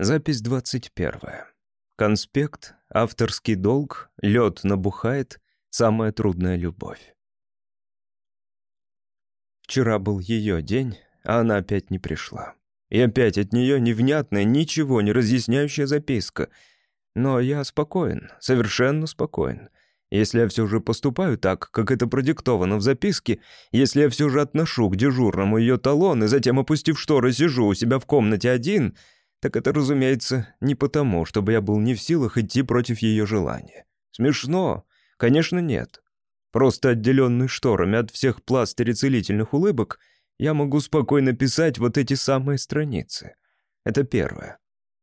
Запись 21. Конспект, авторский долг, лед набухает, самая трудная любовь. Вчера был ее день, а она опять не пришла. И опять от нее невнятная, ничего не разъясняющая записка. Но я спокоен, совершенно спокоен. Если я все же поступаю так, как это продиктовано в записке, если я все же отношу к дежурному ее талон и затем, опустив шторы, сижу у себя в комнате один, так это, разумеется, не потому, чтобы я был не в силах идти против ее желания. Смешно? Конечно, нет. Просто отделенный шторами от всех пластырей целительных улыбок, я могу спокойно писать вот эти самые страницы. Это первое.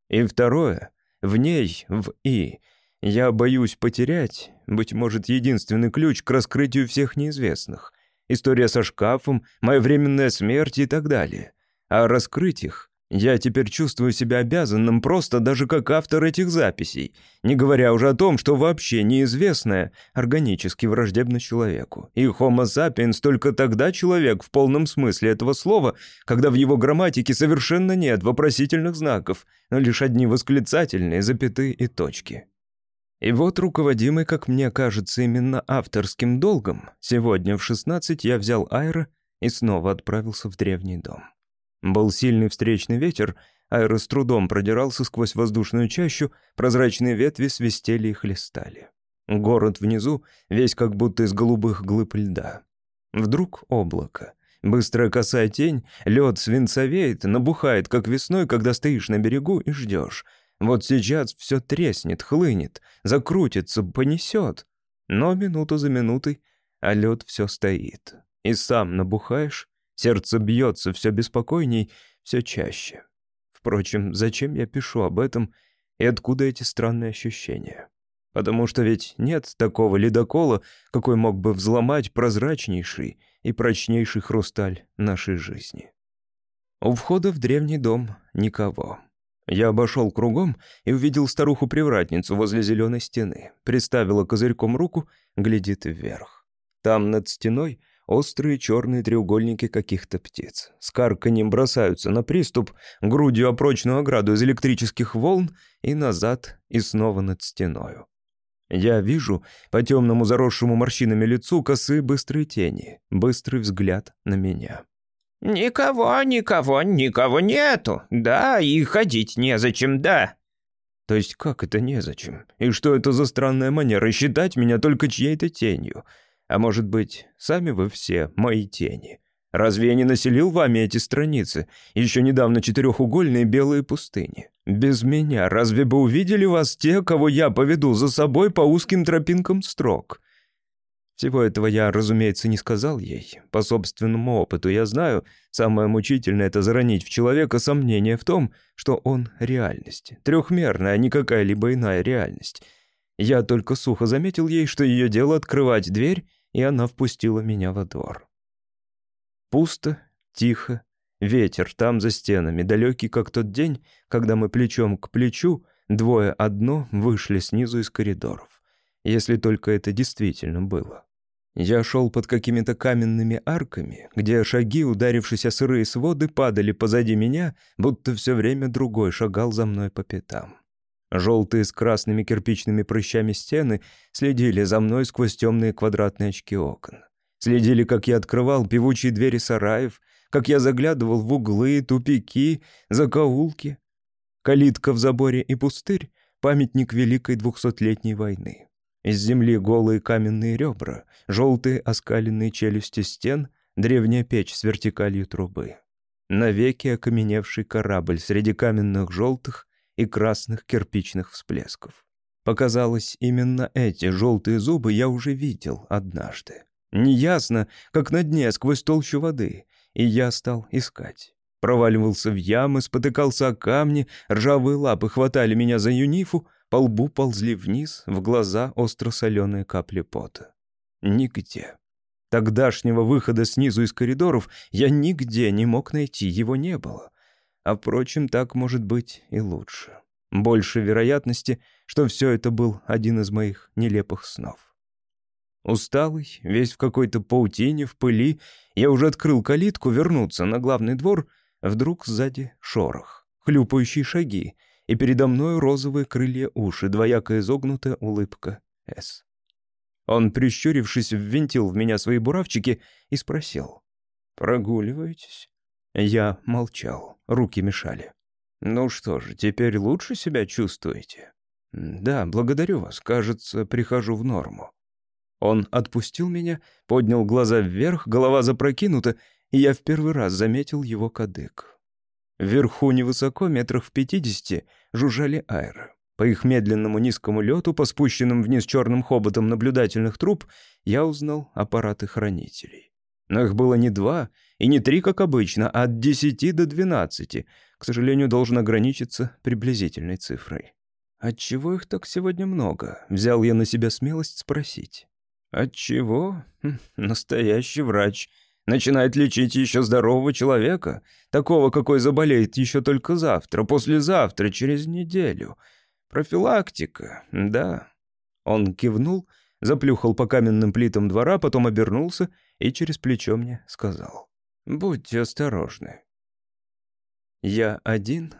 И второе, в ней, в «и», я боюсь потерять, быть может, единственный ключ к раскрытию всех неизвестных. История со шкафом, моя временная смерть и так далее. А раскрыть их я теперь чувствую себя обязанным просто даже как автор этих записей, не говоря уже о том, что вообще неизвестное органически враждебно человеку. И Homo sapiens только тогда человек в полном смысле этого слова, когда в его грамматике совершенно нет вопросительных знаков, но лишь одни восклицательные, запятые и точки. И вот, руководимый, как мне кажется, именно авторским долгом, сегодня в 16 я взял Айра и снова отправился в древний дом. Был сильный встречный ветер, Айра с трудом продирался сквозь воздушную чащу, прозрачные ветви свистели и хлестали. Город внизу, весь как будто из голубых глыб льда. Вдруг облако. Быстрая косая тень, лед свинцовеет, набухает, как весной, когда стоишь на берегу и ждешь — вот сейчас все треснет, хлынет, закрутится, понесет. Но минуту за минутой, а лед все стоит. И сам набухаешь, сердце бьется все беспокойней, все чаще. Впрочем, зачем я пишу об этом и откуда эти странные ощущения? Потому что ведь нет такого ледокола, какой мог бы взломать прозрачнейший и прочнейший хрусталь нашей жизни. У входа в древний дом никого. Я обошел кругом и увидел старуху-привратницу возле зеленой стены. Приставила козырьком руку, глядит вверх. Там над стеной острые черные треугольники каких-то птиц. С карканьем бросаются на приступ, грудью о прочную ограду из электрических волн и назад, и снова над стеною. Я вижу по темному заросшему морщинами лицу косые быстрые тени, быстрый взгляд на меня. «Никого, никого, никого нету. Да, и ходить незачем, да». «То есть как это незачем? И что это за странная манера считать меня только чьей-то тенью? А может быть, сами вы все мои тени? Разве я не населил вами эти страницы, еще недавно четырехугольные белые пустыни? Без меня разве бы увидели вас те, кого я поведу за собой по узким тропинкам строк?» Всего этого я, разумеется, не сказал ей. По собственному опыту я знаю, самое мучительное — это заронить в человека сомнение в том, что он — реальность. Трехмерная, а не какая-либо иная реальность. Я только сухо заметил ей, что ее дело открывать дверь, и она впустила меня во двор. Пусто, тихо, ветер там за стенами, далекий, как тот день, когда мы плечом к плечу, двое одно, вышли снизу из коридоров если только это действительно было. Я шел под какими-то каменными арками, где шаги, ударившись о сырые своды, падали позади меня, будто все время другой шагал за мной по пятам. Желтые с красными кирпичными прыщами стены следили за мной сквозь темные квадратные очки окон. Следили, как я открывал певучие двери сараев, как я заглядывал в углы, тупики, закоулки. Калитка в заборе и пустырь — памятник Великой двухсотлетней войны. Из земли голые каменные ребра, желтые оскаленные челюсти стен, древняя печь с вертикалью трубы. Навеки окаменевший корабль среди каменных желтых и красных кирпичных всплесков. Показалось, именно эти желтые зубы я уже видел однажды. Неясно, как на дне сквозь толщу воды, и я стал искать. Проваливался в ямы, спотыкался о камни, ржавые лапы хватали меня за юнифу, по лбу ползли вниз, в глаза остро-соленые капли пота. Нигде. Тогдашнего выхода снизу из коридоров я нигде не мог найти, его не было. А впрочем, так может быть и лучше. Больше вероятности, что все это был один из моих нелепых снов. Усталый, весь в какой-то паутине, в пыли, я уже открыл калитку вернуться на главный двор, вдруг сзади шорох, хлюпающие шаги, и передо мной розовые крылья уши, двояко изогнутая улыбка «С». Он, прищурившись, ввинтил в меня свои буравчики и спросил. «Прогуливаетесь?» Я молчал, руки мешали. «Ну что же, теперь лучше себя чувствуете?» «Да, благодарю вас. Кажется, прихожу в норму». Он отпустил меня, поднял глаза вверх, голова запрокинута, и я в первый раз заметил его кадык. Вверху невысоко, метрах в пятидесяти, жужжали аэры. По их медленному низкому лету, по спущенным вниз черным хоботам наблюдательных труб, я узнал аппараты хранителей. Но их было не два и не три, как обычно, а от десяти до двенадцати. К сожалению, должен ограничиться приблизительной цифрой. «Отчего их так сегодня много?» — взял я на себя смелость спросить. «Отчего? Хм, настоящий врач. Начинает лечить еще здорового человека, такого, какой заболеет еще только завтра, послезавтра, через неделю. Профилактика, да». Он кивнул, заплюхал по каменным плитам двора, потом обернулся и через плечо мне сказал. «Будьте осторожны». Я один,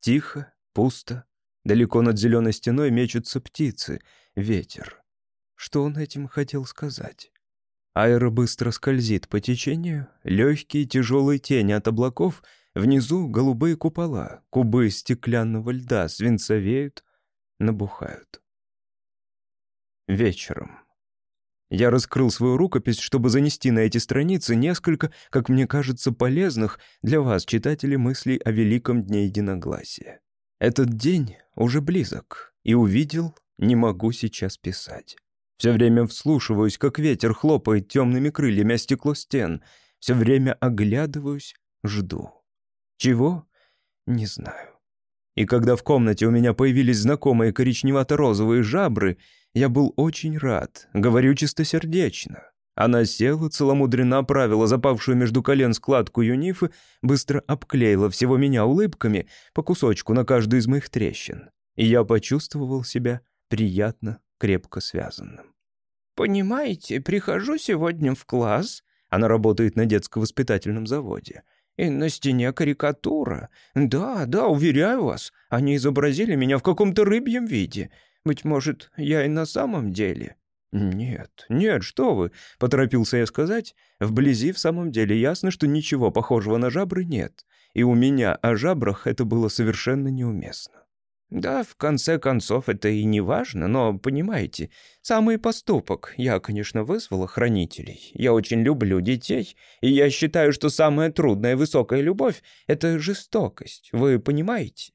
тихо, пусто. Далеко над зеленой стеной мечутся птицы, ветер. Что он этим хотел сказать? Аэро быстро скользит по течению, легкие тяжелые тени от облаков, внизу голубые купола, кубы стеклянного льда свинцовеют, набухают. Вечером. Я раскрыл свою рукопись, чтобы занести на эти страницы несколько, как мне кажется, полезных для вас, читатели, мыслей о великом дне единогласия. Этот день уже близок, и увидел, не могу сейчас писать. Все время вслушиваюсь, как ветер хлопает темными крыльями о стекло стен. Все время оглядываюсь, жду. Чего? Не знаю. И когда в комнате у меня появились знакомые коричневато-розовые жабры, я был очень рад, говорю чистосердечно. Она села, целомудренно правила запавшую между колен складку юнифы, быстро обклеила всего меня улыбками по кусочку на каждую из моих трещин. И я почувствовал себя приятно, крепко связанным. «Понимаете, прихожу сегодня в класс...» Она работает на детско-воспитательном заводе — и на стене карикатура. Да, да, уверяю вас, они изобразили меня в каком-то рыбьем виде. Быть может, я и на самом деле...» «Нет, нет, что вы!» — поторопился я сказать. «Вблизи в самом деле ясно, что ничего похожего на жабры нет, и у меня о жабрах это было совершенно неуместно». Да, в конце концов, это и не важно, но, понимаете, самый поступок. Я, конечно, вызвала хранителей. Я очень люблю детей, и я считаю, что самая трудная высокая любовь — это жестокость. Вы понимаете?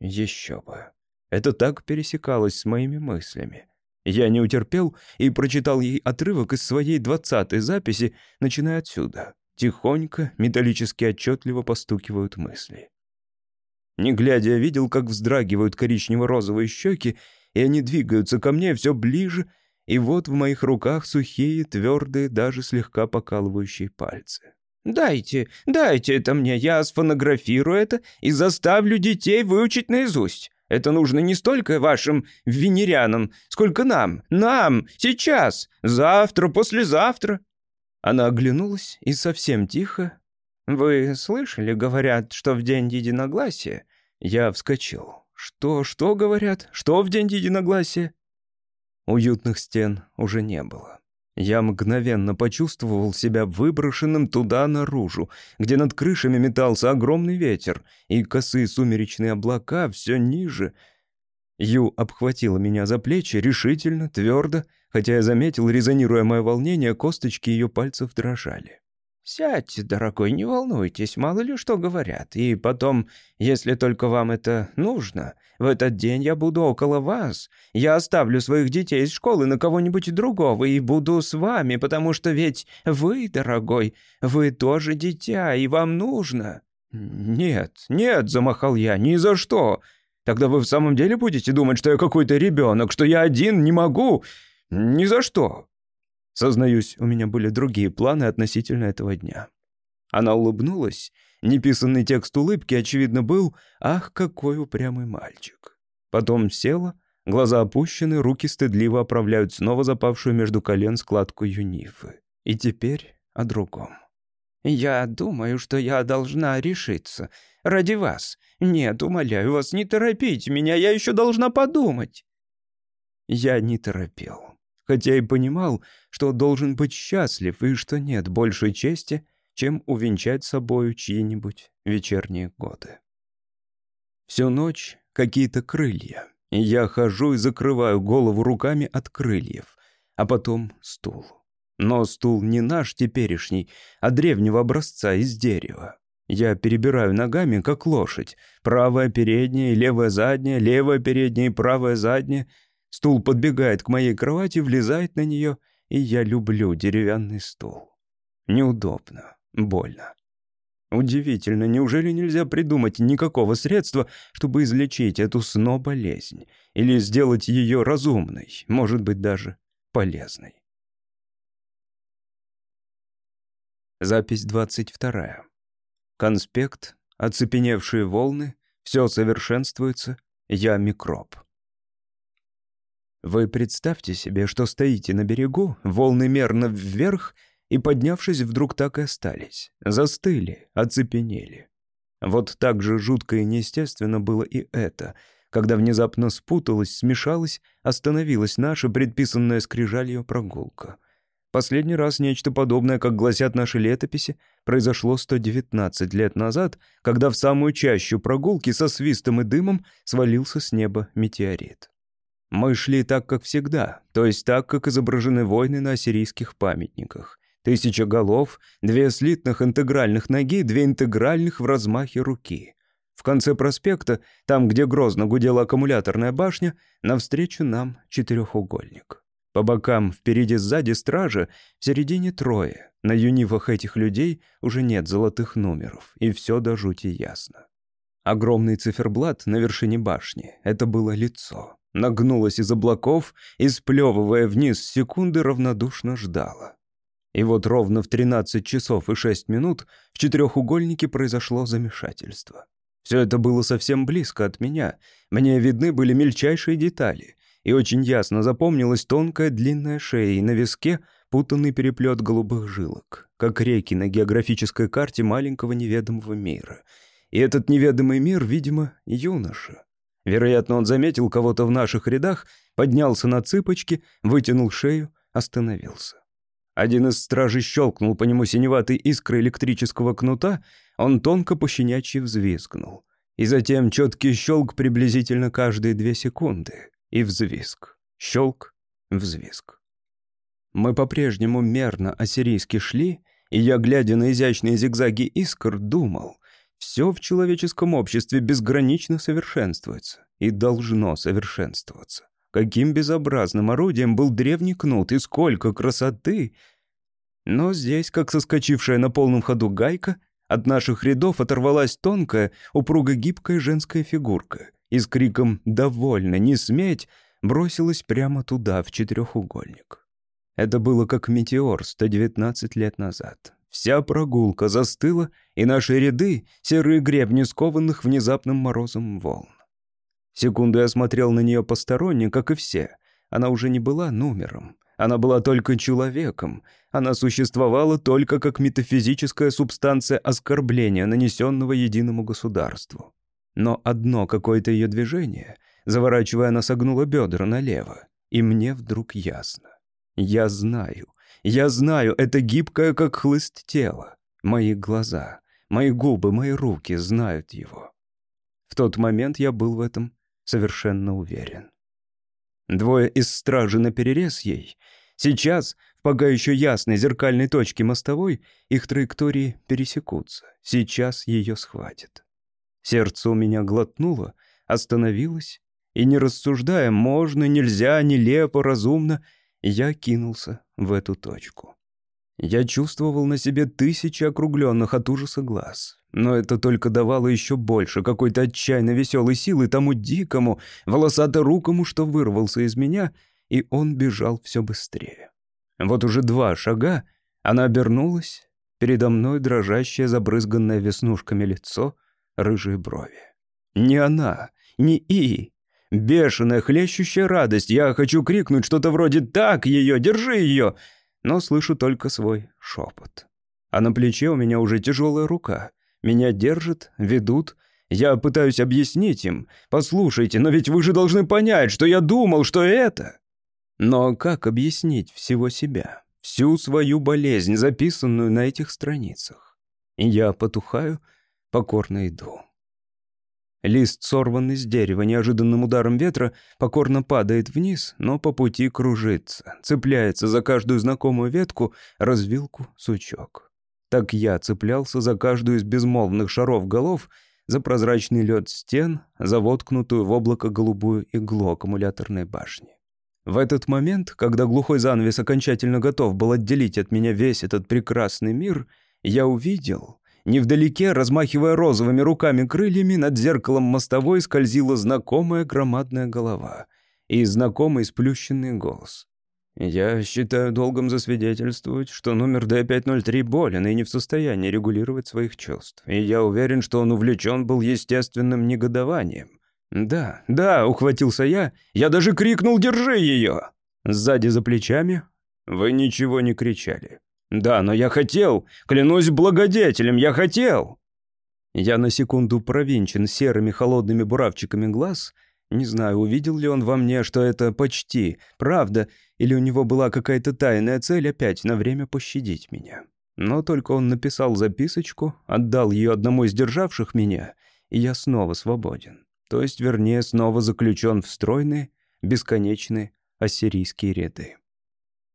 Еще бы. Это так пересекалось с моими мыслями. Я не утерпел и прочитал ей отрывок из своей двадцатой записи, начиная отсюда. Тихонько, металлически отчетливо постукивают мысли. Не глядя, видел, как вздрагивают коричнево-розовые щеки, и они двигаются ко мне все ближе, и вот в моих руках сухие, твердые, даже слегка покалывающие пальцы. «Дайте, дайте это мне, я сфонографирую это и заставлю детей выучить наизусть. Это нужно не столько вашим венерянам, сколько нам, нам, сейчас, завтра, послезавтра». Она оглянулась и совсем тихо. «Вы слышали, говорят, что в день единогласия я вскочил. «Что, что говорят? Что в день единогласия?» Уютных стен уже не было. Я мгновенно почувствовал себя выброшенным туда наружу, где над крышами метался огромный ветер, и косые сумеречные облака все ниже. Ю обхватила меня за плечи решительно, твердо, хотя я заметил, резонируя мое волнение, косточки ее пальцев дрожали. «Сядьте, дорогой, не волнуйтесь, мало ли что говорят. И потом, если только вам это нужно, в этот день я буду около вас. Я оставлю своих детей из школы на кого-нибудь другого и буду с вами, потому что ведь вы, дорогой, вы тоже дитя, и вам нужно». «Нет, нет», — замахал я, — «ни за что. Тогда вы в самом деле будете думать, что я какой-то ребенок, что я один не могу? Ни за что». Сознаюсь, у меня были другие планы относительно этого дня. Она улыбнулась. Неписанный текст улыбки, очевидно, был «Ах, какой упрямый мальчик». Потом села, глаза опущены, руки стыдливо оправляют снова запавшую между колен складку юнифы. И теперь о другом. Я думаю, что я должна решиться. Ради вас. Нет, умоляю вас, не торопите меня, я еще должна подумать». Я не торопил. Хотя и понимал, что должен быть счастлив и что нет большей чести, чем увенчать собою чьи-нибудь вечерние годы. Всю ночь какие-то крылья, и я хожу и закрываю голову руками от крыльев, а потом стул. Но стул не наш теперешний, а древнего образца из дерева. Я перебираю ногами, как лошадь. Правая передняя, левая задняя, левая передняя и правая задняя. Стул подбегает к моей кровати, влезает на нее, и я люблю деревянный стул. Неудобно, больно. Удивительно, неужели нельзя придумать никакого средства, чтобы излечить эту сно-болезнь? Или сделать ее разумной, может быть, даже полезной? Запись двадцать вторая. Конспект, оцепеневшие волны, все совершенствуется, я микроб. Вы представьте себе, что стоите на берегу, волны мерно вверх, и, поднявшись, вдруг так и остались. Застыли, оцепенели. Вот так же жутко и неестественно было и это, когда внезапно спуталась, смешалась, остановилась наша предписанная скрижалью прогулка — Последний раз нечто подобное, как гласят наши летописи, произошло 119 лет назад, когда в самую чащу прогулки со свистом и дымом свалился с неба метеорит. Мы шли так, как всегда, то есть так, как изображены войны на ассирийских памятниках. Тысяча голов, две слитных интегральных ноги, две интегральных в размахе руки. В конце проспекта, там, где грозно гудела аккумуляторная башня, навстречу нам четырехугольник. По бокам, впереди, сзади стража, в середине трое. На юнивах этих людей уже нет золотых номеров, и все до жути ясно. Огромный циферблат на вершине башни — это было лицо. Нагнулось из облаков и, сплевывая вниз секунды, равнодушно ждало. И вот ровно в 13 часов и 6 минут в четырехугольнике произошло замешательство. Все это было совсем близко от меня. Мне видны были мельчайшие детали и очень ясно запомнилась тонкая длинная шея и на виске путанный переплет голубых жилок, как реки на географической карте маленького неведомого мира. И этот неведомый мир, видимо, юноша. Вероятно, он заметил кого-то в наших рядах, поднялся на цыпочки, вытянул шею, остановился. Один из стражей щелкнул по нему синеватой искрой электрического кнута, он тонко пощенячьи взвизгнул. И затем четкий щелк приблизительно каждые две секунды и взвизг. Щелк, взвизг. Мы по-прежнему мерно ассирийски шли, и я, глядя на изящные зигзаги искр, думал, все в человеческом обществе безгранично совершенствуется и должно совершенствоваться. Каким безобразным орудием был древний кнут и сколько красоты! Но здесь, как соскочившая на полном ходу гайка, от наших рядов оторвалась тонкая, упруго-гибкая женская фигурка и с криком «Довольно, не сметь!» бросилась прямо туда, в четырехугольник. Это было как метеор 119 лет назад. Вся прогулка застыла, и наши ряды — серые гребни скованных внезапным морозом волн. Секунду я смотрел на нее посторонне, как и все. Она уже не была номером. Она была только человеком. Она существовала только как метафизическая субстанция оскорбления, нанесенного единому государству. Но одно какое-то ее движение, заворачивая, она согнула бедра налево. И мне вдруг ясно. Я знаю, я знаю, это гибкое, как хлыст тело. Мои глаза, мои губы, мои руки знают его. В тот момент я был в этом совершенно уверен. Двое из стражи наперерез ей. Сейчас, в пока еще ясной зеркальной точке мостовой, их траектории пересекутся. Сейчас ее схватят. Сердце у меня глотнуло, остановилось, и, не рассуждая, можно, нельзя, нелепо, разумно, я кинулся в эту точку. Я чувствовал на себе тысячи округленных от ужаса глаз. Но это только давало еще больше какой-то отчаянно веселой силы тому дикому, волосато-рукому, что вырвался из меня, и он бежал все быстрее. Вот уже два шага, она обернулась, передо мной дрожащее, забрызганное веснушками лицо — рыжие брови. Не она, не И. Бешеная, хлещущая радость. Я хочу крикнуть что-то вроде «Так ее, держи ее!» Но слышу только свой шепот. А на плече у меня уже тяжелая рука. Меня держат, ведут. Я пытаюсь объяснить им. Послушайте, но ведь вы же должны понять, что я думал, что это... Но как объяснить всего себя? Всю свою болезнь, записанную на этих страницах. Я потухаю, покорно иду. Лист, сорванный с дерева неожиданным ударом ветра, покорно падает вниз, но по пути кружится, цепляется за каждую знакомую ветку, развилку, сучок. Так я цеплялся за каждую из безмолвных шаров голов, за прозрачный лед стен, за воткнутую в облако голубую иглу аккумуляторной башни. В этот момент, когда глухой занавес окончательно готов был отделить от меня весь этот прекрасный мир, я увидел, Невдалеке, размахивая розовыми руками-крыльями, над зеркалом мостовой скользила знакомая громадная голова и знакомый сплющенный голос. «Я считаю долгом засвидетельствовать, что номер Д-503 болен и не в состоянии регулировать своих чувств, и я уверен, что он увлечен был естественным негодованием. Да, да, ухватился я, я даже крикнул «Держи ее!» Сзади за плечами вы ничего не кричали. «Да, но я хотел! Клянусь благодетелем, я хотел!» Я на секунду провинчен серыми холодными буравчиками глаз. Не знаю, увидел ли он во мне, что это почти правда, или у него была какая-то тайная цель опять на время пощадить меня. Но только он написал записочку, отдал ее одному из державших меня, и я снова свободен. То есть, вернее, снова заключен в стройные, бесконечные ассирийские ряды.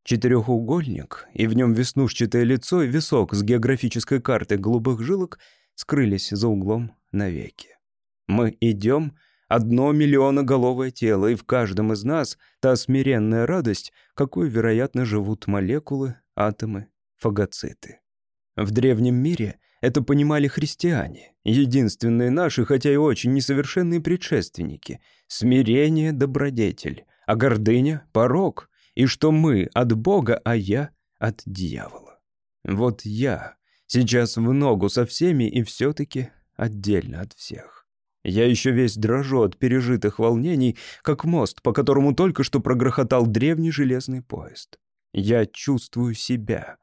Четырехугольник, и в нем веснушчатое лицо и висок с географической картой голубых жилок скрылись за углом навеки. Мы идем, одно миллионоголовое тело, и в каждом из нас та смиренная радость, какой, вероятно, живут молекулы, атомы, фагоциты. В древнем мире это понимали христиане, единственные наши, хотя и очень несовершенные предшественники. Смирение — добродетель, а гордыня — порог — и что мы от Бога, а я от дьявола. Вот я сейчас в ногу со всеми и все-таки отдельно от всех. Я еще весь дрожу от пережитых волнений, как мост, по которому только что прогрохотал древний железный поезд. Я чувствую себя.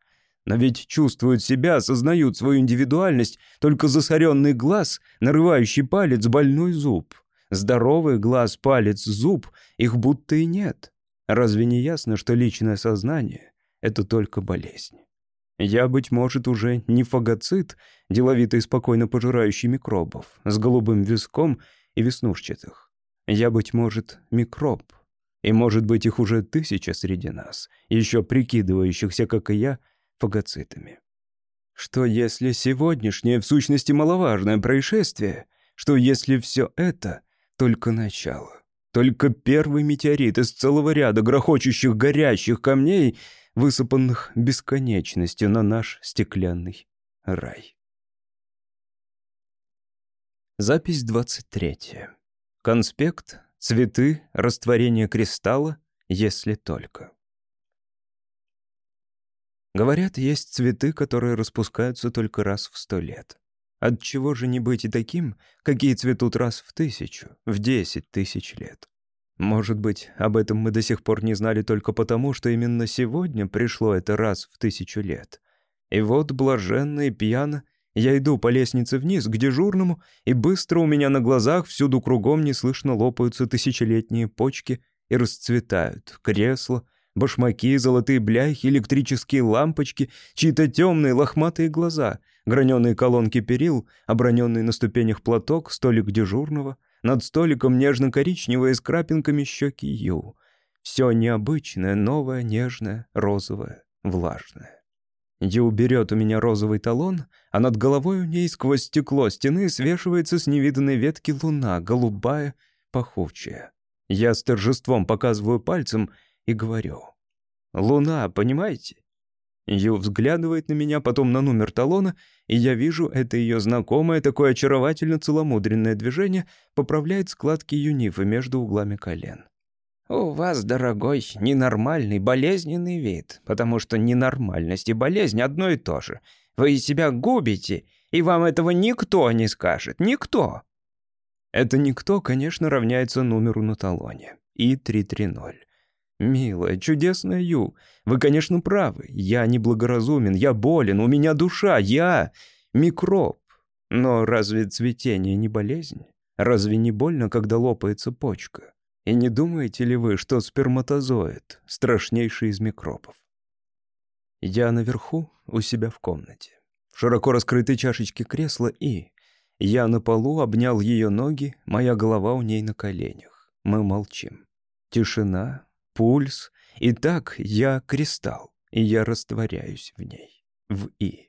Но ведь чувствуют себя, осознают свою индивидуальность только засоренный глаз, нарывающий палец, больной зуб. Здоровый глаз, палец, зуб, их будто и нет. Разве не ясно, что личное сознание — это только болезнь? Я, быть может, уже не фагоцит, деловито и спокойно пожирающий микробов, с голубым виском и веснушчатых. Я, быть может, микроб. И, может быть, их уже тысяча среди нас, еще прикидывающихся, как и я, фагоцитами. Что если сегодняшнее, в сущности, маловажное происшествие? Что если все это — только начало? Только первый метеорит из целого ряда грохочущих горящих камней, высыпанных бесконечностью на наш стеклянный рай. Запись 23. Конспект, цветы, растворение кристалла, если только. Говорят, есть цветы, которые распускаются только раз в сто лет. Отчего же не быть и таким, какие цветут раз в тысячу, в десять тысяч лет? Может быть, об этом мы до сих пор не знали только потому, что именно сегодня пришло это раз в тысячу лет. И вот, блаженно и пьяно, я иду по лестнице вниз к дежурному, и быстро у меня на глазах всюду кругом неслышно лопаются тысячелетние почки и расцветают кресла, башмаки, золотые бляхи, электрические лампочки, чьи-то темные лохматые глаза — граненые колонки перил, оброненный на ступенях платок, столик дежурного, над столиком нежно-коричневые с крапинками щеки Ю. Все необычное, новое, нежное, розовое, влажное. Ю берет у меня розовый талон, а над головой у ней сквозь стекло стены свешивается с невиданной ветки луна, голубая, пахучая. Я с торжеством показываю пальцем и говорю. «Луна, понимаете? Ю взглядывает на меня, потом на номер талона, и я вижу, это ее знакомое, такое очаровательно целомудренное движение поправляет складки юнифы между углами колен. «У вас, дорогой, ненормальный, болезненный вид, потому что ненормальность и болезнь одно и то же. Вы себя губите, и вам этого никто не скажет, никто!» Это никто, конечно, равняется номеру на талоне. И-330. «Милая, чудесная Ю, вы, конечно, правы. Я неблагоразумен, я болен, у меня душа, я микроб. Но разве цветение не болезнь? Разве не больно, когда лопается почка? И не думаете ли вы, что сперматозоид — страшнейший из микробов? Я наверху, у себя в комнате. Широко раскрыты чашечки кресла и... Я на полу обнял ее ноги, моя голова у ней на коленях. Мы молчим. Тишина, пульс. И так я кристалл, и я растворяюсь в ней. В И.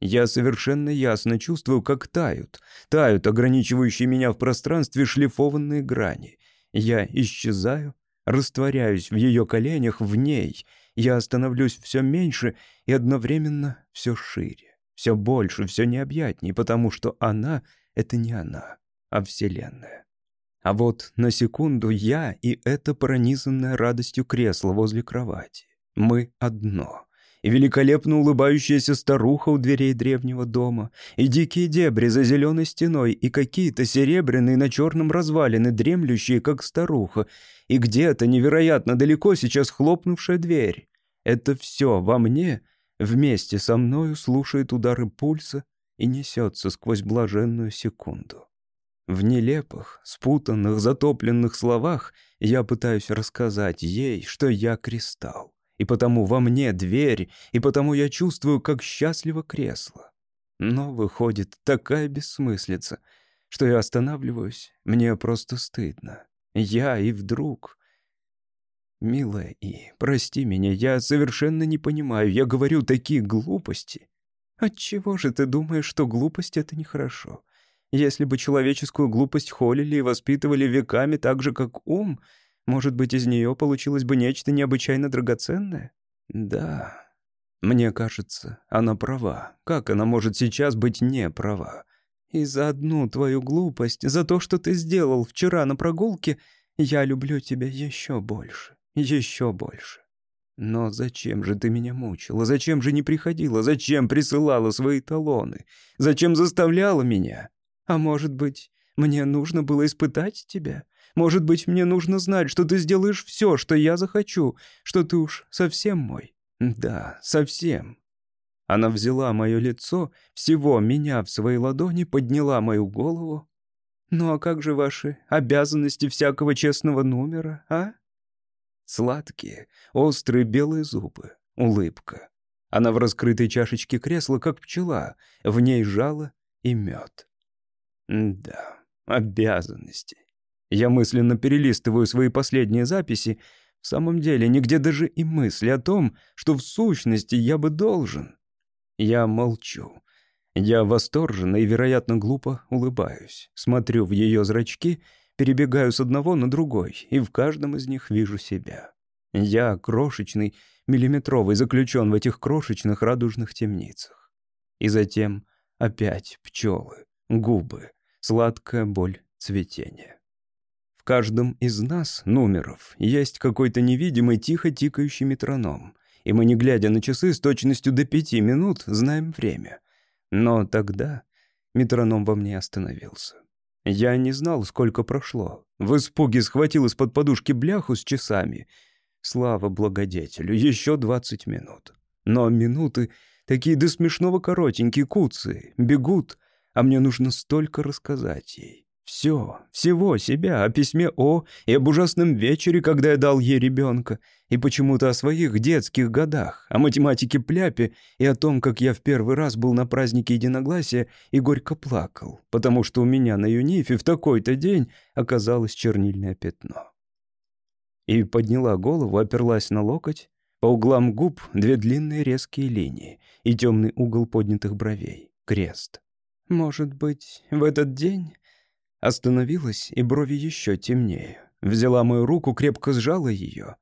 Я совершенно ясно чувствую, как тают, тают ограничивающие меня в пространстве шлифованные грани. Я исчезаю, растворяюсь в ее коленях, в ней. Я становлюсь все меньше и одновременно все шире, все больше, все необъятнее, потому что она — это не она, а Вселенная. А вот на секунду я и это пронизанное радостью кресло возле кровати. Мы одно — и великолепно улыбающаяся старуха у дверей древнего дома, и дикие дебри за зеленой стеной, и какие-то серебряные на черном развалины, дремлющие, как старуха, и где-то невероятно далеко сейчас хлопнувшая дверь. Это все во мне вместе со мною слушает удары пульса и несется сквозь блаженную секунду. В нелепых, спутанных, затопленных словах я пытаюсь рассказать ей, что я кристалл и потому во мне дверь, и потому я чувствую, как счастливо кресло. Но выходит такая бессмыслица, что я останавливаюсь, мне просто стыдно. Я и вдруг... Милая И, прости меня, я совершенно не понимаю, я говорю такие глупости. Отчего же ты думаешь, что глупость — это нехорошо? Если бы человеческую глупость холили и воспитывали веками так же, как ум, может быть, из нее получилось бы нечто необычайно драгоценное? Да. Мне кажется, она права. Как она может сейчас быть не права? И за одну твою глупость, за то, что ты сделал вчера на прогулке, я люблю тебя еще больше, еще больше. Но зачем же ты меня мучила? Зачем же не приходила? Зачем присылала свои талоны? Зачем заставляла меня? А может быть, мне нужно было испытать тебя? Может быть, мне нужно знать, что ты сделаешь все, что я захочу, что ты уж совсем мой. Да, совсем. Она взяла мое лицо, всего меня в свои ладони, подняла мою голову. Ну а как же ваши обязанности всякого честного номера, а? Сладкие, острые белые зубы, улыбка. Она в раскрытой чашечке кресла, как пчела, в ней жало и мед. Да, обязанности. Я мысленно перелистываю свои последние записи. В самом деле, нигде даже и мысли о том, что в сущности я бы должен. Я молчу. Я восторженно и, вероятно, глупо улыбаюсь. Смотрю в ее зрачки, перебегаю с одного на другой, и в каждом из них вижу себя. Я крошечный, миллиметровый, заключен в этих крошечных радужных темницах. И затем опять пчелы, губы, сладкая боль цветения каждом из нас, номеров, есть какой-то невидимый тихо тикающий метроном, и мы, не глядя на часы, с точностью до пяти минут знаем время. Но тогда метроном во мне остановился. Я не знал, сколько прошло. В испуге схватил из-под подушки бляху с часами. Слава благодетелю, еще двадцать минут. Но минуты такие до смешного коротенькие, куцы, бегут, а мне нужно столько рассказать ей. Все, всего себя, о письме О и об ужасном вечере, когда я дал ей ребенка, и почему-то о своих детских годах, о математике Пляпе и о том, как я в первый раз был на празднике единогласия и горько плакал, потому что у меня на юнифе в такой-то день оказалось чернильное пятно. И подняла голову, оперлась на локоть, по углам губ две длинные резкие линии и темный угол поднятых бровей, крест. «Может быть, в этот день...» Остановилась, и брови еще темнее. Взяла мою руку, крепко сжала ее.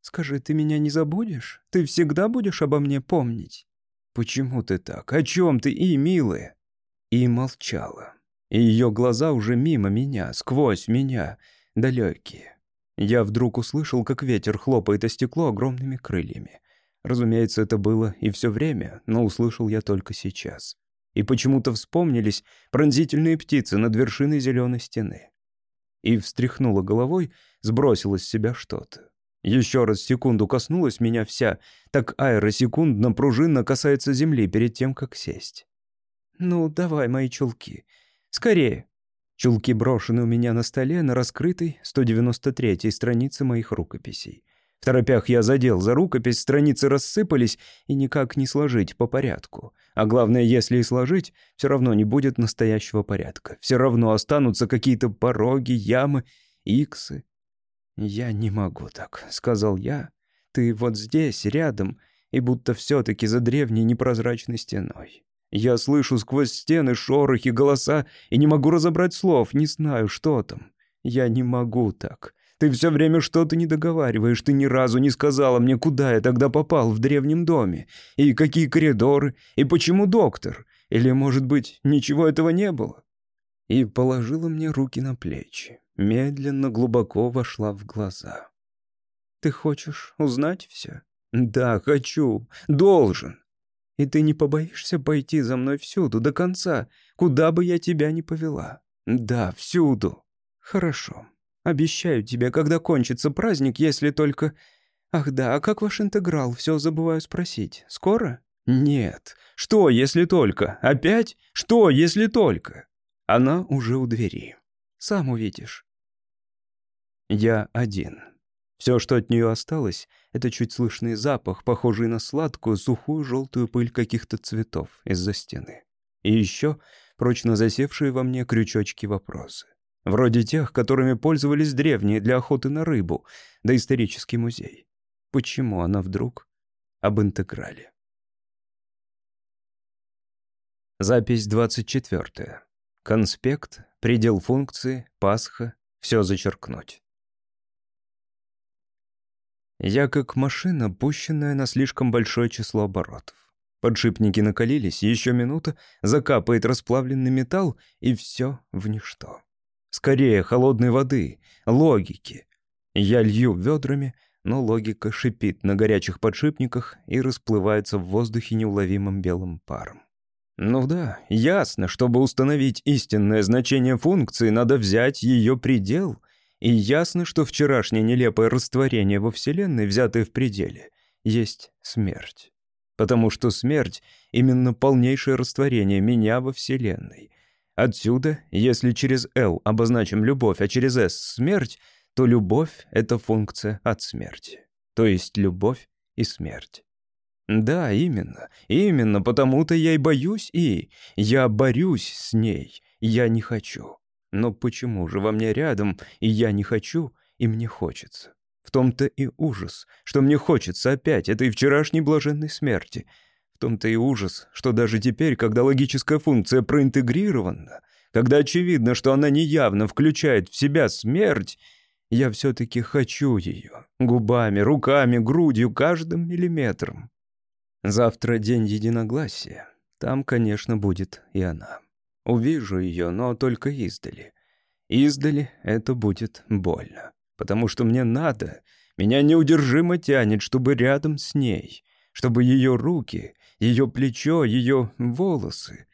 «Скажи, ты меня не забудешь? Ты всегда будешь обо мне помнить?» «Почему ты так? О чем ты, и, милая?» И молчала. И ее глаза уже мимо меня, сквозь меня, далекие. Я вдруг услышал, как ветер хлопает о стекло огромными крыльями. Разумеется, это было и все время, но услышал я только сейчас и почему-то вспомнились пронзительные птицы над вершиной зеленой стены. И встряхнула головой, сбросила с себя что-то. Еще раз секунду коснулась меня вся, так аэросекундно пружинно касается земли перед тем, как сесть. «Ну, давай мои чулки. Скорее!» Чулки брошены у меня на столе на раскрытой 193-й странице моих рукописей. В торопях я задел за рукопись, страницы рассыпались, и никак не сложить по порядку. А главное, если и сложить, все равно не будет настоящего порядка. Все равно останутся какие-то пороги, ямы, иксы. «Я не могу так», — сказал я. «Ты вот здесь, рядом, и будто все-таки за древней непрозрачной стеной. Я слышу сквозь стены шорохи, голоса, и не могу разобрать слов, не знаю, что там. Я не могу так. Ты все время что-то не договариваешь, ты ни разу не сказала мне, куда я тогда попал в древнем доме, и какие коридоры, и почему доктор, или, может быть, ничего этого не было?» И положила мне руки на плечи медленно глубоко вошла в глаза. «Ты хочешь узнать все?» «Да, хочу. Должен. И ты не побоишься пойти за мной всюду, до конца, куда бы я тебя ни повела?» «Да, всюду». «Хорошо. Обещаю тебе, когда кончится праздник, если только...» «Ах да, а как ваш интеграл? Все забываю спросить. Скоро?» «Нет. Что, если только? Опять? Что, если только?» Она уже у двери. Сам увидишь. Я один. Все, что от нее осталось, это чуть слышный запах, похожий на сладкую, сухую желтую пыль каких-то цветов из-за стены. И еще прочно засевшие во мне крючочки вопросы. Вроде тех, которыми пользовались древние для охоты на рыбу, да исторический музей. Почему она вдруг об интеграле? Запись 24. Конспект, предел функции, Пасха, все зачеркнуть. Я как машина, пущенная на слишком большое число оборотов. Подшипники накалились, еще минута, закапает расплавленный металл, и все в ничто. Скорее, холодной воды, логики. Я лью ведрами, но логика шипит на горячих подшипниках и расплывается в воздухе неуловимым белым паром. Ну да, ясно, чтобы установить истинное значение функции, надо взять ее предел. И ясно, что вчерашнее нелепое растворение во Вселенной, взятое в пределе, есть смерть. Потому что смерть — именно полнейшее растворение меня во Вселенной. Отсюда, если через L обозначим любовь, а через S — смерть, то любовь — это функция от смерти. То есть любовь и смерть. Да, именно. Именно потому-то я и боюсь И. Я борюсь с ней. Я не хочу. Но почему же во мне рядом, и я не хочу, и мне хочется? В том-то и ужас, что мне хочется опять этой вчерашней блаженной смерти. В том-то и ужас, что даже теперь, когда логическая функция проинтегрирована, когда очевидно, что она неявно включает в себя смерть, я все-таки хочу ее. Губами, руками, грудью, каждым миллиметром. Завтра день единогласия. Там, конечно, будет и она. Увижу ее, но только издали. Издали это будет больно. Потому что мне надо, меня неудержимо тянет, чтобы рядом с ней, чтобы ее руки, ее плечо, ее волосы.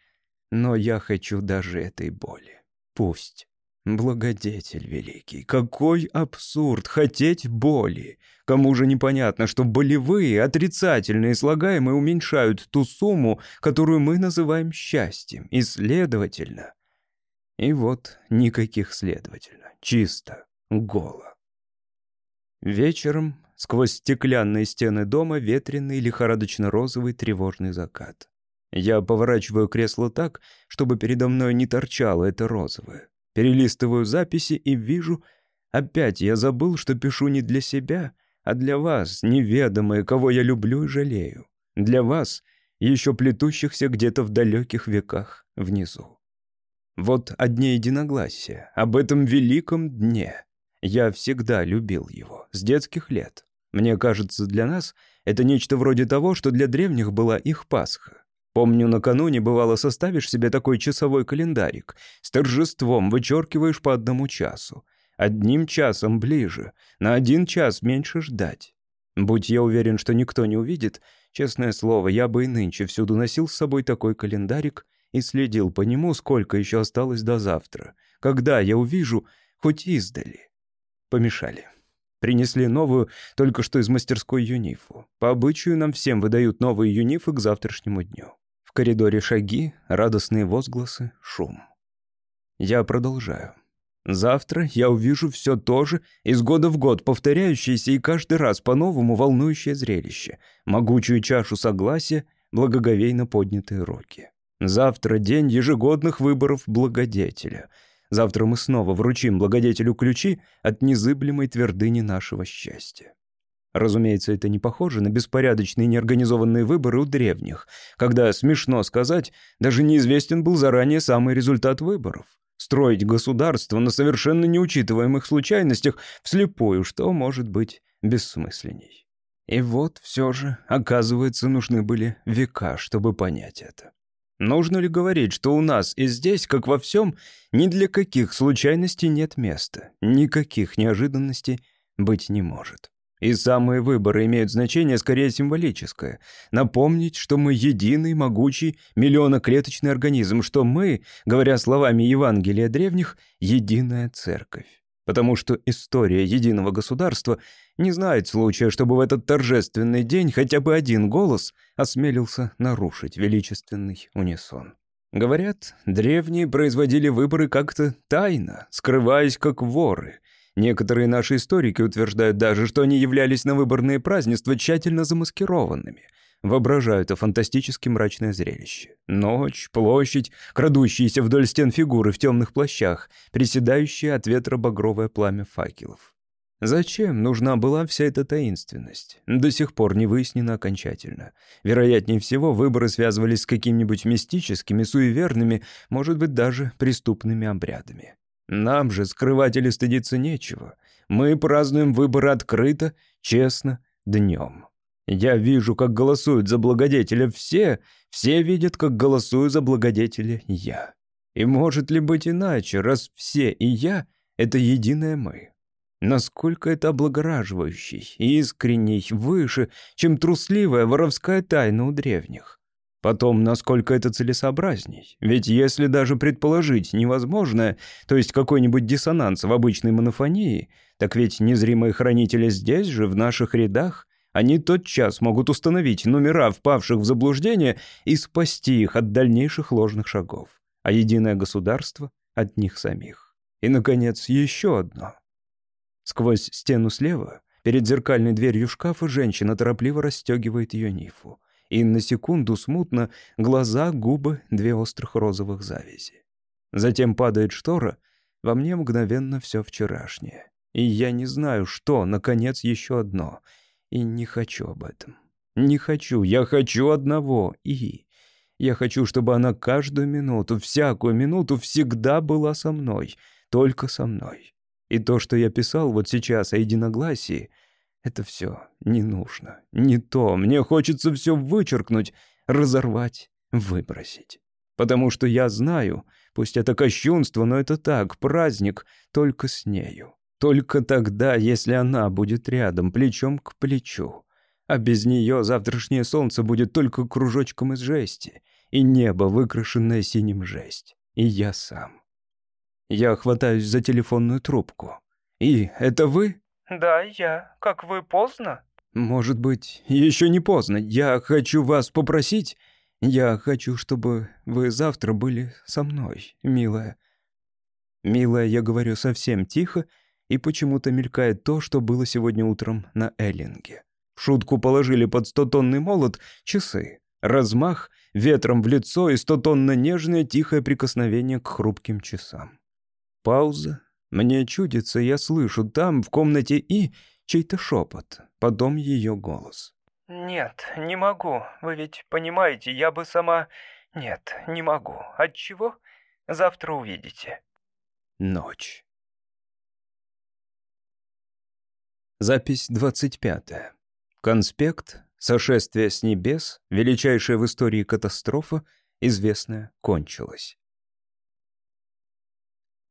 Но я хочу даже этой боли. Пусть. Благодетель великий, какой абсурд хотеть боли. Кому же непонятно, что болевые, отрицательные слагаемые уменьшают ту сумму, которую мы называем счастьем, и следовательно... И вот никаких следовательно, чисто, голо. Вечером сквозь стеклянные стены дома ветреный, лихорадочно-розовый тревожный закат. Я поворачиваю кресло так, чтобы передо мной не торчало это розовое. Перелистываю записи и вижу, опять я забыл, что пишу не для себя, а для вас, неведомые, кого я люблю и жалею. Для вас, еще плетущихся где-то в далеких веках внизу. Вот о дне единогласия, об этом великом дне. Я всегда любил его, с детских лет. Мне кажется, для нас это нечто вроде того, что для древних была их Пасха. Помню, накануне бывало составишь себе такой часовой календарик. С торжеством вычеркиваешь по одному часу. Одним часом ближе, на один час меньше ждать. Будь я уверен, что никто не увидит, честное слово, я бы и нынче всюду носил с собой такой календарик и следил по нему, сколько еще осталось до завтра. Когда я увижу, хоть издали. Помешали. Принесли новую, только что из мастерской юнифу. По обычаю нам всем выдают новые юнифы к завтрашнему дню. В коридоре шаги, радостные возгласы, шум. Я продолжаю. Завтра я увижу все то же, из года в год повторяющееся и каждый раз по-новому волнующее зрелище, могучую чашу согласия, благоговейно поднятые руки. Завтра день ежегодных выборов благодетеля — Завтра мы снова вручим благодетелю ключи от незыблемой твердыни нашего счастья. Разумеется, это не похоже на беспорядочные неорганизованные выборы у древних, когда, смешно сказать, даже неизвестен был заранее самый результат выборов. Строить государство на совершенно неучитываемых случайностях вслепую, что может быть бессмысленней. И вот все же, оказывается, нужны были века, чтобы понять это. Нужно ли говорить, что у нас и здесь, как во всем, ни для каких случайностей нет места, никаких неожиданностей быть не может. И самые выборы имеют значение скорее символическое. Напомнить, что мы единый, могучий, миллионоклеточный организм, что мы, говоря словами Евангелия древних, единая церковь потому что история единого государства не знает случая, чтобы в этот торжественный день хотя бы один голос осмелился нарушить величественный унисон. Говорят, древние производили выборы как-то тайно, скрываясь как воры. Некоторые наши историки утверждают даже, что они являлись на выборные празднества тщательно замаскированными — воображаю это фантастически мрачное зрелище. Ночь, площадь, крадущиеся вдоль стен фигуры в темных плащах, приседающие от ветра багровое пламя факелов. Зачем нужна была вся эта таинственность? До сих пор не выяснено окончательно. Вероятнее всего, выборы связывались с какими-нибудь мистическими, суеверными, может быть, даже преступными обрядами. Нам же скрывать или стыдиться нечего. Мы празднуем выборы открыто, честно, днем. Я вижу, как голосуют за благодетеля все, все видят, как голосую за благодетеля я. И может ли быть иначе, раз все и я — это единое мы? Насколько это облагораживающий, искренний, выше, чем трусливая воровская тайна у древних. Потом, насколько это целесообразней. Ведь если даже предположить невозможное, то есть какой-нибудь диссонанс в обычной монофонии, так ведь незримые хранители здесь же, в наших рядах, они тотчас могут установить номера впавших в заблуждение и спасти их от дальнейших ложных шагов, а единое государство — от них самих. И, наконец, еще одно. Сквозь стену слева, перед зеркальной дверью шкафа, женщина торопливо расстегивает ее нифу. И на секунду смутно глаза, губы, две острых розовых завязи. Затем падает штора, во мне мгновенно все вчерашнее. И я не знаю, что, наконец, еще одно — и не хочу об этом. Не хочу, я хочу одного. И я хочу, чтобы она каждую минуту, всякую минуту всегда была со мной, только со мной. И то, что я писал вот сейчас о единогласии, это все не нужно, не то. Мне хочется все вычеркнуть, разорвать, выбросить. Потому что я знаю, пусть это кощунство, но это так, праздник только с нею. Только тогда, если она будет рядом, плечом к плечу. А без нее завтрашнее солнце будет только кружочком из жести, и небо, выкрашенное синим жесть. И я сам. Я хватаюсь за телефонную трубку. «И, это вы?» «Да, я. Как вы, поздно?» «Может быть, еще не поздно. Я хочу вас попросить. Я хочу, чтобы вы завтра были со мной, милая». «Милая», я говорю совсем тихо, и почему-то мелькает то, что было сегодня утром на Эллинге. шутку положили под стотонный молот часы. Размах, ветром в лицо и стотонно нежное тихое прикосновение к хрупким часам. Пауза. Мне чудится, я слышу там, в комнате И, чей-то шепот, потом ее голос. «Нет, не могу. Вы ведь понимаете, я бы сама... Нет, не могу. Отчего? Завтра увидите». Ночь. Запись 25. Конспект. Сошествие с небес. Величайшая в истории катастрофа, известная, кончилась.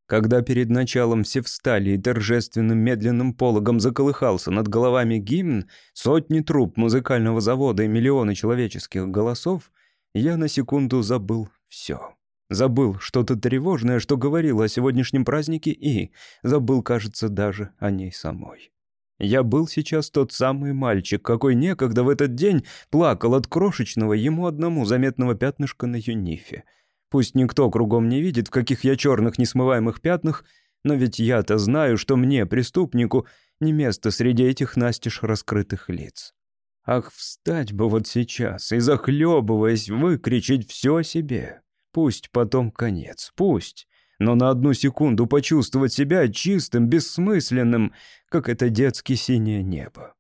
Когда перед началом все встали и торжественным медленным пологом заколыхался над головами гимн, сотни труб музыкального завода и миллионы человеческих голосов, я на секунду забыл все. Забыл что-то тревожное, что говорило о сегодняшнем празднике, и забыл, кажется, даже о ней самой. Я был сейчас тот самый мальчик, какой некогда в этот день плакал от крошечного ему одному заметного пятнышка на юнифе. Пусть никто кругом не видит, в каких я черных несмываемых пятнах, но ведь я-то знаю, что мне, преступнику, не место среди этих настежь раскрытых лиц. Ах, встать бы вот сейчас и, захлебываясь, выкричить все себе. Пусть потом конец, пусть. Но на одну секунду почувствовать себя чистым, бессмысленным, как это детский синее небо.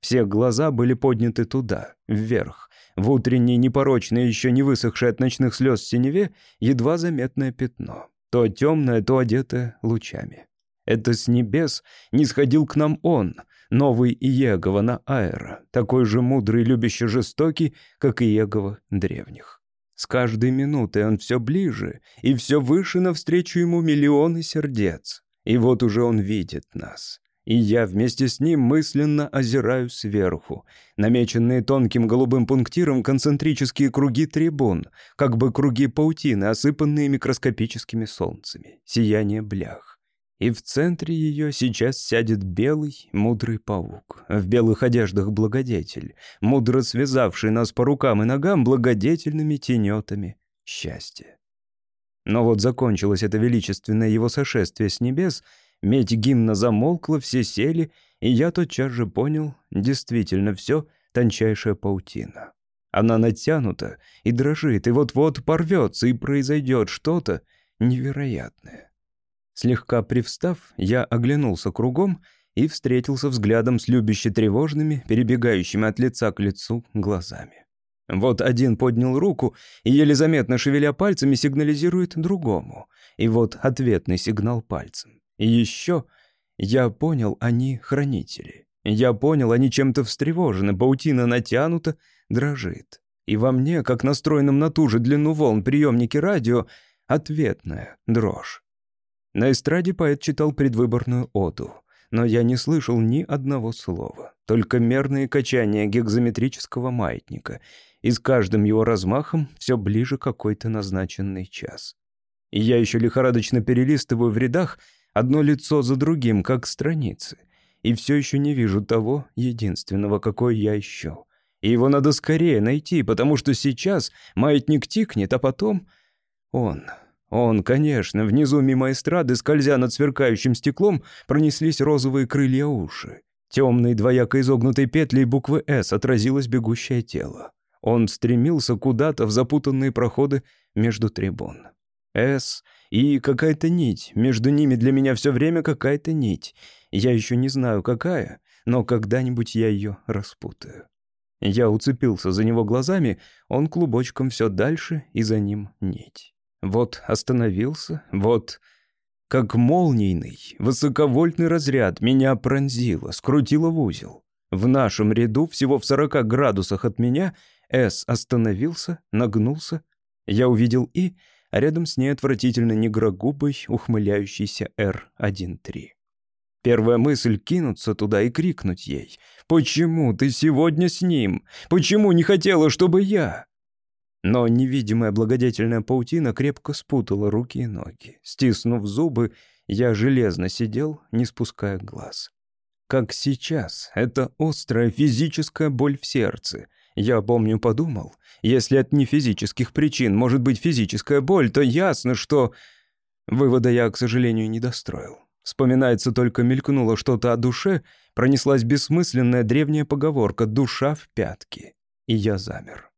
Все глаза были подняты туда, вверх. В утренней, непорочной, еще не высохшей от ночных слез синеве, едва заметное пятно. То темное, то одетое лучами. Это с небес не сходил к нам он, новый Иегова на Аэро, такой же мудрый, любящий жестокий, как Иегова древних. С каждой минутой он все ближе, и все выше навстречу ему миллионы сердец. И вот уже он видит нас. И я вместе с ним мысленно озираю сверху. Намеченные тонким голубым пунктиром концентрические круги трибун, как бы круги паутины, осыпанные микроскопическими солнцами, сияние блях. И в центре ее сейчас сядет белый, мудрый паук, в белых одеждах благодетель, мудро связавший нас по рукам и ногам благодетельными тенетами счастья. Но вот закончилось это величественное его сошествие с небес — Медь гимна замолкла, все сели, и я тотчас же понял, действительно все тончайшая паутина. Она натянута и дрожит, и вот-вот порвется, и произойдет что-то невероятное. Слегка привстав, я оглянулся кругом и встретился взглядом с любяще тревожными, перебегающими от лица к лицу глазами. Вот один поднял руку и, еле заметно шевеля пальцами, сигнализирует другому. И вот ответный сигнал пальцем. И еще я понял, они хранители. Я понял, они чем-то встревожены, паутина натянута, дрожит. И во мне, как настроенном на ту же длину волн приемники радио, ответная дрожь. На эстраде поэт читал предвыборную оду, но я не слышал ни одного слова, только мерные качания гекзометрического маятника, и с каждым его размахом все ближе какой-то назначенный час. И я еще лихорадочно перелистываю в рядах — Одно лицо за другим, как страницы. И все еще не вижу того единственного, какой я ищу. И его надо скорее найти, потому что сейчас маятник тикнет, а потом... Он... Он, конечно, внизу мимо эстрады, скользя над сверкающим стеклом, пронеслись розовые крылья уши. Темной двояко изогнутой петлей буквы «С» отразилось бегущее тело. Он стремился куда-то в запутанные проходы между трибун. «С» И какая-то нить. Между ними для меня все время какая-то нить. Я еще не знаю, какая, но когда-нибудь я ее распутаю. Я уцепился за него глазами, он клубочком все дальше, и за ним нить. Вот остановился, вот... Как молнийный, высоковольтный разряд меня пронзило, скрутило в узел. В нашем ряду, всего в 40 градусах от меня, С остановился, нагнулся. Я увидел И, а рядом с ней отвратительно негрогубый, ухмыляющийся Р-1-3. Первая мысль — кинуться туда и крикнуть ей. «Почему ты сегодня с ним? Почему не хотела, чтобы я?» Но невидимая благодетельная паутина крепко спутала руки и ноги. Стиснув зубы, я железно сидел, не спуская глаз. Как сейчас, это острая физическая боль в сердце — я, помню, подумал, если от нефизических причин может быть физическая боль, то ясно, что... Вывода я, к сожалению, не достроил. Вспоминается только мелькнуло что-то о душе, пронеслась бессмысленная древняя поговорка «душа в пятки». И я замер.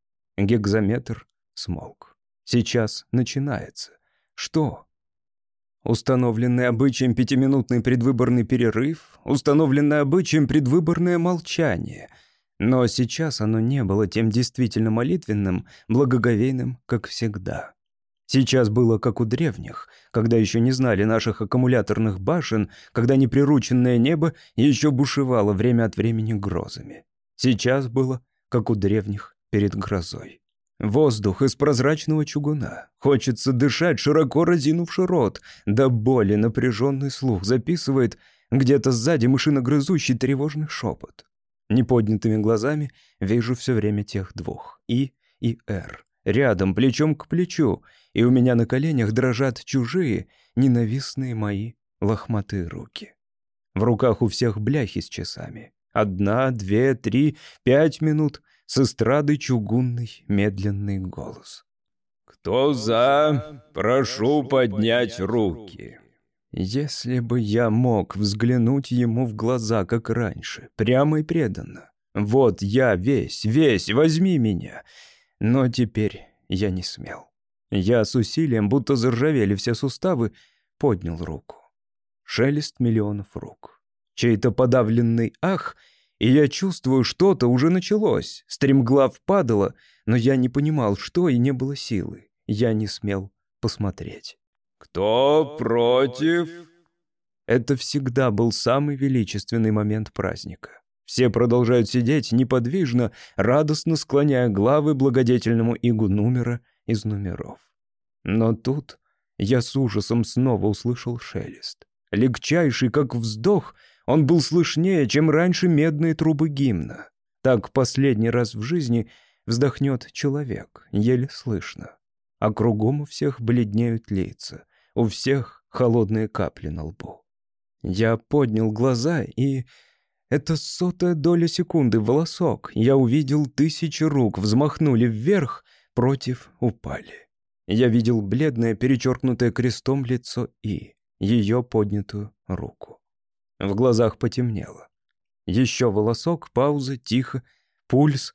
Гекзометр смолк. Сейчас начинается. Что? Установленный обычаем пятиминутный предвыборный перерыв, установленное обычаем предвыборное молчание — но сейчас оно не было тем действительно молитвенным, благоговейным, как всегда. Сейчас было как у древних, когда еще не знали наших аккумуляторных башен, когда неприрученное небо еще бушевало время от времени грозами. Сейчас было как у древних перед грозой. Воздух из прозрачного чугуна. Хочется дышать, широко разинувши рот. До боли напряженный слух записывает где-то сзади мышиногрызущий тревожный шепот. Неподнятыми глазами вижу все время тех двух. И и Р. Рядом, плечом к плечу. И у меня на коленях дрожат чужие, ненавистные мои лохматые руки. В руках у всех бляхи с часами. Одна, две, три, пять минут. С эстрады чугунный медленный голос. «Кто за? Прошу поднять руки». Если бы я мог взглянуть ему в глаза, как раньше, прямо и преданно. Вот я весь, весь, возьми меня. Но теперь я не смел. Я с усилием, будто заржавели все суставы, поднял руку. Шелест миллионов рук. Чей-то подавленный ах, и я чувствую, что-то уже началось. Стремглав падала, но я не понимал, что, и не было силы. Я не смел посмотреть. «Кто против?» Это всегда был самый величественный момент праздника. Все продолжают сидеть неподвижно, радостно склоняя главы благодетельному игу номера из номеров. Но тут я с ужасом снова услышал шелест. Легчайший, как вздох, он был слышнее, чем раньше медные трубы гимна. Так последний раз в жизни вздохнет человек, еле слышно. А кругом у всех бледнеют лица, у всех холодные капли на лбу. Я поднял глаза и это сотая доля секунды, волосок. Я увидел тысячи рук, взмахнули вверх, против упали. Я видел бледное, перечеркнутое крестом лицо И, ее поднятую руку. В глазах потемнело. Еще волосок, пауза, тихо, пульс.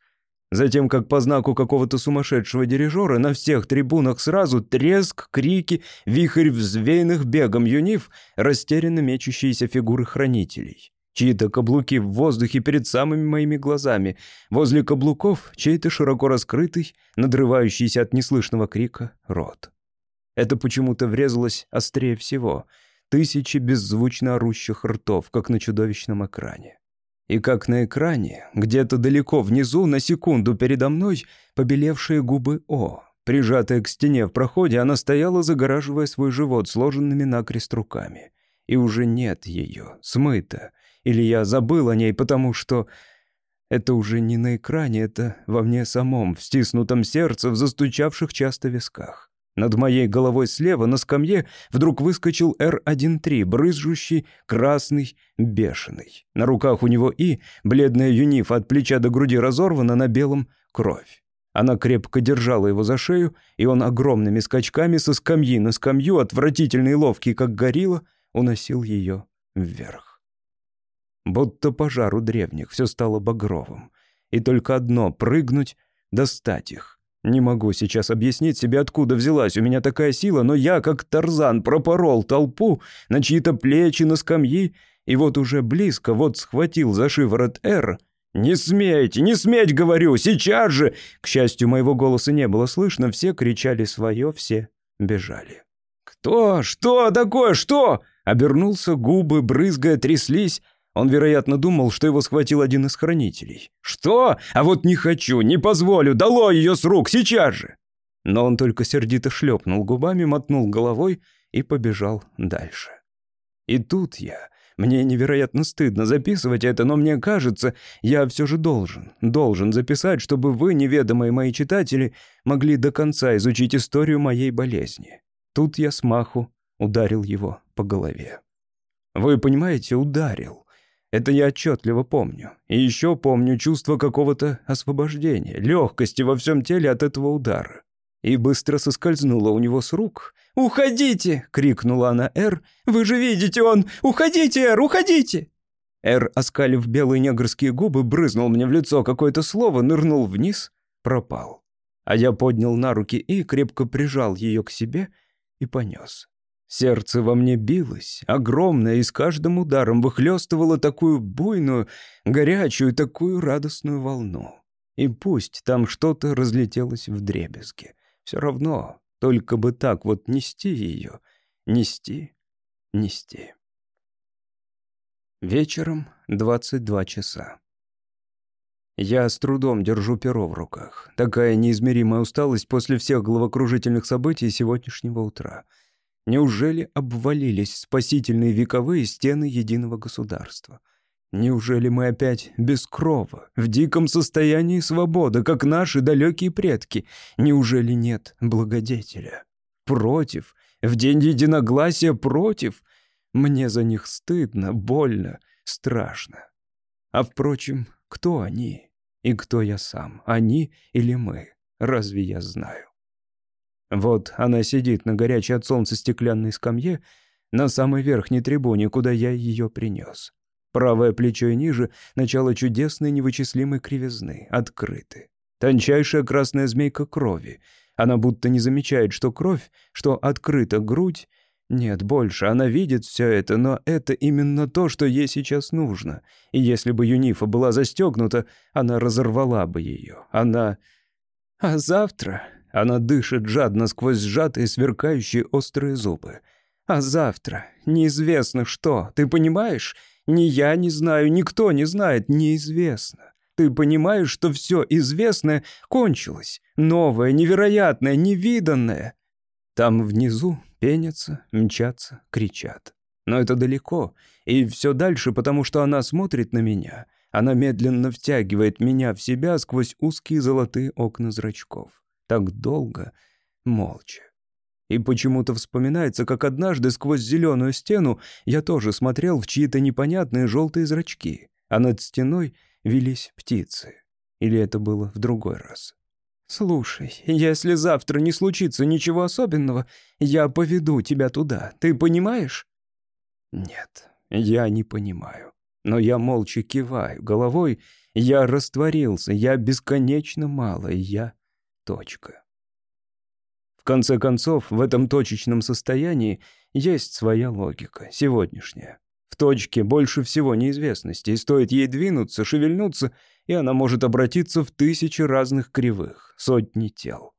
Затем, как по знаку какого-то сумасшедшего дирижера, на всех трибунах сразу треск, крики, вихрь взвеянных бегом юнив, растерянно мечущиеся фигуры хранителей. Чьи-то каблуки в воздухе перед самыми моими глазами. Возле каблуков чей-то широко раскрытый, надрывающийся от неслышного крика рот. Это почему-то врезалось острее всего. Тысячи беззвучно орущих ртов, как на чудовищном экране. И как на экране, где-то далеко внизу, на секунду передо мной, побелевшие губы О. Прижатая к стене в проходе, она стояла, загораживая свой живот сложенными накрест руками. И уже нет ее, смыта. Или я забыл о ней, потому что... Это уже не на экране, это во мне самом, в стиснутом сердце, в застучавших часто висках. Над моей головой слева на скамье вдруг выскочил Р-13, брызжущий, красный, бешеный. На руках у него и бледная юнифа от плеча до груди разорвана, на белом кровь. Она крепко держала его за шею, и он огромными скачками со скамьи на скамью, отвратительный и ловкий, как горилла, уносил ее вверх. Будто пожар у древних, все стало багровым. И только одно — прыгнуть, достать их. Не могу сейчас объяснить себе, откуда взялась у меня такая сила, но я, как Тарзан, пропорол толпу на чьи-то плечи, на скамьи, и вот уже близко, вот схватил за шиворот Р. «Не смейте, не сметь, говорю, сейчас же!» К счастью, моего голоса не было слышно, все кричали свое, все бежали. «Кто? Что такое? Что?» Обернулся, губы, брызгая, тряслись. Он, вероятно, думал, что его схватил один из хранителей. «Что? А вот не хочу, не позволю, дало ее с рук, сейчас же!» Но он только сердито шлепнул губами, мотнул головой и побежал дальше. И тут я... Мне невероятно стыдно записывать это, но мне кажется, я все же должен, должен записать, чтобы вы, неведомые мои читатели, могли до конца изучить историю моей болезни. Тут я смаху ударил его по голове. Вы понимаете, ударил. Это я отчетливо помню. И еще помню чувство какого-то освобождения, легкости во всем теле от этого удара. И быстро соскользнула у него с рук. «Уходите!» — крикнула она Эр. «Вы же видите, он... Уходите, Эр, уходите!» Эр, оскалив белые негрские губы, брызнул мне в лицо какое-то слово, нырнул вниз, пропал. А я поднял на руки и крепко прижал ее к себе и понес. Сердце во мне билось, огромное, и с каждым ударом выхлестывало такую буйную, горячую, такую радостную волну. И пусть там что-то разлетелось в дребезги. Все равно, только бы так вот нести ее, нести, нести. Вечером 22 часа. Я с трудом держу перо в руках. Такая неизмеримая усталость после всех головокружительных событий сегодняшнего утра — Неужели обвалились спасительные вековые стены единого государства? Неужели мы опять без крова, в диком состоянии свободы, как наши далекие предки? Неужели нет благодетеля? Против, в день единогласия против. Мне за них стыдно, больно, страшно. А впрочем, кто они? И кто я сам? Они или мы? Разве я знаю? Вот она сидит на горячей от солнца стеклянной скамье на самой верхней трибуне, куда я ее принес. Правое плечо и ниже — начало чудесной невычислимой кривизны, открыты. Тончайшая красная змейка крови. Она будто не замечает, что кровь, что открыта грудь. Нет, больше, она видит все это, но это именно то, что ей сейчас нужно. И если бы Юнифа была застегнута, она разорвала бы ее. Она... А завтра она дышит жадно сквозь сжатые, сверкающие острые зубы. А завтра неизвестно что, ты понимаешь? Ни я не знаю, никто не знает, неизвестно. Ты понимаешь, что все известное кончилось, новое, невероятное, невиданное. Там внизу пенятся, мчатся, кричат. Но это далеко, и все дальше, потому что она смотрит на меня. Она медленно втягивает меня в себя сквозь узкие золотые окна зрачков. Так долго, молча. И почему-то вспоминается, как однажды сквозь зеленую стену я тоже смотрел в чьи-то непонятные желтые зрачки, а над стеной велись птицы. Или это было в другой раз? «Слушай, если завтра не случится ничего особенного, я поведу тебя туда, ты понимаешь?» «Нет, я не понимаю. Но я молча киваю головой, я растворился, я бесконечно мало, я точка». В конце концов, в этом точечном состоянии есть своя логика, сегодняшняя. В точке больше всего неизвестности, и стоит ей двинуться, шевельнуться, и она может обратиться в тысячи разных кривых, сотни тел.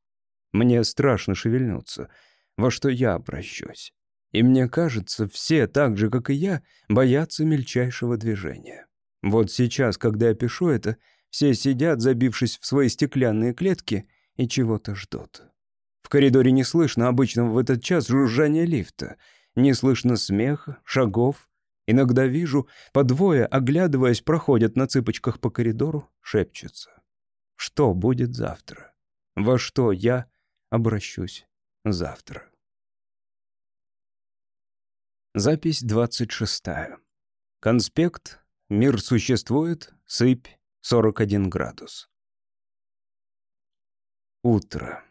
Мне страшно шевельнуться, во что я обращусь. И мне кажется, все, так же, как и я, боятся мельчайшего движения. Вот сейчас, когда я пишу это, все сидят, забившись в свои стеклянные клетки, и чего-то ждут. В коридоре не слышно обычного в этот час жужжания лифта, не слышно смеха, шагов, Иногда вижу, по двое, оглядываясь, проходят на цыпочках по коридору, шепчутся. Что будет завтра? Во что я обращусь завтра? Запись 26. Конспект. Мир существует. Сыпь. 41 градус. Утро.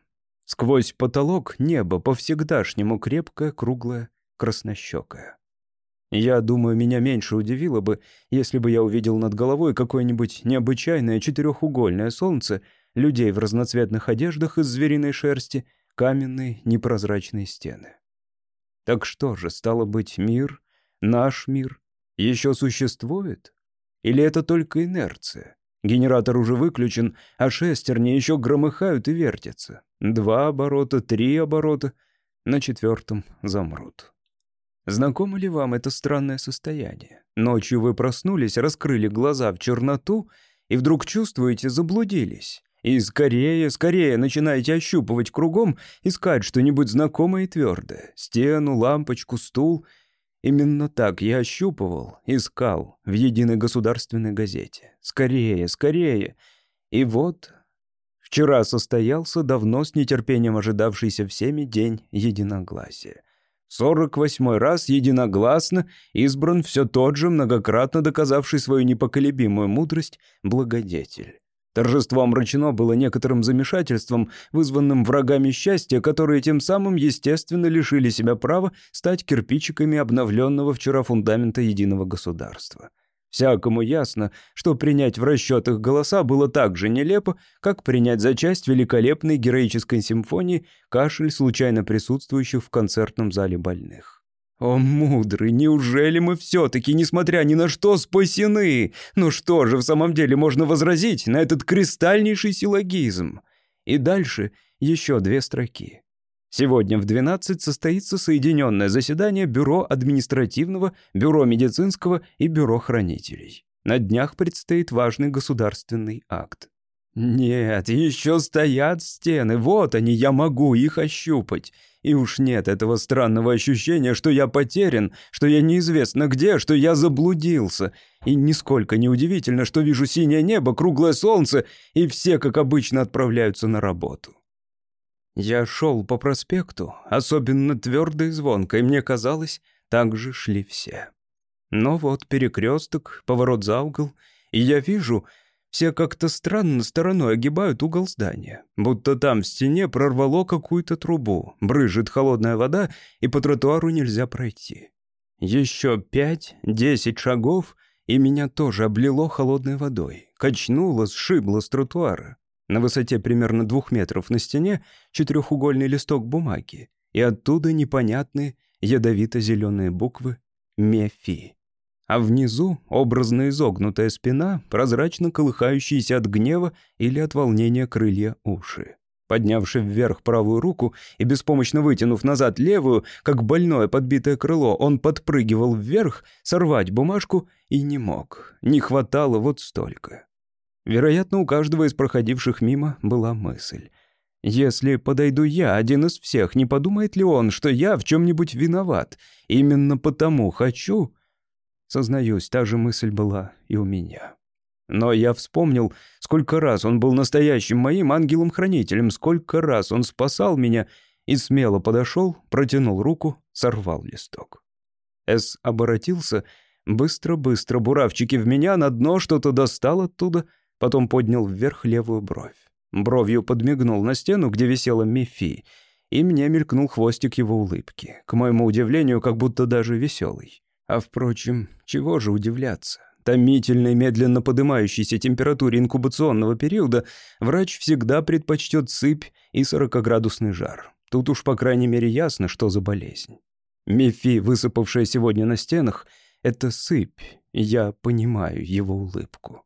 Сквозь потолок небо по-всегдашнему крепкое, круглое, краснощекое. Я думаю, меня меньше удивило бы, если бы я увидел над головой какое-нибудь необычайное четырехугольное солнце, людей в разноцветных одеждах из звериной шерсти, каменные непрозрачные стены. Так что же, стало быть, мир, наш мир, еще существует? Или это только инерция? Генератор уже выключен, а шестерни еще громыхают и вертятся. Два оборота, три оборота, на четвертом замрут. Знакомо ли вам это странное состояние? Ночью вы проснулись, раскрыли глаза в черноту и вдруг чувствуете, заблудились. И скорее, скорее начинаете ощупывать кругом, искать что-нибудь знакомое и твердое. Стену, лампочку, стул. Именно так я ощупывал, искал в единой государственной газете. Скорее, скорее. И вот вчера состоялся давно с нетерпением ожидавшийся всеми день единогласия. Сорок восьмой раз единогласно избран все тот же, многократно доказавший свою непоколебимую мудрость, благодетель. Торжество омрачено было некоторым замешательством, вызванным врагами счастья, которые тем самым, естественно, лишили себя права стать кирпичиками обновленного вчера фундамента единого государства. Всякому ясно, что принять в расчет их голоса было так же нелепо, как принять за часть великолепной героической симфонии кашель случайно присутствующих в концертном зале больных. О, мудрый, неужели мы все-таки, несмотря ни на что, спасены? Ну что же в самом деле можно возразить на этот кристальнейший силлогизм? И дальше еще две строки. Сегодня в 12 состоится соединенное заседание Бюро административного, Бюро медицинского и Бюро хранителей. На днях предстоит важный государственный акт. Нет, еще стоят стены, вот они, я могу их ощупать. И уж нет этого странного ощущения, что я потерян, что я неизвестно где, что я заблудился. И нисколько не удивительно, что вижу синее небо, круглое солнце, и все, как обычно, отправляются на работу. Я шел по проспекту, особенно твердо и звонко, и мне казалось, так же шли все. Но вот перекресток, поворот за угол, и я вижу, все как-то странно стороной огибают угол здания, будто там в стене прорвало какую-то трубу, брызжет холодная вода, и по тротуару нельзя пройти. Еще пять, десять шагов, и меня тоже облило холодной водой, качнуло, сшибло с тротуара. На высоте примерно двух метров на стене четырехугольный листок бумаги, и оттуда непонятные ядовито-зеленые буквы «Мефи» а внизу образно изогнутая спина, прозрачно колыхающиеся от гнева или от волнения крылья уши. Поднявши вверх правую руку и беспомощно вытянув назад левую, как больное подбитое крыло, он подпрыгивал вверх, сорвать бумажку и не мог. Не хватало вот столько. Вероятно, у каждого из проходивших мимо была мысль. Если подойду я, один из всех, не подумает ли он, что я в чем-нибудь виноват? Именно потому хочу, Сознаюсь, та же мысль была и у меня. Но я вспомнил, сколько раз он был настоящим моим ангелом-хранителем, сколько раз он спасал меня и смело подошел, протянул руку, сорвал листок. С оборотился, быстро-быстро, буравчики в меня, на дно что-то достал оттуда, потом поднял вверх левую бровь. Бровью подмигнул на стену, где висела Мефи, и мне мелькнул хвостик его улыбки, к моему удивлению, как будто даже веселый. А впрочем, чего же удивляться? Томительной, медленно поднимающейся температуре инкубационного периода врач всегда предпочтет сыпь и 40-градусный жар. Тут уж, по крайней мере, ясно, что за болезнь. Мефи, высыпавшая сегодня на стенах, — это сыпь, я понимаю его улыбку.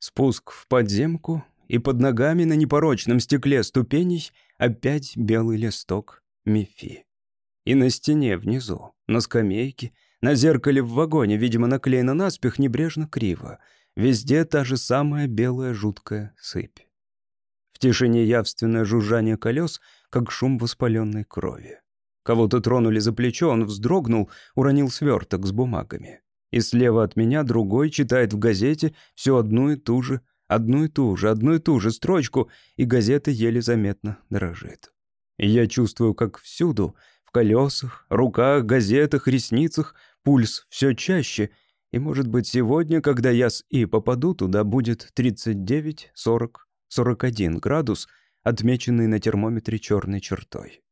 Спуск в подземку, и под ногами на непорочном стекле ступеней опять белый листок Мефи. И на стене внизу, на скамейке — на зеркале в вагоне, видимо, наклеено наспех небрежно криво. Везде та же самая белая жуткая сыпь. В тишине явственное жужжание колес, как шум воспаленной крови. Кого-то тронули за плечо, он вздрогнул, уронил сверток с бумагами. И слева от меня другой читает в газете всю одну и ту же, одну и ту же, одну и ту же строчку, и газета еле заметно дрожит. И я чувствую, как всюду, в колесах, руках, газетах, ресницах, Пульс все чаще, и, может быть, сегодня, когда я с И попаду туда, будет 39, 40, 41 градус, отмеченный на термометре черной чертой.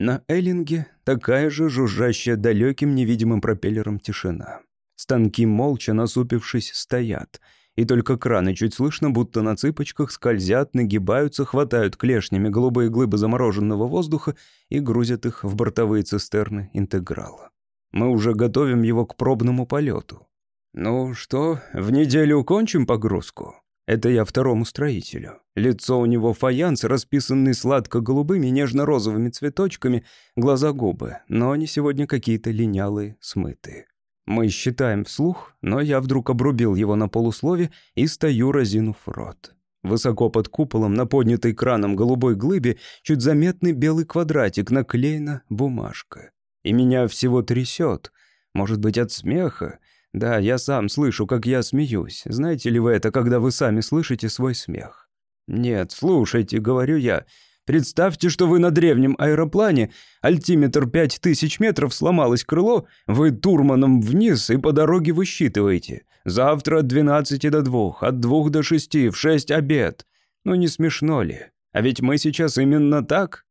На Эллинге такая же жужжащая далеким невидимым пропеллером тишина. Станки, молча насупившись, стоят, и только краны чуть слышно, будто на цыпочках скользят, нагибаются, хватают клешнями голубые глыбы замороженного воздуха и грузят их в бортовые цистерны интеграла. Мы уже готовим его к пробному полету. Ну что, в неделю кончим погрузку? Это я второму строителю. Лицо у него фаянс, расписанный сладко-голубыми нежно-розовыми цветочками, глаза-губы, но они сегодня какие-то линялые, смытые. Мы считаем вслух, но я вдруг обрубил его на полуслове и стою, разинув рот. Высоко под куполом, на поднятой краном голубой глыбе, чуть заметный белый квадратик, наклеена бумажка и меня всего трясет. Может быть, от смеха? Да, я сам слышу, как я смеюсь. Знаете ли вы это, когда вы сами слышите свой смех? Нет, слушайте, говорю я. Представьте, что вы на древнем аэроплане, альтиметр 5000 метров, сломалось крыло, вы турманом вниз и по дороге высчитываете. Завтра от 12 до 2, от 2 до 6, в 6 обед. Ну не смешно ли? А ведь мы сейчас именно так.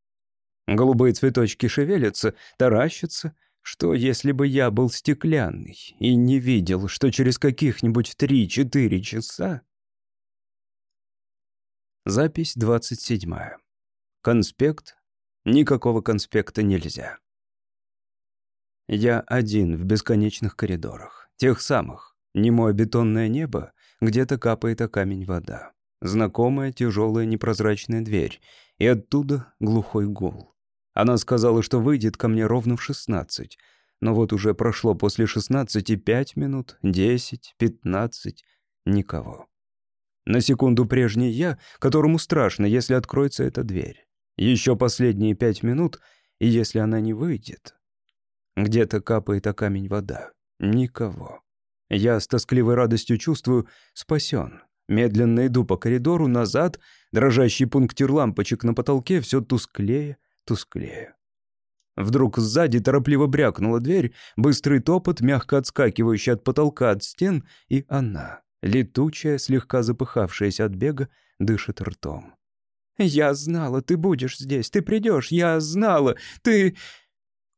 Голубые цветочки шевелятся, таращатся. Что, если бы я был стеклянный и не видел, что через каких-нибудь три-четыре часа... Запись двадцать седьмая. Конспект. Никакого конспекта нельзя. Я один в бесконечных коридорах. Тех самых. Немое бетонное небо, где-то капает о камень вода. Знакомая тяжелая непрозрачная дверь. И оттуда глухой гул. Она сказала, что выйдет ко мне ровно в шестнадцать. Но вот уже прошло после шестнадцати пять минут, десять, пятнадцать. Никого. На секунду прежний я, которому страшно, если откроется эта дверь. Еще последние пять минут, и если она не выйдет... Где-то капает о камень вода. Никого. Я с тоскливой радостью чувствую спасен. Медленно иду по коридору назад, дрожащий пунктир лампочек на потолке все тусклее, тусклее. Вдруг сзади торопливо брякнула дверь, быстрый топот, мягко отскакивающий от потолка от стен, и она, летучая, слегка запыхавшаяся от бега, дышит ртом. «Я знала, ты будешь здесь, ты придешь, я знала, ты...»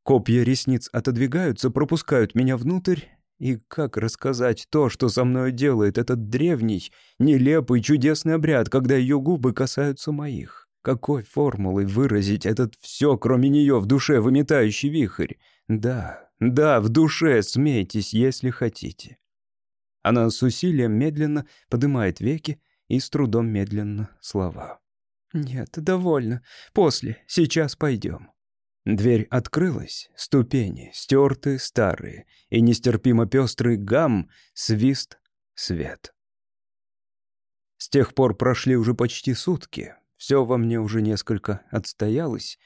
Копья ресниц отодвигаются, пропускают меня внутрь, и как рассказать то, что со мной делает этот древний, нелепый, чудесный обряд, когда ее губы касаются моих? Какой формулой выразить этот все, кроме нее, в душе выметающий вихрь? Да, да, в душе, смейтесь, если хотите. Она с усилием медленно поднимает веки и с трудом медленно слова. «Нет, довольно. После. Сейчас пойдем». Дверь открылась, ступени, стертые, старые, и нестерпимо пестрый гам, свист, свет. С тех пор прошли уже почти сутки, все во мне уже несколько отстоялось,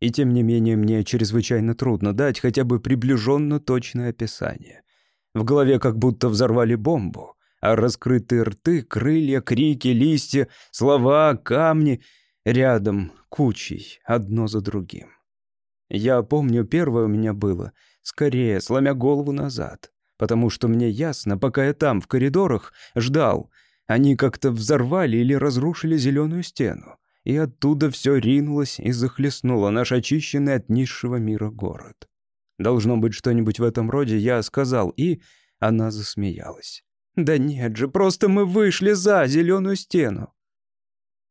и тем не менее мне чрезвычайно трудно дать хотя бы приближенно точное описание. В голове как будто взорвали бомбу, а раскрытые рты, крылья, крики, листья, слова, камни рядом кучей, одно за другим. Я помню, первое у меня было, скорее, сломя голову назад, потому что мне ясно, пока я там, в коридорах, ждал, они как-то взорвали или разрушили зеленую стену, и оттуда все ринулось и захлестнуло наш очищенный от низшего мира город. Должно быть что-нибудь в этом роде, я сказал, и она засмеялась. «Да нет же, просто мы вышли за зеленую стену».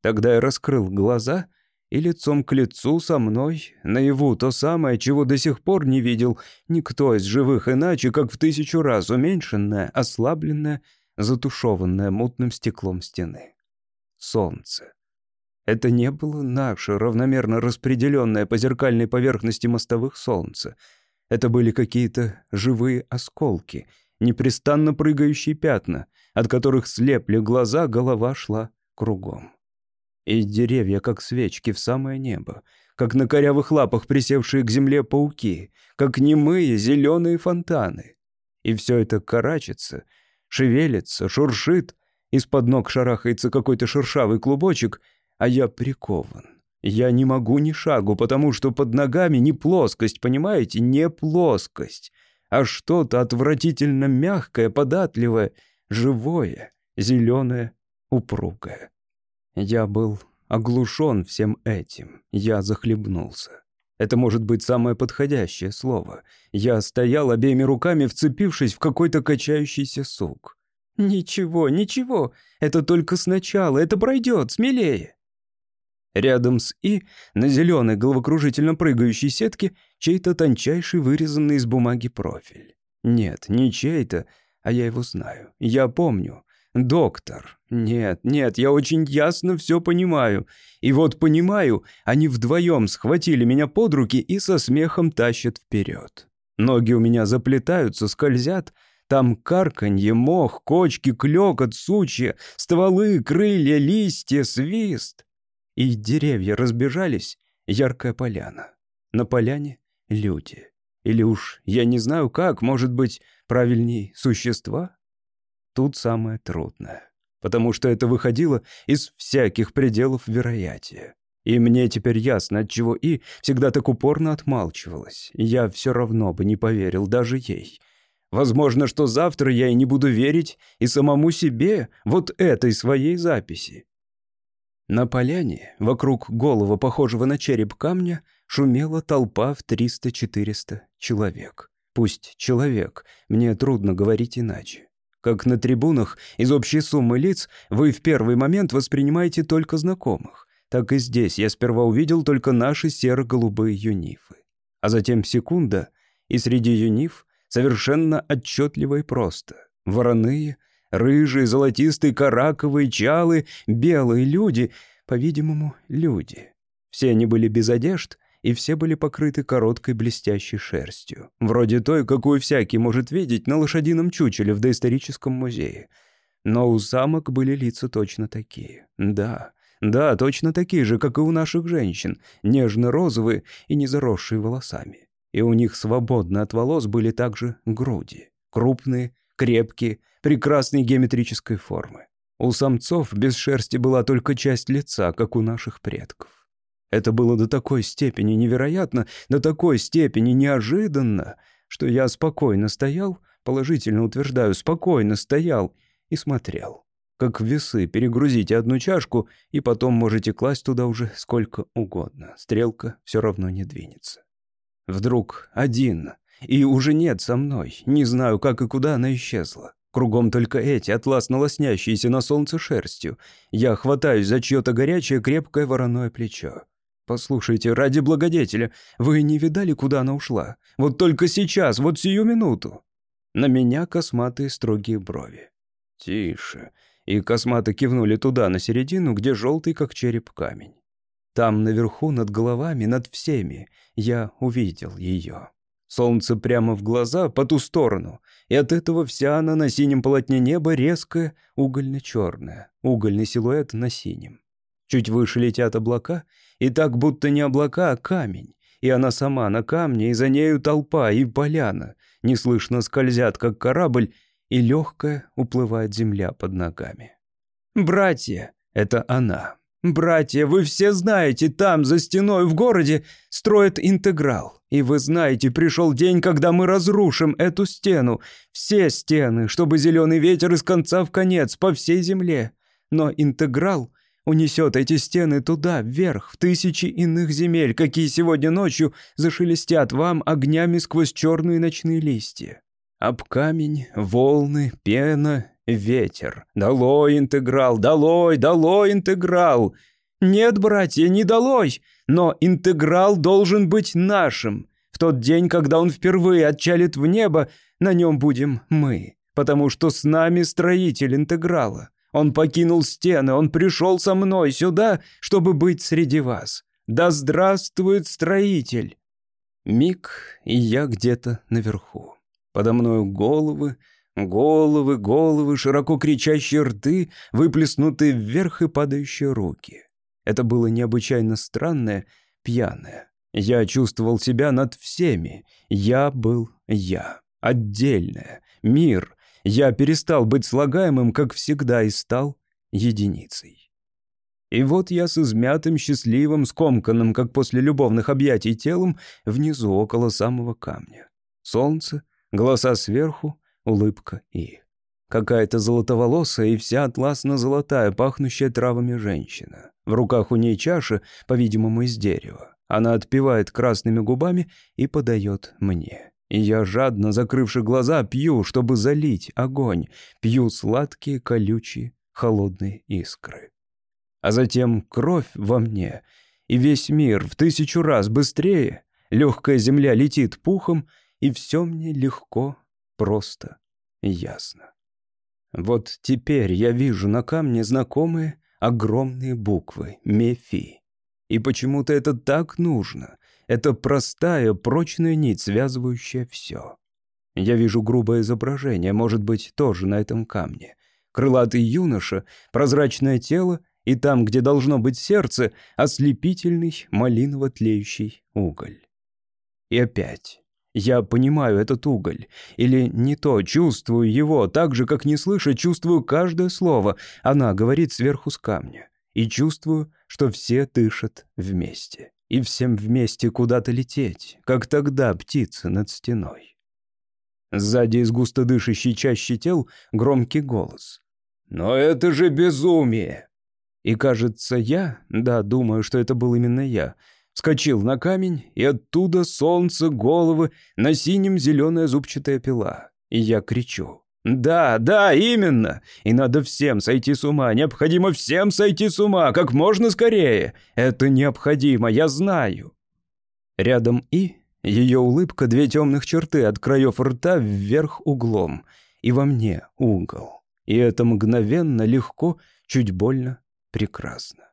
Тогда я раскрыл глаза — и лицом к лицу со мной, наяву то самое, чего до сих пор не видел никто из живых иначе, как в тысячу раз уменьшенное, ослабленное, затушеванное мутным стеклом стены. Солнце. Это не было наше равномерно распределенное по зеркальной поверхности мостовых солнце. Это были какие-то живые осколки, непрестанно прыгающие пятна, от которых слепли глаза, голова шла кругом. И деревья, как свечки, в самое небо, как на корявых лапах присевшие к земле пауки, как немые зеленые фонтаны. И все это карачится, шевелится, шуршит, из-под ног шарахается какой-то шершавый клубочек, а я прикован. Я не могу ни шагу, потому что под ногами не плоскость, понимаете, не плоскость, а что-то отвратительно мягкое, податливое, живое, зеленое, упругое. Я был оглушен всем этим. Я захлебнулся. Это может быть самое подходящее слово. Я стоял обеими руками, вцепившись в какой-то качающийся сук. «Ничего, ничего, это только сначала, это пройдет, смелее!» Рядом с «и» на зеленой головокружительно прыгающей сетке чей-то тончайший вырезанный из бумаги профиль. Нет, не чей-то, а я его знаю. Я помню. Доктор. Нет, нет, я очень ясно все понимаю. И вот понимаю, они вдвоем схватили меня под руки и со смехом тащат вперед. Ноги у меня заплетаются, скользят. Там карканье, мох, кочки, клёкот, сучья, стволы, крылья, листья, свист. И деревья разбежались, яркая поляна. На поляне люди. Или уж, я не знаю как, может быть, правильней, существа? Тут самое трудное. Потому что это выходило из всяких пределов вероятия. И мне теперь ясно, отчего И всегда так упорно отмалчивалась. Я все равно бы не поверил даже ей. Возможно, что завтра я и не буду верить и самому себе вот этой своей записи. На поляне, вокруг голого, похожего на череп камня, шумела толпа в 300-400 человек. Пусть человек, мне трудно говорить иначе. Как на трибунах из общей суммы лиц вы в первый момент воспринимаете только знакомых, так и здесь я сперва увидел только наши серо-голубые юнифы. А затем секунда, и среди юниф совершенно отчетливо и просто. Вороные, рыжие, золотистые, караковые, чалы, белые люди, по-видимому, люди. Все они были без одежд, и все были покрыты короткой блестящей шерстью, вроде той, какую всякий может видеть на лошадином чучеле в доисторическом музее. Но у самок были лица точно такие. Да, да, точно такие же, как и у наших женщин, нежно-розовые и не заросшие волосами. И у них свободно от волос были также груди, крупные, крепкие, прекрасной геометрической формы. У самцов без шерсти была только часть лица, как у наших предков. Это было до такой степени невероятно, до такой степени неожиданно, что я спокойно стоял, положительно утверждаю, спокойно стоял и смотрел. Как в весы, перегрузите одну чашку, и потом можете класть туда уже сколько угодно. Стрелка все равно не двинется. Вдруг один, и уже нет со мной, не знаю, как и куда она исчезла. Кругом только эти, атласно лоснящиеся на солнце шерстью. Я хватаюсь за чье-то горячее, крепкое вороное плечо. «Послушайте, ради благодетеля, вы не видали, куда она ушла? Вот только сейчас, вот сию минуту!» На меня косматые строгие брови. «Тише!» И косматы кивнули туда, на середину, где желтый, как череп, камень. Там, наверху, над головами, над всеми, я увидел ее. Солнце прямо в глаза, по ту сторону, и от этого вся она на синем полотне неба резкая, угольно-черная, угольный силуэт на синем. Чуть выше летят облака, и так будто не облака, а камень, и она сама на камне, и за нею толпа, и поляна, неслышно скользят, как корабль, и легкая уплывает земля под ногами. «Братья!» — это она. «Братья, вы все знаете, там, за стеной в городе, строят интеграл. И вы знаете, пришел день, когда мы разрушим эту стену, все стены, чтобы зеленый ветер из конца в конец по всей земле. Но интеграл унесет эти стены туда, вверх, в тысячи иных земель, какие сегодня ночью зашелестят вам огнями сквозь черные ночные листья. Об камень, волны, пена, ветер. Долой интеграл, долой, долой интеграл. Нет, братья, не долой, но интеграл должен быть нашим. В тот день, когда он впервые отчалит в небо, на нем будем мы, потому что с нами строитель интеграла. Он покинул стены, он пришел со мной сюда, чтобы быть среди вас. Да здравствует строитель! Миг, и я где-то наверху. Подо мною головы, Головы, головы, широко кричащие рты, выплеснутые вверх и падающие руки. Это было необычайно странное, пьяное. Я чувствовал себя над всеми. Я был я. Отдельное. Мир. Я перестал быть слагаемым, как всегда, и стал единицей. И вот я с измятым, счастливым, скомканным, как после любовных объятий телом, внизу, около самого камня. Солнце, голоса сверху, улыбка и... Какая-то золотоволосая и вся атласно-золотая, пахнущая травами женщина. В руках у ней чаша, по-видимому, из дерева. Она отпивает красными губами и подает мне. И я, жадно закрывши глаза, пью, чтобы залить огонь. Пью сладкие, колючие, холодные искры. А затем кровь во мне, и весь мир в тысячу раз быстрее. Легкая земля летит пухом, и все мне легко просто ясно. Вот теперь я вижу на камне знакомые огромные буквы «Мефи». И почему-то это так нужно. Это простая, прочная нить, связывающая все. Я вижу грубое изображение, может быть, тоже на этом камне. Крылатый юноша, прозрачное тело, и там, где должно быть сердце, ослепительный малиново-тлеющий уголь. И опять я понимаю этот уголь. Или не то, чувствую его, так же, как не слыша, чувствую каждое слово. Она говорит сверху с камня. И чувствую, что все дышат вместе. И всем вместе куда-то лететь, как тогда птицы над стеной. Сзади из густо дышащей чаще тел громкий голос. «Но это же безумие!» И кажется, я, да, думаю, что это был именно я, Вскочил на камень, и оттуда солнце, головы, на синем зеленая зубчатая пила. И я кричу. «Да, да, именно! И надо всем сойти с ума, необходимо всем сойти с ума, как можно скорее! Это необходимо, я знаю!» Рядом «и» ее улыбка, две темных черты от краев рта вверх углом, и во мне угол. И это мгновенно, легко, чуть больно, прекрасно.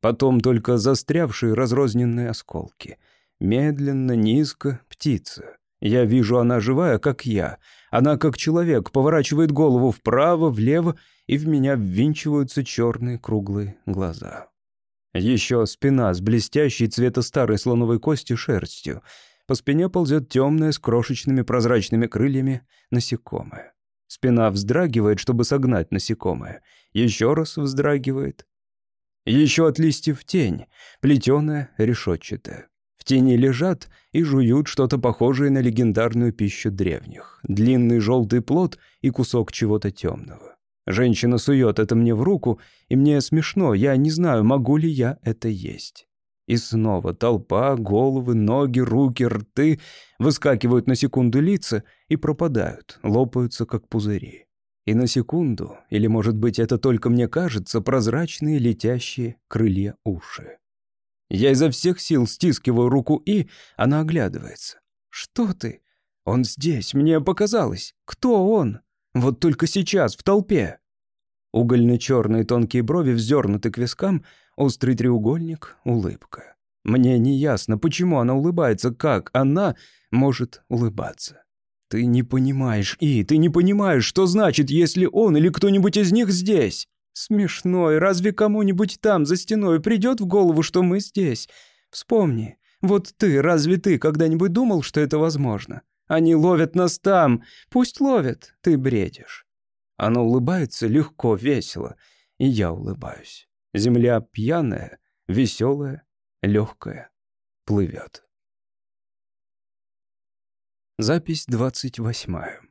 Потом только застрявшие разрозненные осколки. Медленно, низко, птица. Я вижу, она живая, как я. Она, как человек, поворачивает голову вправо, влево, и в меня ввинчиваются черные круглые глаза. Еще спина с блестящей цвета старой слоновой кости шерстью. По спине ползет темное с крошечными прозрачными крыльями насекомое. Спина вздрагивает, чтобы согнать насекомое. Еще раз вздрагивает Еще от листьев тень, плетеная, решетчатая. В тени лежат и жуют что-то похожее на легендарную пищу древних. Длинный желтый плод и кусок чего-то темного. Женщина сует это мне в руку, и мне смешно, я не знаю, могу ли я это есть. И снова толпа, головы, ноги, руки, рты выскакивают на секунду лица и пропадают, лопаются, как пузыри. И на секунду, или, может быть, это только мне кажется, прозрачные летящие крылья уши. Я изо всех сил стискиваю руку И, она оглядывается. «Что ты? Он здесь, мне показалось. Кто он?» Вот только сейчас, в толпе. Угольно-черные тонкие брови вздернуты к вискам, острый треугольник, улыбка. Мне не ясно, почему она улыбается, как она может улыбаться. Ты не понимаешь, И, ты не понимаешь, что значит, если он или кто-нибудь из них здесь. Смешно, и разве кому-нибудь там, за стеной, придет в голову, что мы здесь? Вспомни, вот ты, разве ты когда-нибудь думал, что это возможно? Они ловят нас там. Пусть ловят. Ты бредишь. Она улыбается легко, весело. И я улыбаюсь. Земля пьяная, веселая, легкая, плывет. Запись двадцать восьмая.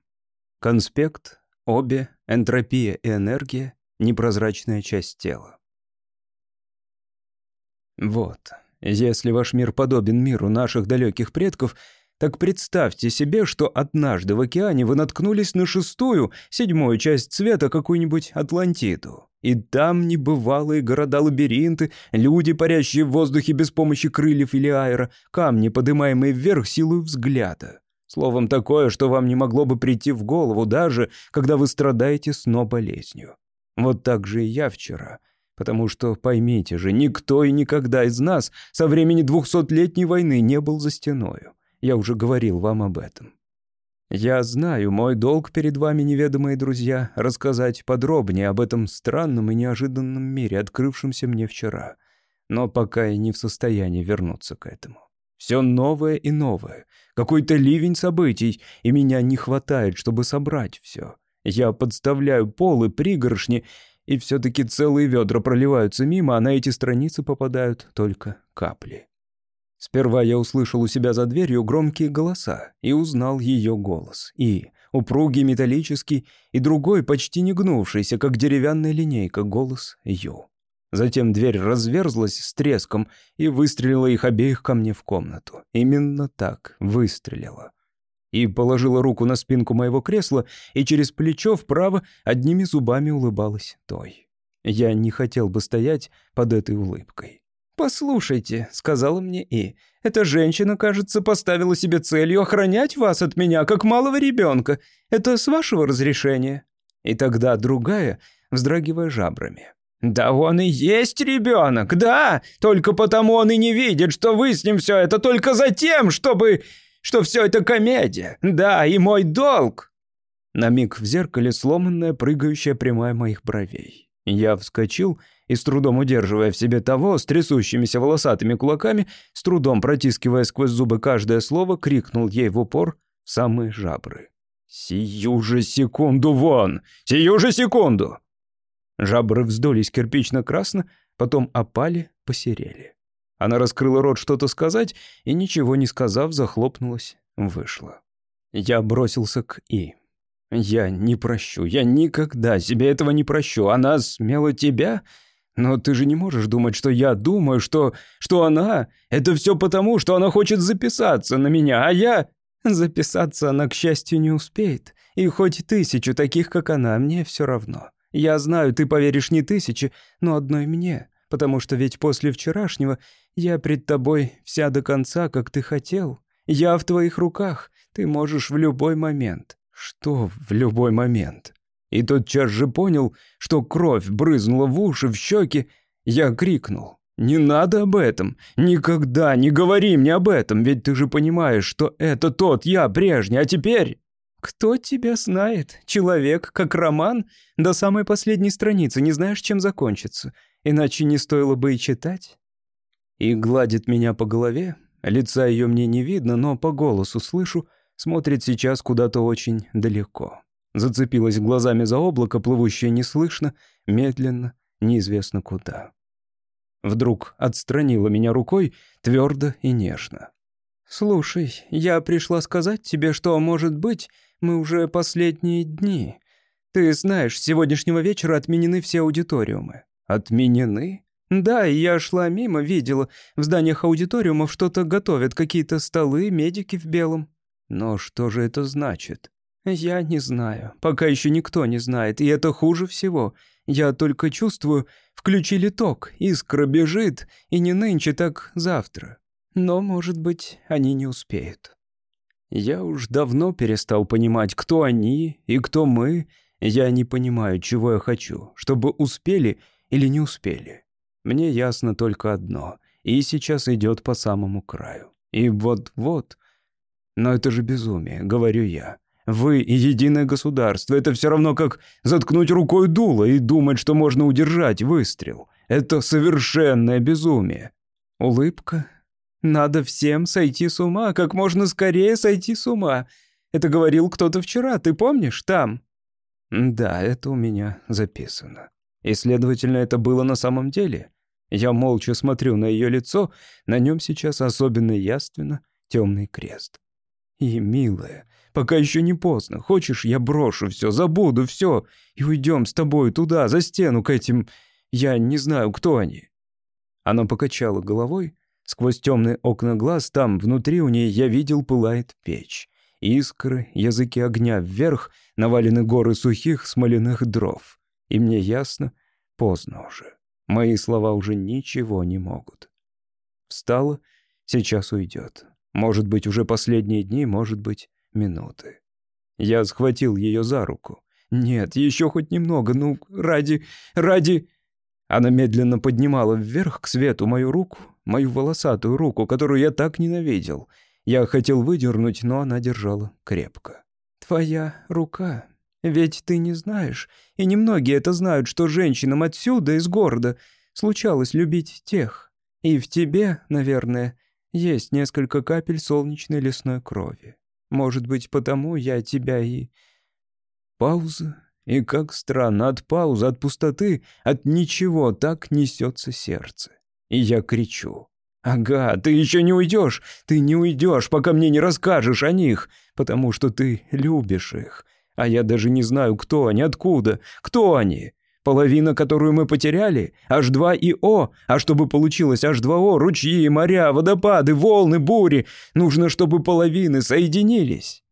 Конспект, обе, энтропия и энергия, непрозрачная часть тела. Вот, если ваш мир подобен миру наших далеких предков — так представьте себе, что однажды в океане вы наткнулись на шестую, седьмую часть цвета какую-нибудь Атлантиду. И там небывалые города-лабиринты, люди, парящие в воздухе без помощи крыльев или аэро, камни, поднимаемые вверх силой взгляда. Словом, такое, что вам не могло бы прийти в голову, даже когда вы страдаете сно-болезнью. Вот так же и я вчера. Потому что, поймите же, никто и никогда из нас со времени двухсотлетней войны не был за стеною. Я уже говорил вам об этом. Я знаю, мой долг перед вами, неведомые друзья, рассказать подробнее об этом странном и неожиданном мире, открывшемся мне вчера. Но пока я не в состоянии вернуться к этому. Все новое и новое. Какой-то ливень событий, и меня не хватает, чтобы собрать все. Я подставляю полы, пригоршни, и все-таки целые ведра проливаются мимо, а на эти страницы попадают только капли. Сперва я услышал у себя за дверью громкие голоса и узнал ее голос. И упругий, металлический, и другой, почти не гнувшийся, как деревянная линейка, голос Ю. Затем дверь разверзлась с треском и выстрелила их обеих ко мне в комнату. Именно так выстрелила. И положила руку на спинку моего кресла, и через плечо вправо одними зубами улыбалась той. Я не хотел бы стоять под этой улыбкой. «Послушайте», — сказала мне И, — «эта женщина, кажется, поставила себе целью охранять вас от меня, как малого ребенка. Это с вашего разрешения?» И тогда другая, вздрагивая жабрами. «Да он и есть ребенок, да! Только потому он и не видит, что вы с ним все это только за тем, чтобы... что все это комедия. Да, и мой долг!» На миг в зеркале сломанная, прыгающая прямая моих бровей. Я вскочил и, с трудом удерживая в себе того, с трясущимися волосатыми кулаками, с трудом протискивая сквозь зубы каждое слово, крикнул ей в упор в самые жабры. «Сию же секунду вон! Сию же секунду!» Жабры вздулись кирпично-красно, потом опали, посерели. Она раскрыла рот что-то сказать и, ничего не сказав, захлопнулась, вышла. Я бросился к И. «Я не прощу, я никогда себе этого не прощу. Она смела тебя но ты же не можешь думать, что я думаю, что... что она... Это все потому, что она хочет записаться на меня, а я... Записаться она, к счастью, не успеет. И хоть тысячу таких, как она, мне все равно. Я знаю, ты поверишь не тысяче, но одной мне. Потому что ведь после вчерашнего я пред тобой вся до конца, как ты хотел. Я в твоих руках. Ты можешь в любой момент. Что в любой момент? И тотчас же понял, что кровь брызнула в уши, в щеки. Я крикнул. «Не надо об этом! Никогда не говори мне об этом, ведь ты же понимаешь, что это тот я прежний, а теперь...» «Кто тебя знает? Человек, как роман? До самой последней страницы не знаешь, чем закончится. Иначе не стоило бы и читать». И гладит меня по голове. Лица ее мне не видно, но по голосу слышу, смотрит сейчас куда-то очень далеко. Зацепилась глазами за облако, плывущее неслышно, медленно, неизвестно куда. Вдруг отстранила меня рукой твердо и нежно. «Слушай, я пришла сказать тебе, что, может быть, мы уже последние дни. Ты знаешь, с сегодняшнего вечера отменены все аудиториумы». «Отменены?» «Да, я шла мимо, видела. В зданиях аудиториумов что-то готовят, какие-то столы, медики в белом». «Но что же это значит?» «Я не знаю. Пока еще никто не знает, и это хуже всего. Я только чувствую, включили ток, искра бежит, и не нынче, так завтра. Но, может быть, они не успеют». Я уж давно перестал понимать, кто они и кто мы. Я не понимаю, чего я хочу, чтобы успели или не успели. Мне ясно только одно, и сейчас идет по самому краю. И вот-вот... Но это же безумие, говорю я. Вы единое государство — это все равно как заткнуть рукой дуло и думать, что можно удержать выстрел. Это совершенное безумие. Улыбка. Надо всем сойти с ума, как можно скорее сойти с ума. Это говорил кто-то вчера, ты помнишь, там? Да, это у меня записано. И, следовательно, это было на самом деле. Я молча смотрю на ее лицо, на нем сейчас особенно яственно темный крест. И, милая, пока еще не поздно. Хочешь, я брошу все, забуду все и уйдем с тобой туда, за стену, к этим... Я не знаю, кто они». Она покачала головой. Сквозь темные окна глаз там, внутри у нее, я видел, пылает печь. Искры, языки огня вверх, навалены горы сухих смоляных дров. И мне ясно, поздно уже. Мои слова уже ничего не могут. Встала, сейчас уйдет. Может быть, уже последние дни, может быть, минуты. Я схватил ее за руку. «Нет, еще хоть немного, ну, ради... ради...» Она медленно поднимала вверх к свету мою руку, мою волосатую руку, которую я так ненавидел. Я хотел выдернуть, но она держала крепко. «Твоя рука. Ведь ты не знаешь, и немногие это знают, что женщинам отсюда, из города, случалось любить тех. И в тебе, наверное, есть несколько капель солнечной лесной крови. Может быть, потому я тебя и...» Пауза. И как странно, от паузы, от пустоты, от ничего так несется сердце. И я кричу. «Ага, ты еще не уйдешь! Ты не уйдешь, пока мне не расскажешь о них, потому что ты любишь их. А я даже не знаю, кто они, откуда, кто они. Половина, которую мы потеряли, H2 и O, а чтобы получилось H2O, ручьи, моря, водопады, волны, бури, нужно, чтобы половины соединились.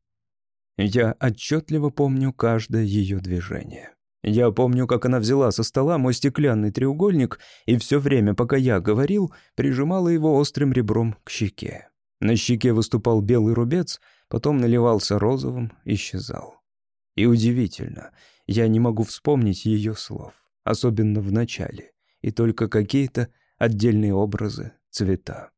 Я отчетливо помню каждое ее движение. Я помню, как она взяла со стола мой стеклянный треугольник и все время, пока я говорил, прижимала его острым ребром к щеке. На щеке выступал белый рубец, потом наливался розовым, исчезал. И удивительно, я не могу вспомнить ее слов, особенно в начале, и только какие-то отдельные образы, цвета.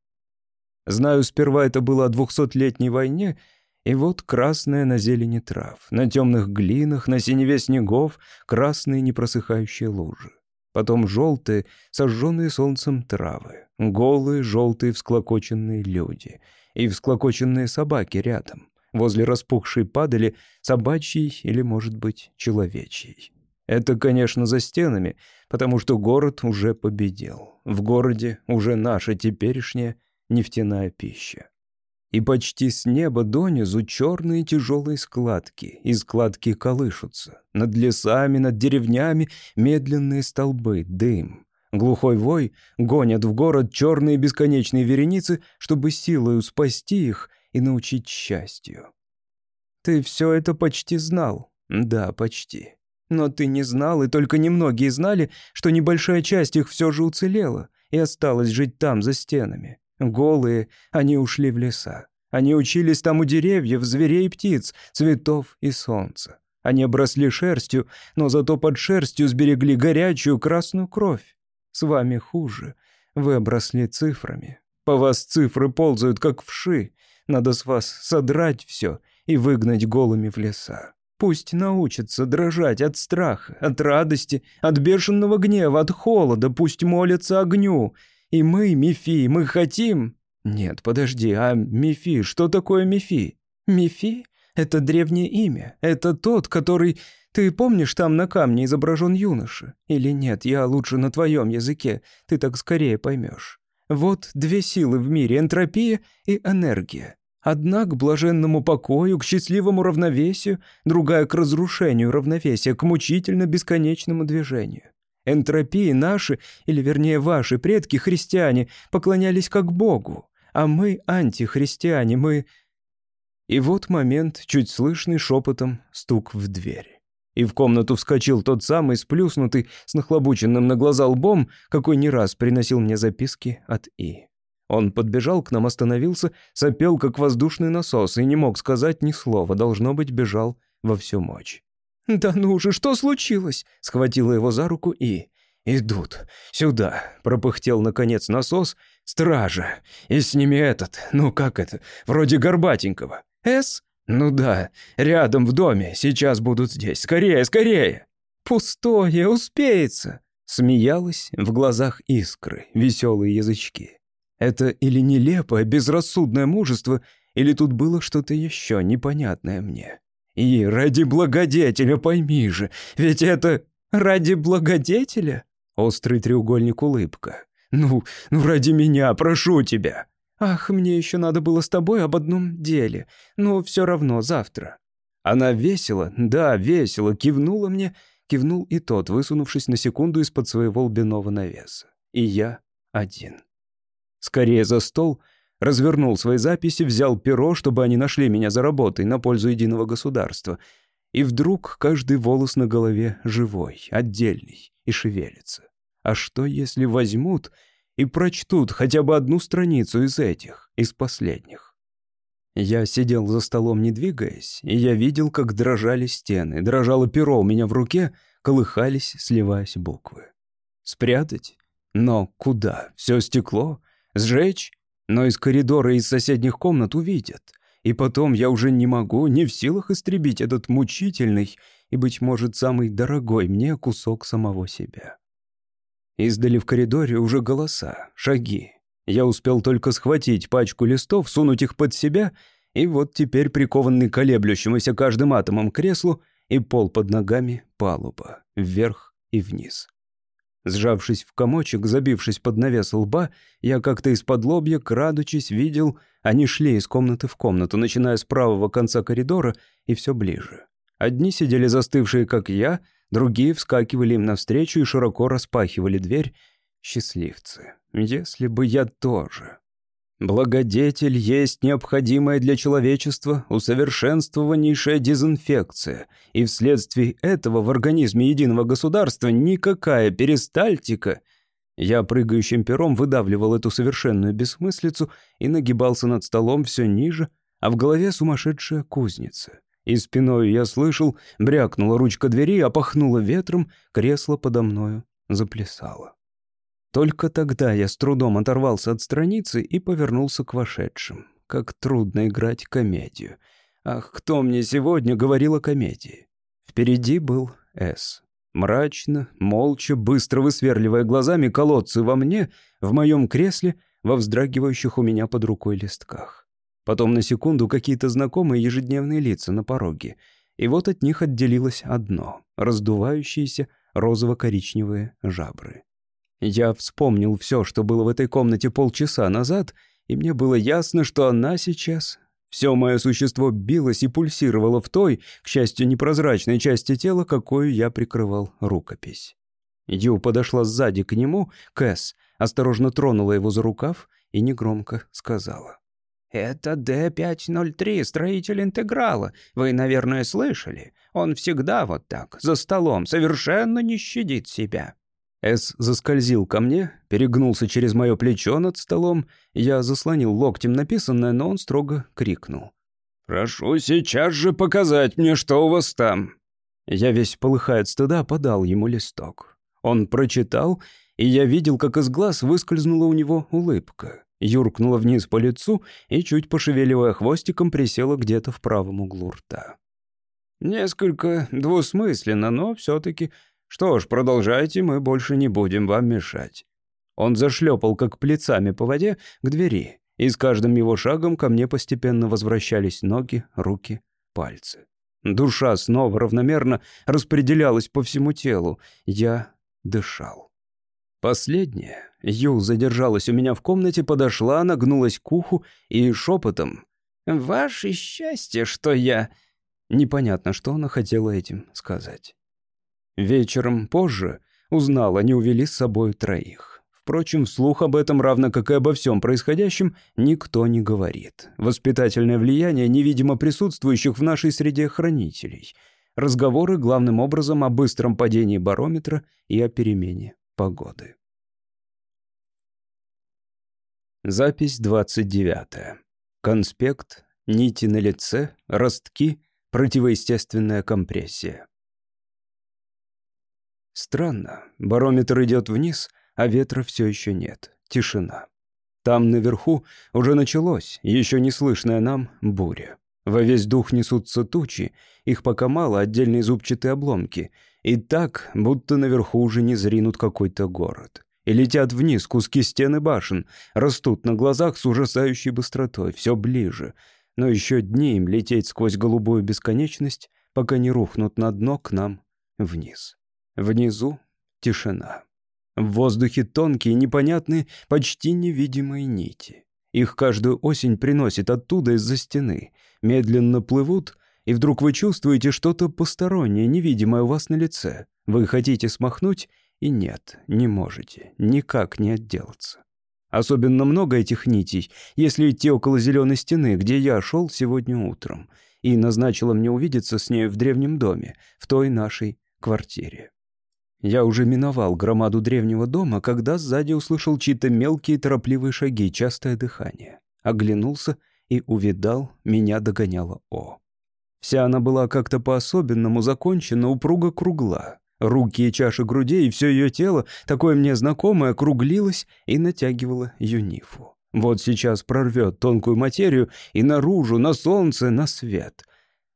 Знаю, сперва это было о двухсотлетней войне, и вот красное на зелени трав, на темных глинах, на синеве снегов, красные непросыхающие лужи. Потом желтые, сожженные солнцем травы, голые, желтые, всклокоченные люди и всклокоченные собаки рядом возле распухшей падали собачьей или, может быть, человечьей. Это, конечно, за стенами, потому что город уже победил. В городе уже наша теперешняя нефтяная пища. И почти с неба донизу черные тяжелые складки, и складки колышутся. Над лесами, над деревнями медленные столбы, дым. Глухой вой гонят в город черные бесконечные вереницы, чтобы силою спасти их и научить счастью. Ты все это почти знал. Да, почти. Но ты не знал, и только немногие знали, что небольшая часть их все же уцелела и осталась жить там, за стенами. Голые, они ушли в леса. Они учились там у деревьев, зверей и птиц, цветов и солнца. Они обросли шерстью, но зато под шерстью сберегли горячую красную кровь. С вами хуже. Вы обросли цифрами. По вас цифры ползают, как вши. Надо с вас содрать все и выгнать голыми в леса. Пусть научатся дрожать от страха, от радости, от бешеного гнева, от холода, пусть молятся огню. И мы, Мифи, мы хотим... Нет, подожди, а Мифи, что такое Мифи? Мифи — это древнее имя, это тот, который... Ты помнишь, там на камне изображен юноша? Или нет, я лучше на твоем языке, ты так скорее поймешь. Вот две силы в мире — энтропия и энергия. Одна к блаженному покою, к счастливому равновесию, другая к разрушению равновесия, к мучительно бесконечному движению. Энтропии наши, или вернее ваши предки, христиане, поклонялись как Богу, а мы антихристиане, мы... И вот момент, чуть слышный шепотом, стук в дверь. И в комнату вскочил тот самый сплюснутый, с нахлобученным на глаза лбом, какой не раз приносил мне записки от И. Он подбежал к нам, остановился, сопел, как воздушный насос, и не мог сказать ни слова, должно быть, бежал во всю мочь. «Да ну же, что случилось?» — схватила его за руку и... «Идут. Сюда», — пропыхтел, наконец, насос. «Стража. И с ними этот, ну как это, вроде горбатенького. С? Ну да, рядом в доме, сейчас будут здесь. Скорее, скорее!» «Пустое, успеется!» Смеялась, в глазах искры, веселые язычки. Это или нелепое, безрассудное мужество, или тут было что-то еще непонятное мне. И ради благодетеля пойми же, ведь это ради благодетеля? Острый треугольник улыбка. Ну, ну ради меня, прошу тебя. Ах, мне еще надо было с тобой об одном деле. Но все равно завтра. Она весело, да, весело, кивнула мне, кивнул и тот, высунувшись на секунду из-под своего лбяного навеса. И я один. Скорее за стол, развернул свои записи, взял перо, чтобы они нашли меня за работой на пользу единого государства. И вдруг каждый волос на голове живой, отдельный и шевелится. А что, если возьмут и прочтут хотя бы одну страницу из этих, из последних? Я сидел за столом, не двигаясь, и я видел, как дрожали стены, дрожало перо у меня в руке, колыхались, сливаясь буквы. Спрятать? Но куда? Все стекло? Сжечь? Но из коридора и из соседних комнат увидят. И потом я уже не могу, не в силах истребить этот мучительный и, быть может, самый дорогой мне кусок самого себя. Издали в коридоре уже голоса, шаги. Я успел только схватить пачку листов, сунуть их под себя, и вот теперь прикованный колеблющемуся каждым атомом креслу и пол под ногами палуба, вверх и вниз. Сжавшись в комочек, забившись под навес лба, я как-то из-под лобья, крадучись, видел, они шли из комнаты в комнату, начиная с правого конца коридора и все ближе. Одни сидели застывшие, как я, другие вскакивали им навстречу и широко распахивали дверь. Счастливцы. Если бы я тоже. Благодетель есть необходимая для человечества усовершенствованнейшая дезинфекция, и вследствие этого в организме единого государства никакая перистальтика... Я прыгающим пером выдавливал эту совершенную бессмыслицу и нагибался над столом все ниже, а в голове сумасшедшая кузница. И спиной я слышал, брякнула ручка двери, опахнула ветром, кресло подо мною заплясало. Только тогда я с трудом оторвался от страницы и повернулся к вошедшим. Как трудно играть комедию. Ах, кто мне сегодня говорил о комедии? Впереди был С. Мрачно, молча, быстро высверливая глазами колодцы во мне, в моем кресле, во вздрагивающих у меня под рукой листках. Потом на секунду какие-то знакомые ежедневные лица на пороге. И вот от них отделилось одно — раздувающиеся розово-коричневые жабры. Я вспомнил все, что было в этой комнате полчаса назад, и мне было ясно, что она сейчас... Все мое существо билось и пульсировало в той, к счастью, непрозрачной части тела, какую я прикрывал рукопись. Ю подошла сзади к нему, Кэс, осторожно тронула его за рукав и негромко сказала. «Это Д-503, строитель интеграла. Вы, наверное, слышали? Он всегда вот так, за столом, совершенно не щадит себя». Эс заскользил ко мне, перегнулся через мое плечо над столом. Я заслонил локтем написанное, но он строго крикнул. «Прошу сейчас же показать мне, что у вас там». Я весь полыхая от стыда подал ему листок. Он прочитал, и я видел, как из глаз выскользнула у него улыбка. Юркнула вниз по лицу и, чуть пошевеливая хвостиком, присела где-то в правом углу рта. Несколько двусмысленно, но все-таки «Что ж, продолжайте, мы больше не будем вам мешать». Он зашлепал, как плецами по воде, к двери, и с каждым его шагом ко мне постепенно возвращались ноги, руки, пальцы. Душа снова равномерно распределялась по всему телу. Я дышал. Последняя, Ю задержалась у меня в комнате, подошла, нагнулась к уху и шепотом «Ваше счастье, что я...» Непонятно, что она хотела этим сказать. Вечером позже узнал, они увели с собой троих. Впрочем, вслух об этом, равно как и обо всем происходящем, никто не говорит. Воспитательное влияние невидимо присутствующих в нашей среде хранителей. Разговоры главным образом о быстром падении барометра и о перемене погоды. Запись 29. Конспект, нити на лице, ростки, противоестественная компрессия. Странно, барометр идет вниз, а ветра все еще нет. Тишина. Там наверху уже началось, еще не слышная нам, буря. Во весь дух несутся тучи, их пока мало, отдельные зубчатые обломки. И так, будто наверху уже не зринут какой-то город. И летят вниз куски стены башен, растут на глазах с ужасающей быстротой, все ближе. Но еще дни им лететь сквозь голубую бесконечность, пока не рухнут на дно к нам вниз. Внизу тишина. В воздухе тонкие, непонятные, почти невидимые нити. Их каждую осень приносит оттуда из-за стены. Медленно плывут, и вдруг вы чувствуете что-то постороннее, невидимое у вас на лице. Вы хотите смахнуть, и нет, не можете, никак не отделаться. Особенно много этих нитей, если идти около зеленой стены, где я шел сегодня утром, и назначила мне увидеться с ней в древнем доме, в той нашей квартире. Я уже миновал громаду древнего дома, когда сзади услышал чьи-то мелкие торопливые шаги, частое дыхание. Оглянулся и увидал, меня догоняла О. Вся она была как-то по-особенному закончена, упруго кругла. Руки и чаши грудей, и все ее тело, такое мне знакомое, круглилось и натягивало юнифу. Вот сейчас прорвет тонкую материю и наружу, на солнце, на свет.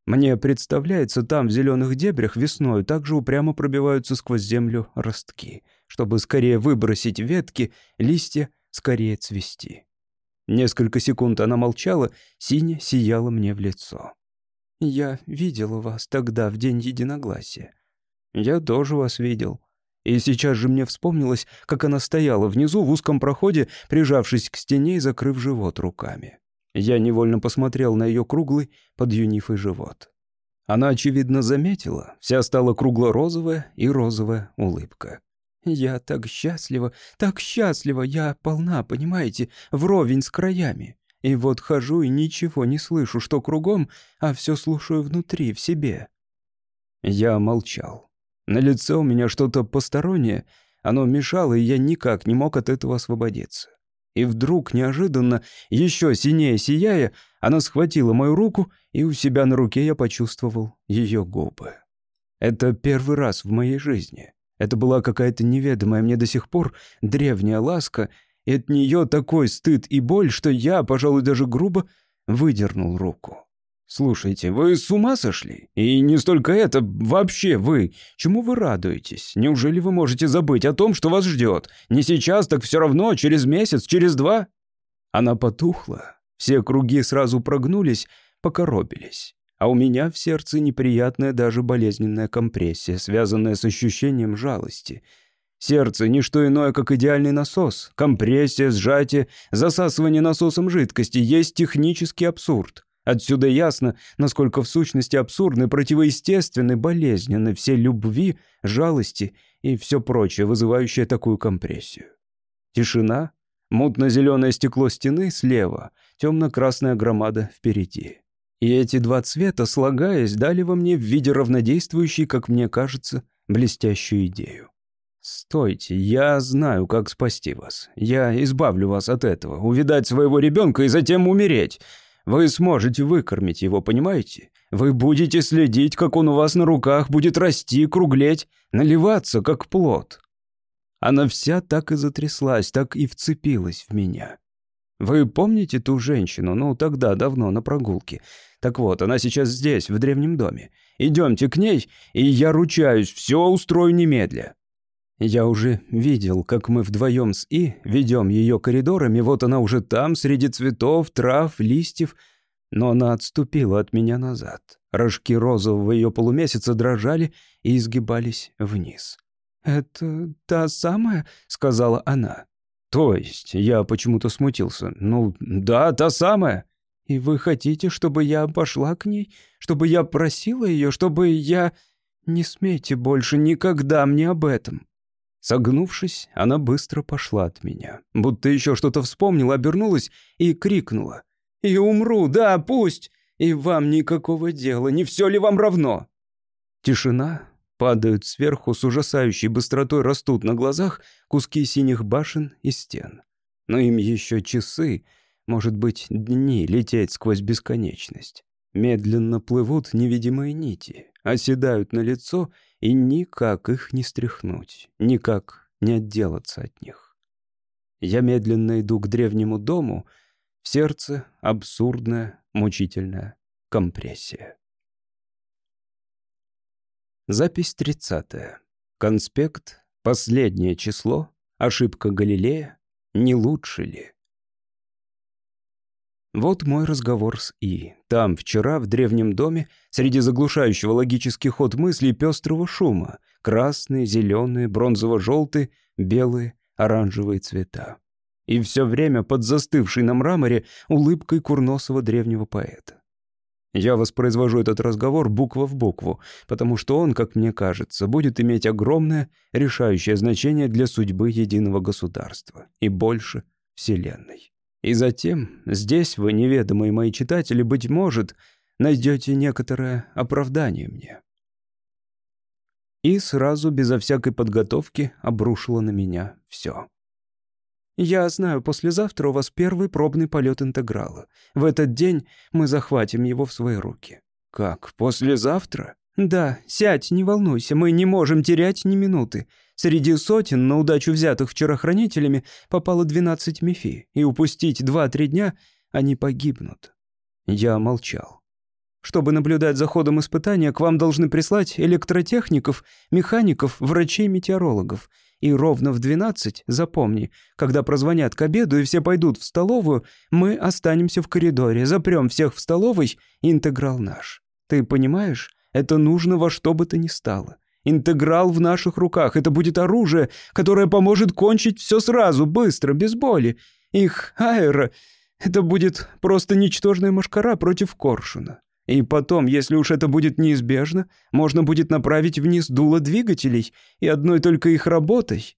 Мне представляется, там, в зеленых дебрях, весной также упрямо пробиваются сквозь землю ростки, чтобы скорее выбросить ветки, листья скорее цвести. Несколько секунд она молчала, сине сияла мне в лицо. «Я видела вас тогда, в день единогласия. Я тоже вас видел». И сейчас же мне вспомнилось, как она стояла внизу в узком проходе, прижавшись к стене и закрыв живот руками. Я невольно посмотрел на ее круглый под юнифой живот. Она, очевидно, заметила, вся стала кругло-розовая и розовая улыбка. «Я так счастлива, так счастлива, я полна, понимаете, вровень с краями. И вот хожу и ничего не слышу, что кругом, а все слушаю внутри, в себе». Я молчал. На лице у меня что-то постороннее, оно мешало, и я никак не мог от этого освободиться. И вдруг, неожиданно, еще синее сияя, она схватила мою руку, и у себя на руке я почувствовал ее губы. Это первый раз в моей жизни. Это была какая-то неведомая мне до сих пор древняя ласка, и от нее такой стыд и боль, что я, пожалуй, даже грубо выдернул руку. «Слушайте, вы с ума сошли? И не столько это, вообще вы. Чему вы радуетесь? Неужели вы можете забыть о том, что вас ждет? Не сейчас, так все равно, через месяц, через два?» Она потухла. Все круги сразу прогнулись, покоробились. А у меня в сердце неприятная даже болезненная компрессия, связанная с ощущением жалости. Сердце — не что иное, как идеальный насос. Компрессия, сжатие, засасывание насосом жидкости есть технический абсурд. Отсюда ясно, насколько в сущности абсурдны, противоестественны, болезненны все любви, жалости и все прочее, вызывающее такую компрессию. Тишина, мутно-зеленое стекло стены слева, темно-красная громада впереди. И эти два цвета, слагаясь, дали во мне в виде равнодействующей, как мне кажется, блестящую идею. «Стойте, я знаю, как спасти вас. Я избавлю вас от этого, увидать своего ребенка и затем умереть. Вы сможете выкормить его, понимаете? Вы будете следить, как он у вас на руках будет расти, круглеть, наливаться, как плод. Она вся так и затряслась, так и вцепилась в меня. Вы помните ту женщину, ну, тогда, давно, на прогулке? Так вот, она сейчас здесь, в древнем доме. Идемте к ней, и я ручаюсь, все устрою немедля. Я уже видел, как мы вдвоем с И ведем ее коридорами, вот она уже там, среди цветов, трав, листьев, но она отступила от меня назад. Рожки розового ее полумесяца дрожали и изгибались вниз. «Это та самая?» — сказала она. «То есть?» — я почему-то смутился. «Ну, да, та самая». «И вы хотите, чтобы я пошла к ней? Чтобы я просила ее? Чтобы я...» «Не смейте больше никогда мне об этом». Согнувшись, она быстро пошла от меня. Будто еще что-то вспомнила, обернулась и крикнула. «И умру, да, пусть! И вам никакого дела, не все ли вам равно?» Тишина. Падают сверху, с ужасающей быстротой растут на глазах куски синих башен и стен. Но им еще часы, может быть, дни лететь сквозь бесконечность. Медленно плывут невидимые нити, оседают на лицо, и никак их не стряхнуть, никак не отделаться от них. Я медленно иду к древнему дому, в сердце абсурдная, мучительная компрессия. Запись 30. Конспект. Последнее число. Ошибка Галилея. Не лучше ли? Вот мой разговор с И. Там, вчера, в древнем доме, среди заглушающего логический ход мыслей пестрого шума, красные, зеленые, бронзово-желтые, белые, оранжевые цвета и все время под застывшей на мраморе улыбкой курносого древнего поэта. Я воспроизвожу этот разговор буква в букву, потому что он, как мне кажется, будет иметь огромное, решающее значение для судьбы единого государства и больше Вселенной. И затем, здесь вы, неведомые мои читатели, быть может, найдете некоторое оправдание мне. И сразу, безо всякой подготовки, обрушило на меня все. Я знаю, послезавтра у вас первый пробный полет интеграла. В этот день мы захватим его в свои руки». «Как, послезавтра?» «Да, сядь, не волнуйся, мы не можем терять ни минуты. Среди сотен, на удачу взятых вчера хранителями, попало 12 мифи, и упустить 2-3 дня они погибнут». Я молчал. Чтобы наблюдать за ходом испытания, к вам должны прислать электротехников, механиков, врачей-метеорологов. И ровно в 12, запомни, когда прозвонят к обеду и все пойдут в столовую, мы останемся в коридоре, запрем всех в столовой, интеграл наш. Ты понимаешь? Это нужно во что бы то ни стало. Интеграл в наших руках. Это будет оружие, которое поможет кончить все сразу, быстро, без боли. Их аэро... Это будет просто ничтожная машкара против коршуна. И потом, если уж это будет неизбежно, можно будет направить вниз дуло двигателей, и одной только их работой.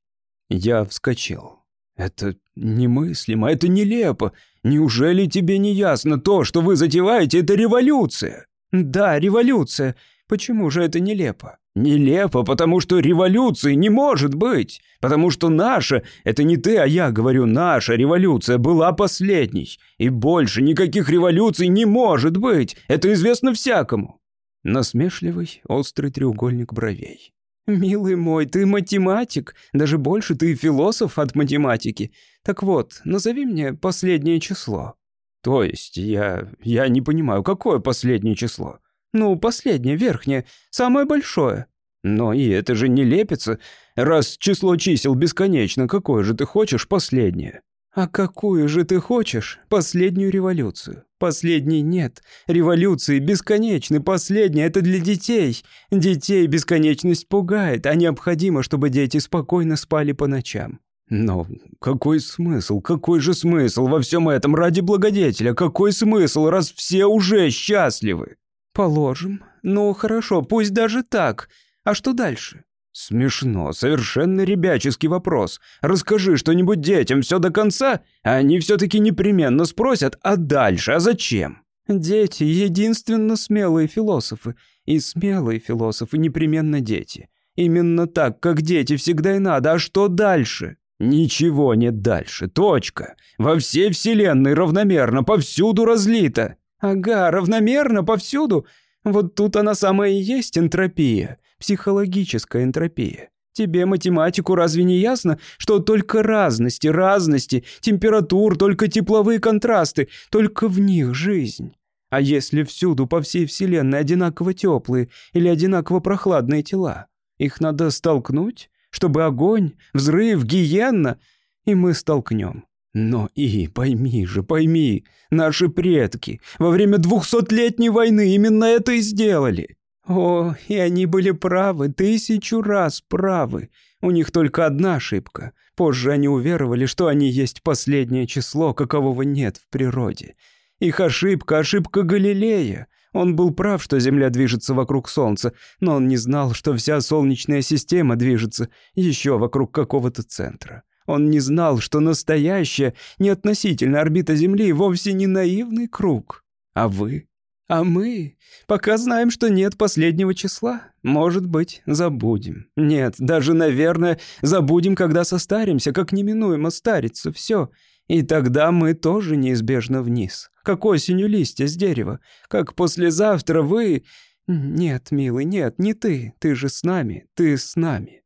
Я вскочил. Это немыслимо, это нелепо. Неужели тебе не ясно то, что вы затеваете, это революция? Да, революция. Почему же это нелепо? Нелепо, потому что революции не может быть. Потому что наша, это не ты, а я говорю, наша революция была последней. И больше никаких революций не может быть. Это известно всякому. Насмешливый, острый треугольник бровей. «Милый мой, ты математик. Даже больше ты философ от математики. Так вот, назови мне последнее число». «То есть я... я не понимаю, какое последнее число?» Ну, последнее, верхнее, самое большое. Но и это же не лепится. Раз число чисел бесконечно, какое же ты хочешь последнее? А какую же ты хочешь последнюю революцию? Последней нет. Революции бесконечны, последняя — это для детей. Детей бесконечность пугает, а необходимо, чтобы дети спокойно спали по ночам. Но какой смысл, какой же смысл во всем этом ради благодетеля? Какой смысл, раз все уже счастливы? «Положим. Ну, хорошо, пусть даже так. А что дальше?» «Смешно, совершенно ребяческий вопрос. Расскажи что-нибудь детям все до конца, а они все-таки непременно спросят, а дальше, а зачем?» «Дети — единственно смелые философы, и смелые философы непременно дети. Именно так, как дети, всегда и надо, а что дальше?» «Ничего нет дальше, точка. Во всей вселенной равномерно, повсюду разлито». Ага, равномерно, повсюду. Вот тут она самая и есть энтропия, психологическая энтропия. Тебе, математику, разве не ясно, что только разности, разности, температур, только тепловые контрасты, только в них жизнь? А если всюду по всей Вселенной одинаково теплые или одинаково прохладные тела? Их надо столкнуть, чтобы огонь, взрыв, гиенна, и мы столкнем. Но и пойми же, пойми, наши предки во время двухсотлетней войны именно это и сделали. О, и они были правы, тысячу раз правы. У них только одна ошибка. Позже они уверовали, что они есть последнее число, какового нет в природе. Их ошибка — ошибка Галилея. Он был прав, что Земля движется вокруг Солнца, но он не знал, что вся Солнечная система движется еще вокруг какого-то центра. Он не знал, что настоящая, не относительно орбита Земли, вовсе не наивный круг. А вы? А мы? Пока знаем, что нет последнего числа. Может быть, забудем. Нет, даже, наверное, забудем, когда состаримся, как неминуемо старится все. И тогда мы тоже неизбежно вниз. Как осенью листья с дерева. Как послезавтра вы... Нет, милый, нет, не ты. Ты же с нами. Ты с нами.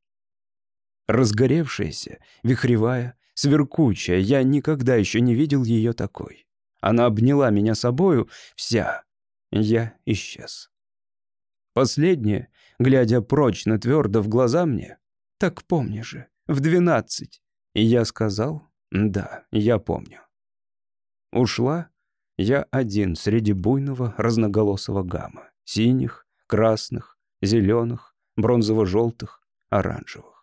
Разгоревшаяся, вихревая, сверкучая, я никогда еще не видел ее такой. Она обняла меня собою вся. Я исчез. Последнее, глядя прочно твердо в глаза мне, так помни же, в двенадцать. И я сказал, да, я помню. Ушла я один среди буйного разноголосого гамма. Синих, красных, зеленых, бронзово-желтых, оранжевых.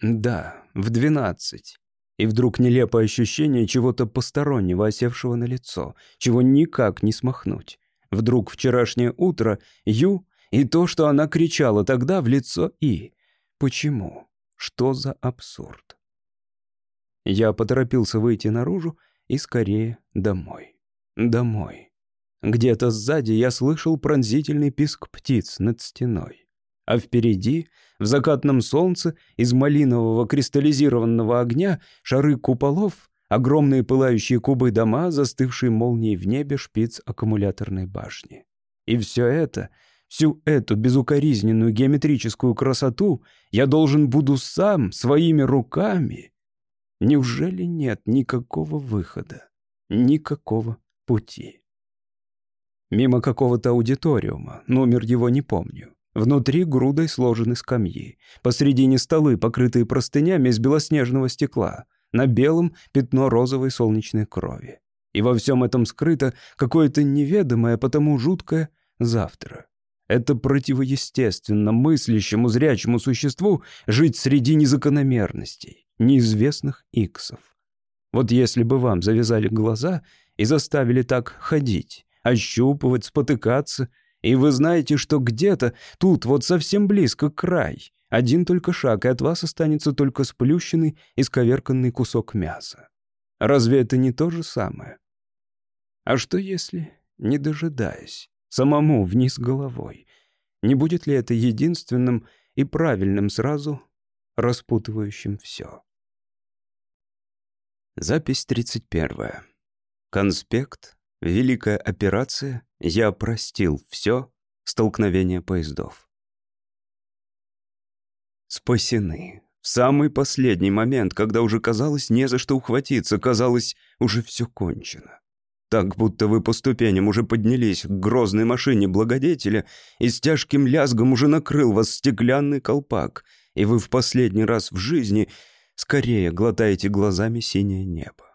Да, в двенадцать. И вдруг нелепое ощущение чего-то постороннего, осевшего на лицо, чего никак не смахнуть. Вдруг вчерашнее утро, Ю, и то, что она кричала тогда в лицо И. Почему? Что за абсурд? Я поторопился выйти наружу и скорее домой. Домой. Где-то сзади я слышал пронзительный писк птиц над стеной а впереди, в закатном солнце, из малинового кристаллизированного огня, шары куполов, огромные пылающие кубы дома, застывшие молнией в небе шпиц аккумуляторной башни. И все это, всю эту безукоризненную геометрическую красоту я должен буду сам, своими руками. Неужели нет никакого выхода, никакого пути? Мимо какого-то аудиториума, номер его не помню. Внутри грудой сложены скамьи. Посредине столы, покрытые простынями из белоснежного стекла. На белом пятно розовой солнечной крови. И во всем этом скрыто какое-то неведомое, потому жуткое завтра. Это противоестественно мыслящему зрячему существу жить среди незакономерностей, неизвестных иксов. Вот если бы вам завязали глаза и заставили так ходить, ощупывать, спотыкаться — и вы знаете, что где-то тут вот совсем близко край. Один только шаг, и от вас останется только сплющенный и сковерканный кусок мяса. Разве это не то же самое? А что если, не дожидаясь, самому вниз головой, не будет ли это единственным и правильным сразу распутывающим все? Запись 31. Конспект Великая операция, я простил все столкновение поездов. Спасены. В самый последний момент, когда уже казалось не за что ухватиться, казалось, уже все кончено. Так будто вы по ступеням уже поднялись к грозной машине благодетеля, и с тяжким лязгом уже накрыл вас стеклянный колпак, и вы в последний раз в жизни скорее глотаете глазами синее небо.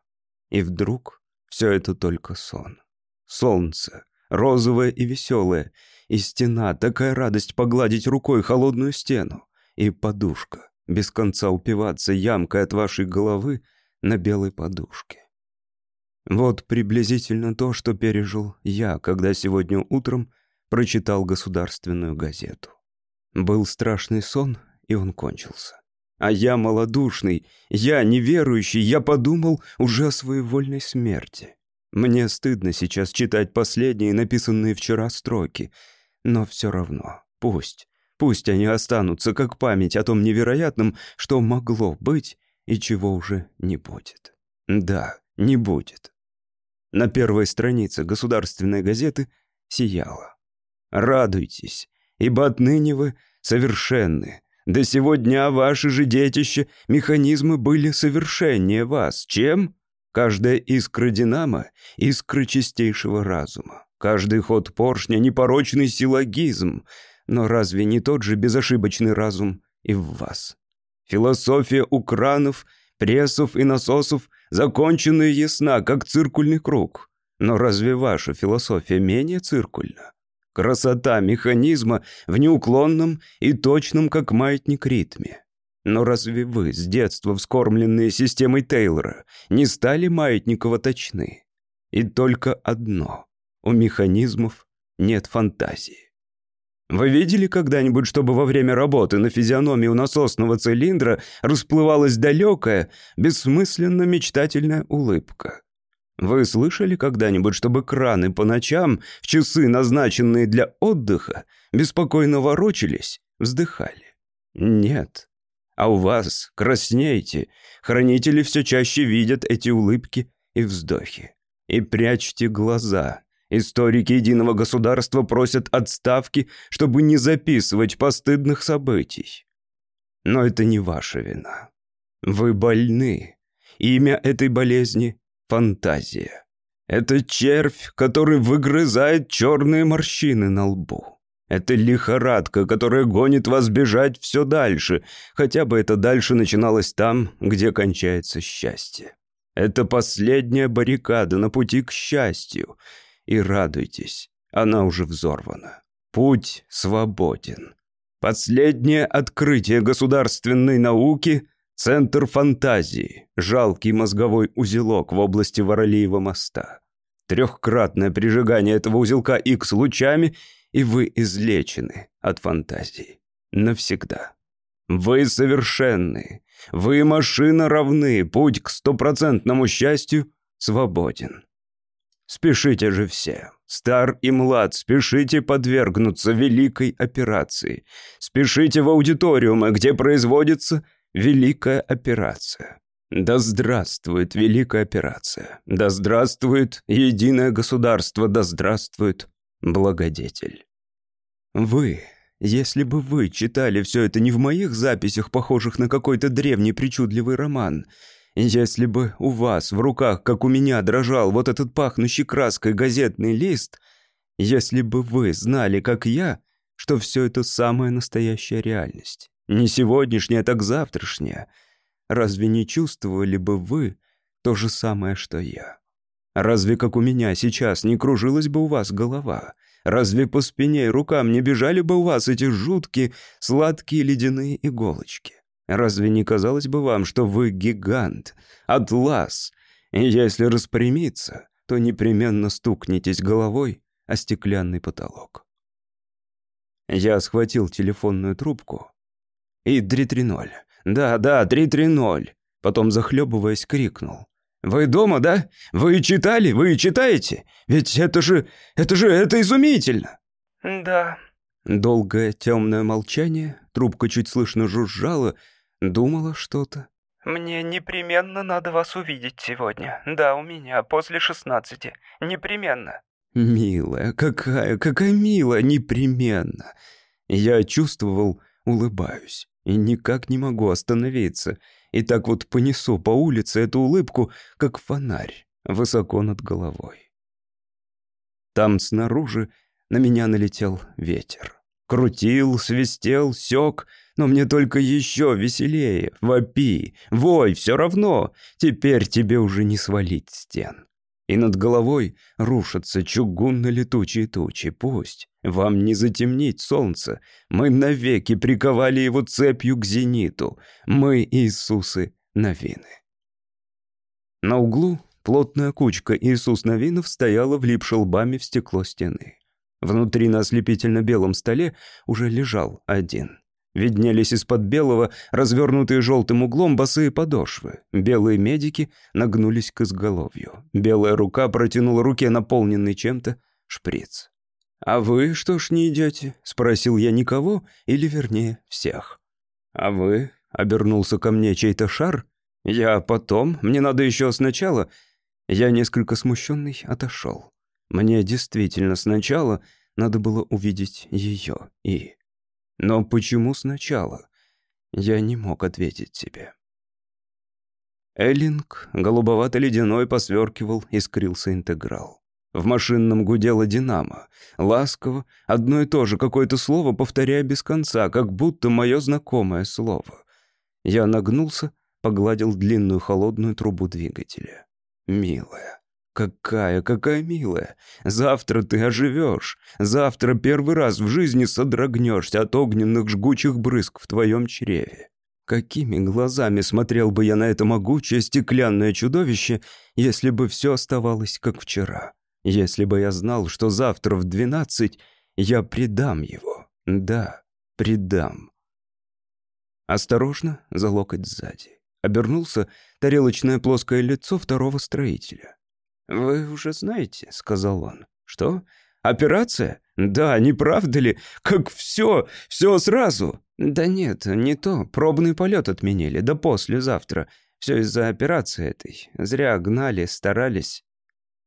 И вдруг все это только сон. Солнце, розовое и веселое, и стена, такая радость погладить рукой холодную стену, и подушка, без конца упиваться ямкой от вашей головы на белой подушке. Вот приблизительно то, что пережил я, когда сегодня утром прочитал государственную газету. Был страшный сон, и он кончился. А я малодушный, я неверующий, я подумал уже о своей вольной смерти. Мне стыдно сейчас читать последние написанные вчера строки, но все равно, пусть, пусть они останутся как память о том невероятном, что могло быть и чего уже не будет. Да, не будет. На первой странице государственной газеты сияло. «Радуйтесь, ибо отныне вы совершенны, до сего дня ваши же детище, механизмы были совершеннее вас. Чем? Каждая искра динамо — искра чистейшего разума. Каждый ход поршня — непорочный силлогизм. Но разве не тот же безошибочный разум и в вас? Философия укранов прессов и насосов закончена и ясна, как циркульный круг. Но разве ваша философия менее циркульна? Красота механизма в неуклонном и точном, как маятник, ритме. Но разве вы, с детства вскормленные системой Тейлора, не стали маятниково точны? И только одно — у механизмов нет фантазии. Вы видели когда-нибудь, чтобы во время работы на физиономии у насосного цилиндра расплывалась далекая, бессмысленно мечтательная улыбка? Вы слышали когда-нибудь, чтобы краны по ночам, в часы, назначенные для отдыха, беспокойно ворочались, вздыхали? Нет. А у вас краснеете. Хранители все чаще видят эти улыбки и вздохи. И прячьте глаза. Историки единого государства просят отставки, чтобы не записывать постыдных событий. Но это не ваша вина. Вы больны. Имя этой болезни фантазия. Это червь, который выгрызает черные морщины на лбу. Это лихорадка, которая гонит вас бежать все дальше, хотя бы это дальше начиналось там, где кончается счастье. Это последняя баррикада на пути к счастью. И радуйтесь, она уже взорвана. Путь свободен. Последнее открытие государственной науки Центр фантазии, жалкий мозговой узелок в области Воролеева моста. Трехкратное прижигание этого узелка X лучами, и вы излечены от фантазии. Навсегда. Вы совершенны. Вы машина равны. Путь к стопроцентному счастью свободен. Спешите же все. Стар и млад, спешите подвергнуться великой операции. Спешите в аудиториумы, где производится Великая операция. Да здравствует Великая операция. Да здравствует единое государство. Да здравствует благодетель. Вы, если бы вы читали все это не в моих записях, похожих на какой-то древний причудливый роман, если бы у вас в руках, как у меня, дрожал вот этот пахнущий краской газетный лист, если бы вы знали, как я, что все это самая настоящая реальность. Не сегодняшняя, так завтрашняя. Разве не чувствовали бы вы то же самое, что я? Разве как у меня сейчас не кружилась бы у вас голова? Разве по спине и рукам не бежали бы у вас эти жуткие, сладкие ледяные иголочки? Разве не казалось бы вам, что вы гигант, атлас, и если распрямиться, то непременно стукнетесь головой о стеклянный потолок? Я схватил телефонную трубку и 330. Да, да, 330. Потом, захлебываясь, крикнул. «Вы дома, да? Вы читали? Вы читаете? Ведь это же... это же... это изумительно!» «Да». Долгое темное молчание, трубка чуть слышно жужжала, думала что-то. «Мне непременно надо вас увидеть сегодня. Да, у меня, после шестнадцати. Непременно». «Милая, какая, какая милая, непременно!» Я чувствовал, улыбаюсь. И никак не могу остановиться. И так вот понесу по улице эту улыбку, как фонарь, высоко над головой. Там снаружи на меня налетел ветер. Крутил, свистел, сёк, но мне только еще веселее. Вопи, вой, все равно. Теперь тебе уже не свалить стен. И над головой рушатся чугунно-летучие тучи. Пусть. Вам не затемнить солнце. Мы навеки приковали его цепью к зениту. Мы Иисусы Новины. На углу плотная кучка Иисус Новинов стояла, влипши лбами в стекло стены. Внутри на ослепительно-белом столе уже лежал один. Виднелись из-под белого, развернутые желтым углом босые подошвы. Белые медики нагнулись к изголовью. Белая рука протянула руке наполненный чем-то шприц. «А вы что ж не идете?» — спросил я никого, или вернее, всех. «А вы?» — обернулся ко мне чей-то шар. «Я потом, мне надо еще сначала». Я несколько смущенный отошел. Мне действительно сначала надо было увидеть ее и... Но почему сначала? Я не мог ответить себе. Эллинг голубовато-ледяной посверкивал, искрился интеграл. В машинном гудела динамо. Ласково, одно и то же какое-то слово, повторяя без конца, как будто мое знакомое слово. Я нагнулся, погладил длинную холодную трубу двигателя. «Милая, какая, какая милая! Завтра ты оживешь! Завтра первый раз в жизни содрогнешься от огненных жгучих брызг в твоем чреве!» Какими глазами смотрел бы я на это могучее стеклянное чудовище, если бы все оставалось как вчера? Если бы я знал, что завтра в двенадцать я предам его. Да, предам. Осторожно, за локоть сзади. Обернулся тарелочное плоское лицо второго строителя. «Вы уже знаете», — сказал он. «Что? Операция? Да, не правда ли? Как все, все сразу?» «Да нет, не то. Пробный полет отменили. Да послезавтра. Все из-за операции этой. Зря гнали, старались».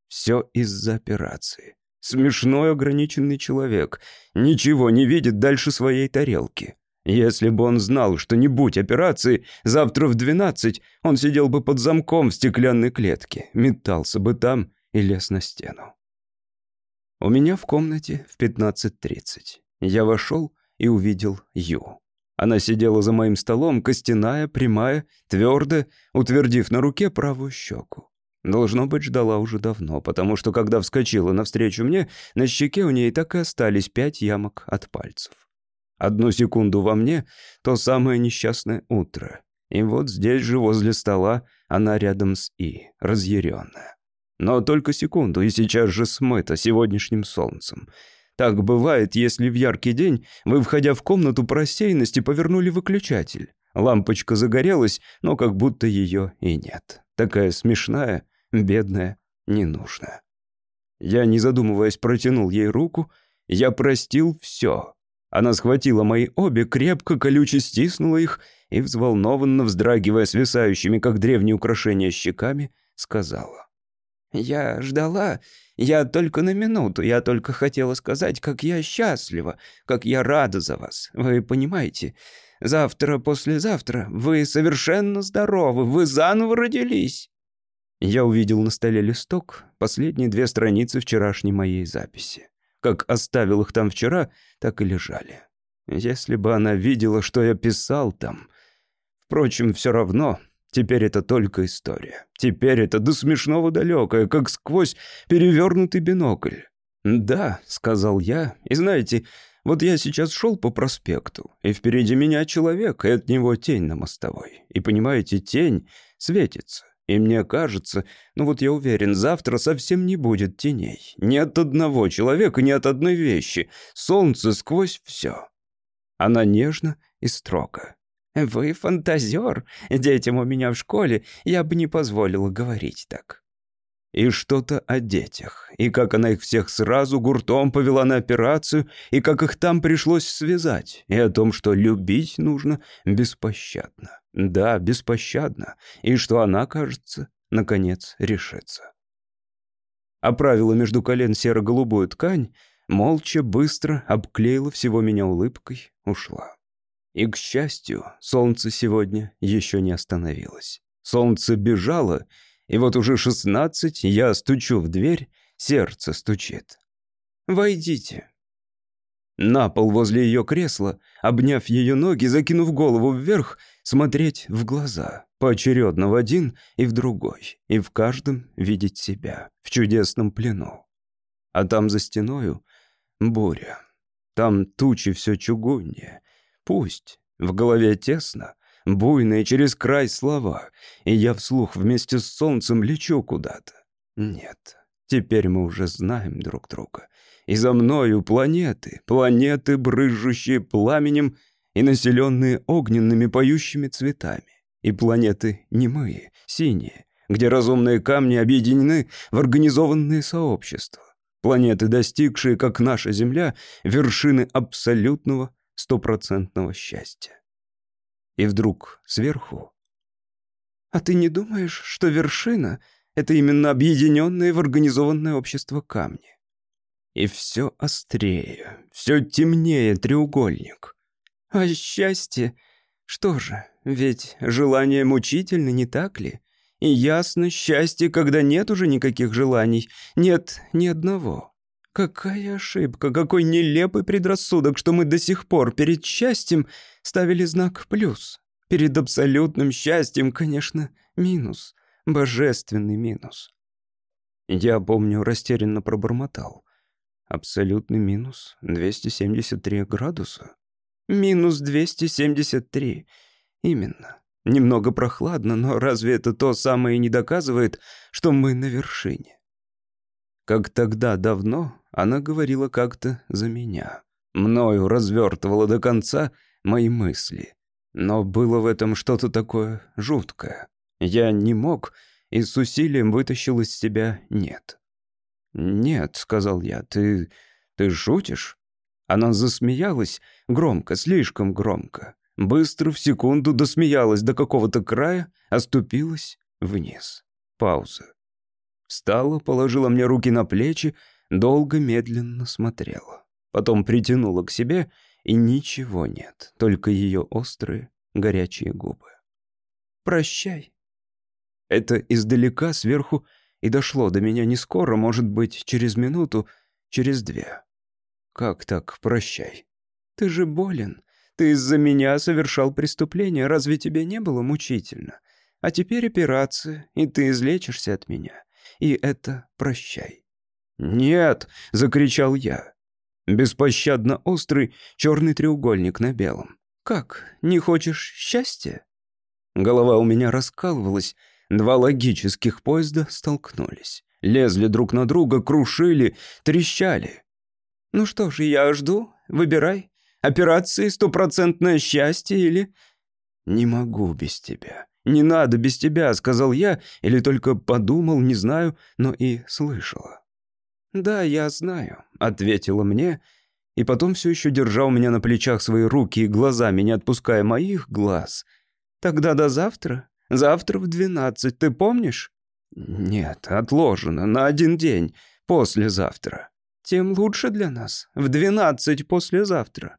«Все из-за операции. Смешной ограниченный человек. Ничего не видит дальше своей тарелки. Если бы он знал, что не будь операции, завтра в двенадцать он сидел бы под замком в стеклянной клетке, метался бы там и лез на стену. У меня в комнате в 15.30. Я вошел и увидел Ю. Она сидела за моим столом, костяная, прямая, твердая, утвердив на руке правую щеку. Должно быть, ждала уже давно, потому что, когда вскочила навстречу мне, на щеке у ней так и остались пять ямок от пальцев. Одну секунду во мне — то самое несчастное утро. И вот здесь же, возле стола, она рядом с И, разъяренная. Но только секунду, и сейчас же смыта сегодняшним солнцем. Так бывает, если в яркий день вы, входя в комнату по рассеянности, повернули выключатель. Лампочка загорелась, но как будто ее и нет. Такая смешная, бедная, ненужная. Я, не задумываясь, протянул ей руку. Я простил все. Она схватила мои обе, крепко, колюче стиснула их и, взволнованно вздрагивая свисающими, как древние украшения, щеками, сказала. «Я ждала. Я только на минуту. Я только хотела сказать, как я счастлива, как я рада за вас. Вы понимаете? Завтра, послезавтра вы совершенно здоровы, вы заново родились». Я увидел на столе листок, последние две страницы вчерашней моей записи. Как оставил их там вчера, так и лежали. Если бы она видела, что я писал там... Впрочем, все равно, Теперь это только история. Теперь это до смешного далекое, как сквозь перевернутый бинокль. «Да», — сказал я, — «и знаете, вот я сейчас шел по проспекту, и впереди меня человек, и от него тень на мостовой. И понимаете, тень светится. И мне кажется, ну вот я уверен, завтра совсем не будет теней. Ни от одного человека, ни от одной вещи. Солнце сквозь все. Она нежно и строго. «Вы фантазер. Детям у меня в школе я бы не позволила говорить так». И что-то о детях, и как она их всех сразу гуртом повела на операцию, и как их там пришлось связать, и о том, что любить нужно беспощадно. Да, беспощадно, и что она, кажется, наконец решится. Оправила между колен серо-голубую ткань, молча, быстро обклеила всего меня улыбкой, ушла. И, к счастью, солнце сегодня еще не остановилось. Солнце бежало, и вот уже шестнадцать, я стучу в дверь, сердце стучит. «Войдите». На пол возле ее кресла, обняв ее ноги, закинув голову вверх, смотреть в глаза, поочередно в один и в другой, и в каждом видеть себя, в чудесном плену. А там за стеною буря. Там тучи все чугуннее, Пусть. В голове тесно, буйные через край слова, и я вслух вместе с солнцем лечу куда-то. Нет, теперь мы уже знаем друг друга. И за мною планеты, планеты, брызжущие пламенем и населенные огненными поющими цветами. И планеты немые, синие, где разумные камни объединены в организованные сообщества. Планеты, достигшие, как наша Земля, вершины абсолютного стопроцентного счастья. И вдруг сверху... «А ты не думаешь, что вершина — это именно объединенное в организованное общество камни?» И все острее, все темнее треугольник. А счастье? Что же, ведь желание мучительно, не так ли? И ясно, счастье, когда нет уже никаких желаний, нет ни одного. Какая ошибка, какой нелепый предрассудок, что мы до сих пор перед счастьем ставили знак «плюс». Перед абсолютным счастьем, конечно, минус. Божественный минус. Я, помню, растерянно пробормотал. Абсолютный минус 273 градуса. Минус 273. Именно. Немного прохладно, но разве это то самое не доказывает, что мы на вершине? Как тогда давно она говорила как-то за меня. Мною развертывала до конца мои мысли. Но было в этом что-то такое жуткое. Я не мог и с усилием вытащил из себя «нет». «Нет», — сказал я, — «ты... ты шутишь?» Она засмеялась громко, слишком громко. Быстро, в секунду досмеялась до какого-то края, оступилась вниз. Пауза. Встала, положила мне руки на плечи, долго, медленно смотрела. Потом притянула к себе, и ничего нет, только ее острые, горячие губы. «Прощай». Это издалека, сверху, и дошло до меня не скоро, может быть, через минуту, через две. «Как так, прощай?» «Ты же болен. Ты из-за меня совершал преступление. Разве тебе не было мучительно? А теперь операция, и ты излечишься от меня. И это прощай». «Нет!» — закричал я. Беспощадно острый черный треугольник на белом. «Как? Не хочешь счастья?» Голова у меня раскалывалась. Два логических поезда столкнулись. Лезли друг на друга, крушили, трещали. «Ну что ж, я жду. Выбирай. Операции «Стопроцентное счастье» или...» «Не могу без тебя. Не надо без тебя», — сказал я, или только подумал, не знаю, но и слышала. «Да, я знаю», — ответила мне, и потом все еще держа у меня на плечах свои руки и глазами, не отпуская моих глаз. «Тогда до завтра? Завтра в двенадцать, ты помнишь?» «Нет, отложено, на один день, послезавтра». «Тем лучше для нас, в двенадцать послезавтра».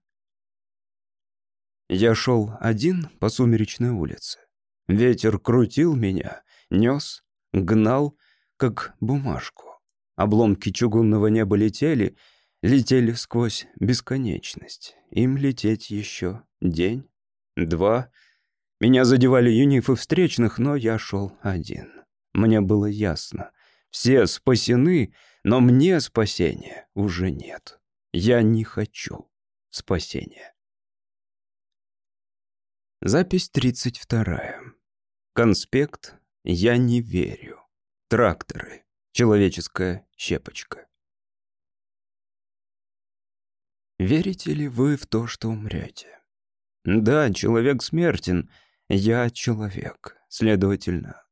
Я шел один по сумеречной улице. Ветер крутил меня, нес, гнал, как бумажку. Обломки чугунного неба летели, летели сквозь бесконечность. Им лететь еще день, два. Меня задевали юнифы встречных, но я шел один. Мне было ясно. Все спасены, но мне спасения уже нет. Я не хочу спасения. Запись 32. Конспект «Я не верю». Тракторы. Человеческая щепочка. Верите ли вы в то, что умрете? Да, человек смертен. Я человек. Следовательно,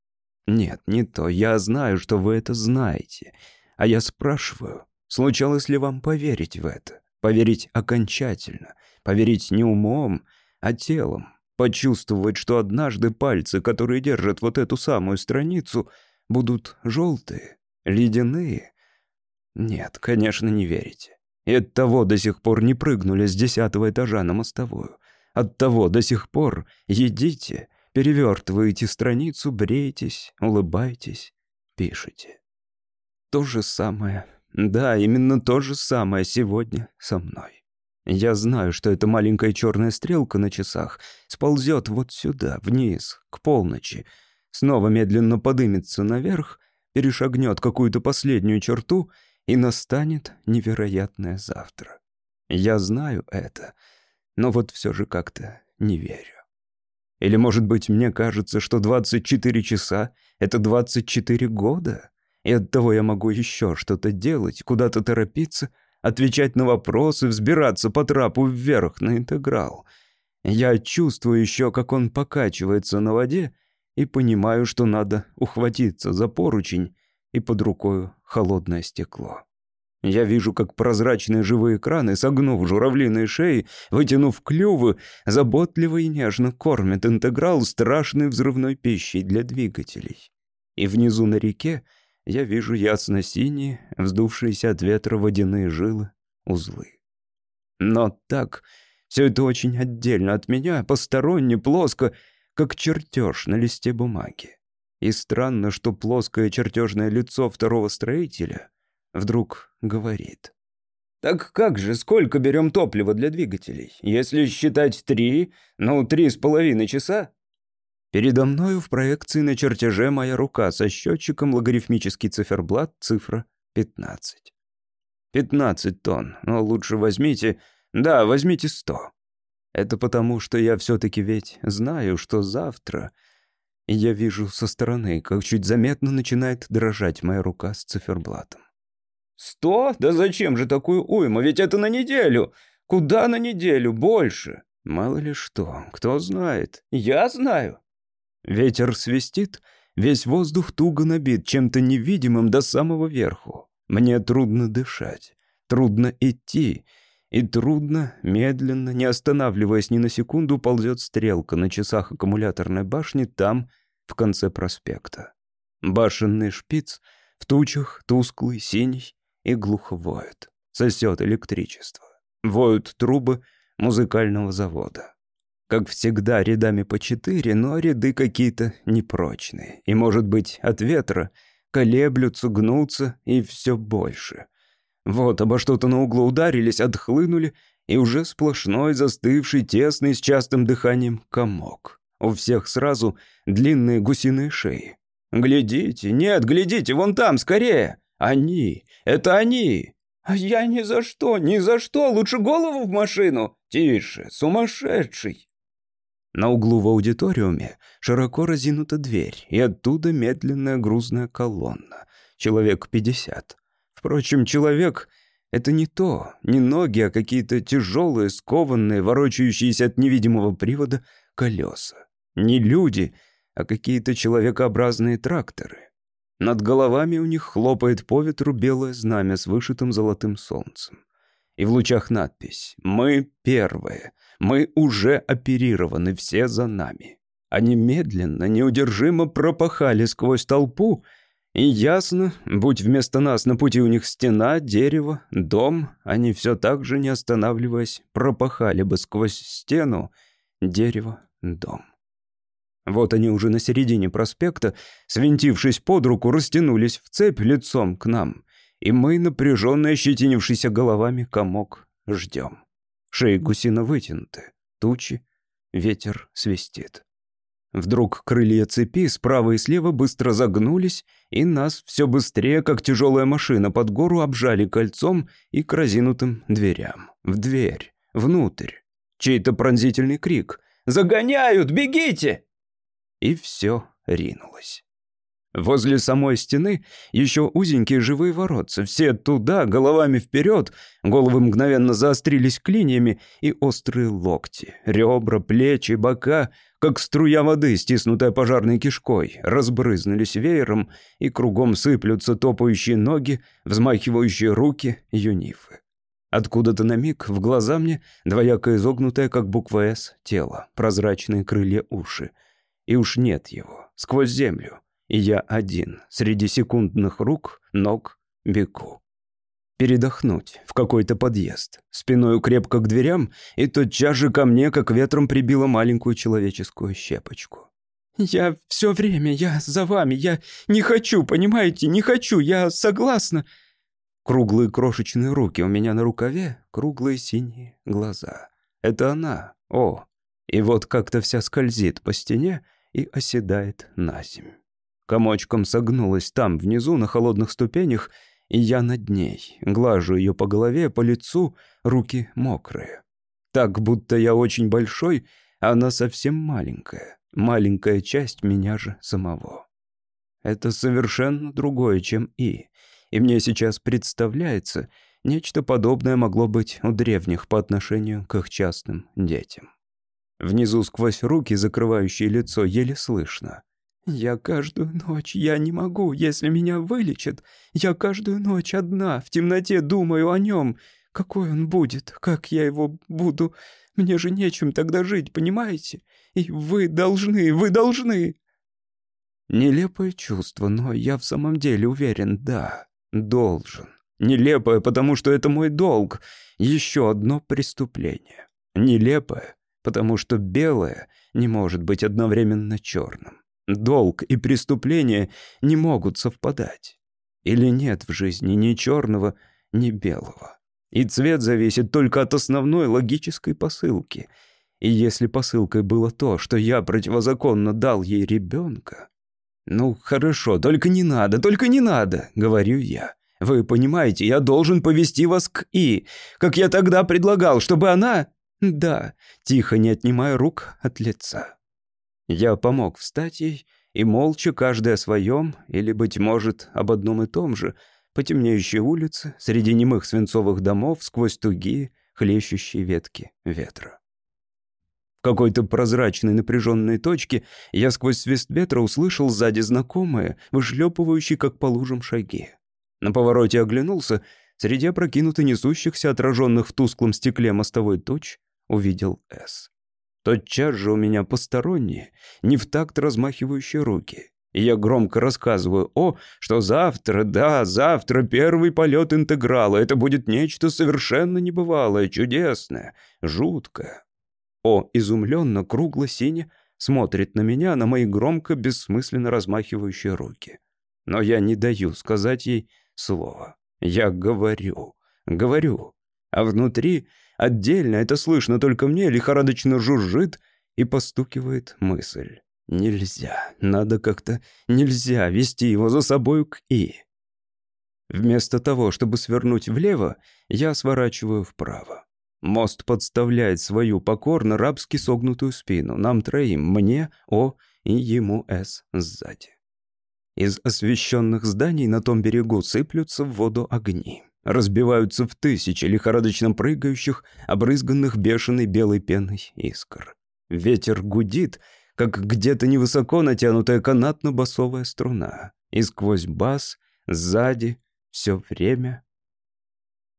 нет, не то. Я знаю, что вы это знаете. А я спрашиваю, случалось ли вам поверить в это? Поверить окончательно? Поверить не умом, а телом? Почувствовать, что однажды пальцы, которые держат вот эту самую страницу, будут желтые, Ледяные? Нет, конечно, не верите. И от того до сих пор не прыгнули с десятого этажа на мостовую. От того до сих пор едите, перевертываете страницу, бреетесь, улыбаетесь, пишете. То же самое, да, именно то же самое сегодня со мной. Я знаю, что эта маленькая черная стрелка на часах сползет вот сюда, вниз, к полночи, снова медленно подымется наверх перешагнет какую-то последнюю черту, и настанет невероятное завтра. Я знаю это, но вот все же как-то не верю. Или, может быть, мне кажется, что 24 часа — это 24 года, и оттого я могу еще что-то делать, куда-то торопиться, отвечать на вопросы, взбираться по трапу вверх на интеграл. Я чувствую еще, как он покачивается на воде, и понимаю, что надо ухватиться за поручень, и под рукою холодное стекло. Я вижу, как прозрачные живые краны, согнув журавлиные шеи, вытянув клювы, заботливо и нежно кормят интеграл страшной взрывной пищей для двигателей. И внизу на реке я вижу ясно-синие, вздувшиеся от ветра водяные жилы, узлы. Но так, все это очень отдельно от меня, посторонне, плоско, как чертеж на листе бумаги. И странно, что плоское чертежное лицо второго строителя вдруг говорит. Так как же, сколько берем топлива для двигателей? Если считать три, ну, три с половиной часа? Передо мною в проекции на чертеже моя рука со счетчиком логарифмический циферблат, цифра 15. 15 тонн, но лучше возьмите... Да, возьмите 100. Это потому, что я все-таки ведь знаю, что завтра... Я вижу со стороны, как чуть заметно начинает дрожать моя рука с циферблатом. «Сто? Да зачем же такую уйму? Ведь это на неделю! Куда на неделю? Больше!» «Мало ли что, кто знает?» «Я знаю!» Ветер свистит, весь воздух туго набит чем-то невидимым до самого верху. Мне трудно дышать, трудно идти, и трудно, медленно, не останавливаясь ни на секунду, ползет стрелка на часах аккумуляторной башни там, в конце проспекта. Башенный шпиц в тучах, тусклый, синий, и глухо воет. Сосет электричество. Воют трубы музыкального завода. Как всегда, рядами по четыре, но ряды какие-то непрочные. И, может быть, от ветра колеблются, гнутся и все больше. Вот обо что-то на углу ударились, отхлынули, и уже сплошной, застывший, тесный, с частым дыханием комок. У всех сразу длинные гусиные шеи. «Глядите, нет, глядите, вон там, скорее!» Они! Это они! А я ни за что, ни за что! Лучше голову в машину! Тише, сумасшедший!» На углу в аудиториуме широко разинута дверь, и оттуда медленная грузная колонна. Человек пятьдесят. Впрочем, человек — это не то, не ноги, а какие-то тяжелые, скованные, ворочающиеся от невидимого привода колеса. Не люди, а какие-то человекообразные тракторы. Над головами у них хлопает по ветру белое знамя с вышитым золотым солнцем. И в лучах надпись «Мы первые, мы уже оперированы, все за нами». Они медленно, неудержимо пропахали сквозь толпу, и ясно, будь вместо нас на пути у них стена, дерево, дом, они все так же, не останавливаясь, пропахали бы сквозь стену, дерево, дом. Вот они уже на середине проспекта, свинтившись под руку, растянулись в цепь лицом к нам. И мы, напряженно ощетинившиеся головами, комок ждем. Шеи гусина вытянуты, тучи, ветер свистит. Вдруг крылья цепи справа и слева быстро загнулись, и нас все быстрее, как тяжелая машина, под гору обжали кольцом и к разинутым дверям. В дверь, внутрь. Чей-то пронзительный крик. «Загоняют! Бегите!» и все ринулось. Возле самой стены еще узенькие живые воротца, все туда, головами вперед, головы мгновенно заострились клиньями и острые локти, ребра, плечи, бока, как струя воды, стиснутая пожарной кишкой, разбрызнулись веером, и кругом сыплются топающие ноги, взмахивающие руки юнифы. Откуда-то на миг в глаза мне двояко изогнутое, как буква «С», тело, прозрачные крылья уши — и уж нет его, сквозь землю. И я один, среди секундных рук, ног, бегу. Передохнуть в какой-то подъезд, спиною крепко к дверям, и тотчас же ко мне, как ветром, прибило маленькую человеческую щепочку. «Я все время, я за вами, я не хочу, понимаете, не хочу, я согласна». Круглые крошечные руки у меня на рукаве, круглые синие глаза. Это она, о. И вот как-то вся скользит по стене, и оседает на земь. Комочком согнулась там, внизу, на холодных ступенях, и я над ней, глажу ее по голове, по лицу, руки мокрые. Так, будто я очень большой, а она совсем маленькая, маленькая часть меня же самого. Это совершенно другое, чем И, и мне сейчас представляется, нечто подобное могло быть у древних по отношению к их частным детям. Внизу сквозь руки, закрывающие лицо, еле слышно. «Я каждую ночь, я не могу, если меня вылечат. Я каждую ночь одна, в темноте думаю о нем. Какой он будет, как я его буду. Мне же нечем тогда жить, понимаете? И вы должны, вы должны!» Нелепое чувство, но я в самом деле уверен, да, должен. Нелепое, потому что это мой долг. Еще одно преступление. Нелепое, потому что белое не может быть одновременно черным. Долг и преступление не могут совпадать. Или нет в жизни ни черного, ни белого. И цвет зависит только от основной логической посылки. И если посылкой было то, что я противозаконно дал ей ребенка... «Ну, хорошо, только не надо, только не надо», — говорю я. «Вы понимаете, я должен повести вас к И, как я тогда предлагал, чтобы она...» «Да», тихо не отнимая рук от лица. Я помог встать ей, и молча, каждый о своем, или, быть может, об одном и том же, по темнеющей улице, среди немых свинцовых домов, сквозь тугие, хлещущие ветки ветра. В какой-то прозрачной напряженной точке я сквозь свист ветра услышал сзади знакомые, вышлепывающие, как по лужам, шаги. На повороте оглянулся, среди опрокинуто несущихся, отраженных в тусклом стекле мостовой точ, увидел С. Тотчас же у меня посторонние, не в такт размахивающие руки. И я громко рассказываю, о, что завтра, да, завтра первый полет интеграла. Это будет нечто совершенно небывалое, чудесное, жуткое. О, изумленно, кругло-сине, смотрит на меня, на мои громко, бессмысленно размахивающие руки. Но я не даю сказать ей слова. Я говорю, говорю. А внутри Отдельно это слышно только мне, лихорадочно жужжит и постукивает мысль. Нельзя, надо как-то... Нельзя вести его за собой к И. Вместо того, чтобы свернуть влево, я сворачиваю вправо. Мост подставляет свою покорно рабски согнутую спину. Нам троим, мне, О и ему С сзади. Из освещенных зданий на том берегу сыплются в воду огни разбиваются в тысячи лихорадочно прыгающих, обрызганных бешеной белой пеной искр. Ветер гудит, как где-то невысоко натянутая канатно-басовая струна. И сквозь бас, сзади, все время...